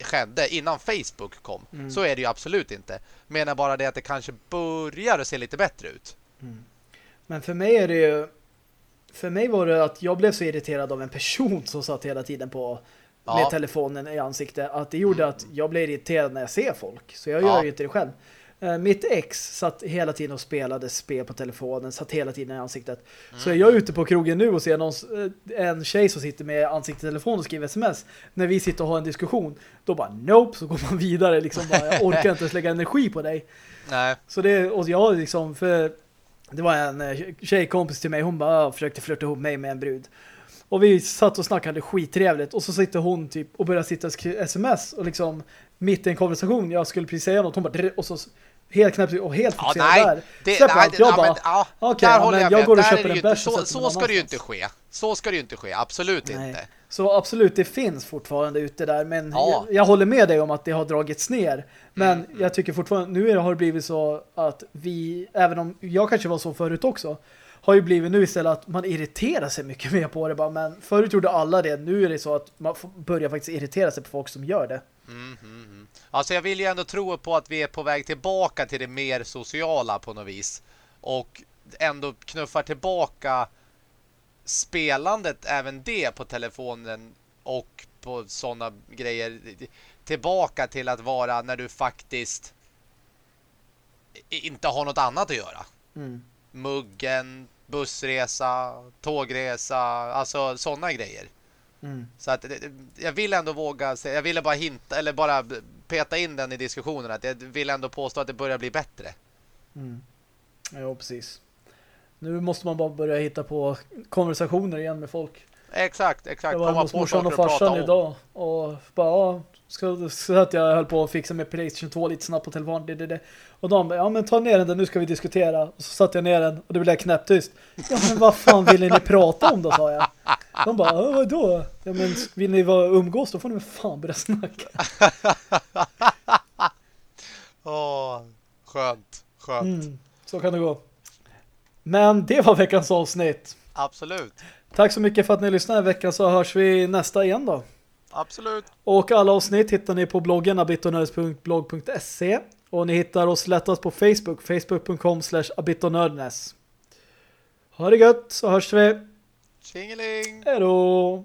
skedde, innan Facebook kom. Mm. Så är det ju absolut inte. Menar bara det att det kanske börjar att se lite bättre ut. Mm. Men för mig är det ju för mig var det att jag blev så irriterad av en person som satt hela tiden på ja. med telefonen i ansiktet att det gjorde att jag blev irriterad när jag ser folk. Så jag ja. gör ju inte det själv. Eh, mitt ex satt hela tiden och spelade spel på telefonen, satt hela tiden i ansiktet. Mm. Så jag är ute på krogen nu och ser någon, eh, en tjej som sitter med ansiktet i telefon och skriver sms. När vi sitter och har en diskussion, då bara nope, så går man vidare. Liksom bara, jag orkar inte lägga energi på dig. Nej. Så det, och jag liksom, för det var en eh, tjejkompis till mig, hon bara försökte flirta ihop mig med en brud. Och vi satt och snackade skittrevligt. Och så sitter hon typ och börjar sitta sms. Och liksom mitt i en konversation, jag skulle precis säga något. Hon bara, och så helt knäppt och helt fokuserad ja, nej, där. Det, nej, allt. Jag ja, bara, ja, okay, där håller jag, jag går och köper den bästa. Så, så ska det ju inte ske. Så ska det ju inte ske, absolut nej. inte. Så absolut, det finns fortfarande ute där. Men ja. jag, jag, håller med dig om att det har dragits ner. Men mm. jag tycker fortfarande, nu har det blivit så att vi, även om jag kanske var så förut också, har ju blivit nu istället att man irriterar sig mycket mer på det. Bara. Men förut gjorde alla det. Nu är det så att man börjar faktiskt irritera sig på folk som gör det. Mm, mm, mm. Alltså jag vill ju ändå tro på att vi är på väg tillbaka till det mer sociala på något vis. Och ändå knuffar tillbaka spelandet även det på telefonen och på sådana grejer tillbaka till att vara när du faktiskt inte har något annat att göra. Mm. Muggen, bussresa, tågresa, alltså sådana grejer. Mm. Så att jag vill ändå våga jag ville bara hinta eller bara peta in den i diskussionen att jag vill ändå påstå att det börjar bli bättre. Mm. Ja, precis. Nu måste man bara börja hitta på konversationer igen med folk. Exakt, exakt. Jag var hos morsan och farsan idag och bara, så, så att jag höll på att fixa med Playstation 2 lite snabbt på telefonen. Det, det, det. Och de ja men ta ner den där, nu ska vi diskutera. Och så satte jag ner den och det blev knäpptyst. Ja men vad fan ville ni prata om då, sa jag. De bara, vadå? Ja men vill ni vara umgås då får ni väl fan börja snacka. Åh, skönt, skönt. Mm, så kan det gå. Men det var veckans avsnitt. Absolut. Tack så mycket för att ni lyssnade i veckan så hörs vi nästa igen då. Absolut. Och alla avsnitt hittar ni på bloggen abitonördes.blog.se och ni hittar oss lättast på Facebook, facebook.com slash abitonördness. Ha det gött så hörs vi. Tjingeling! Hej då!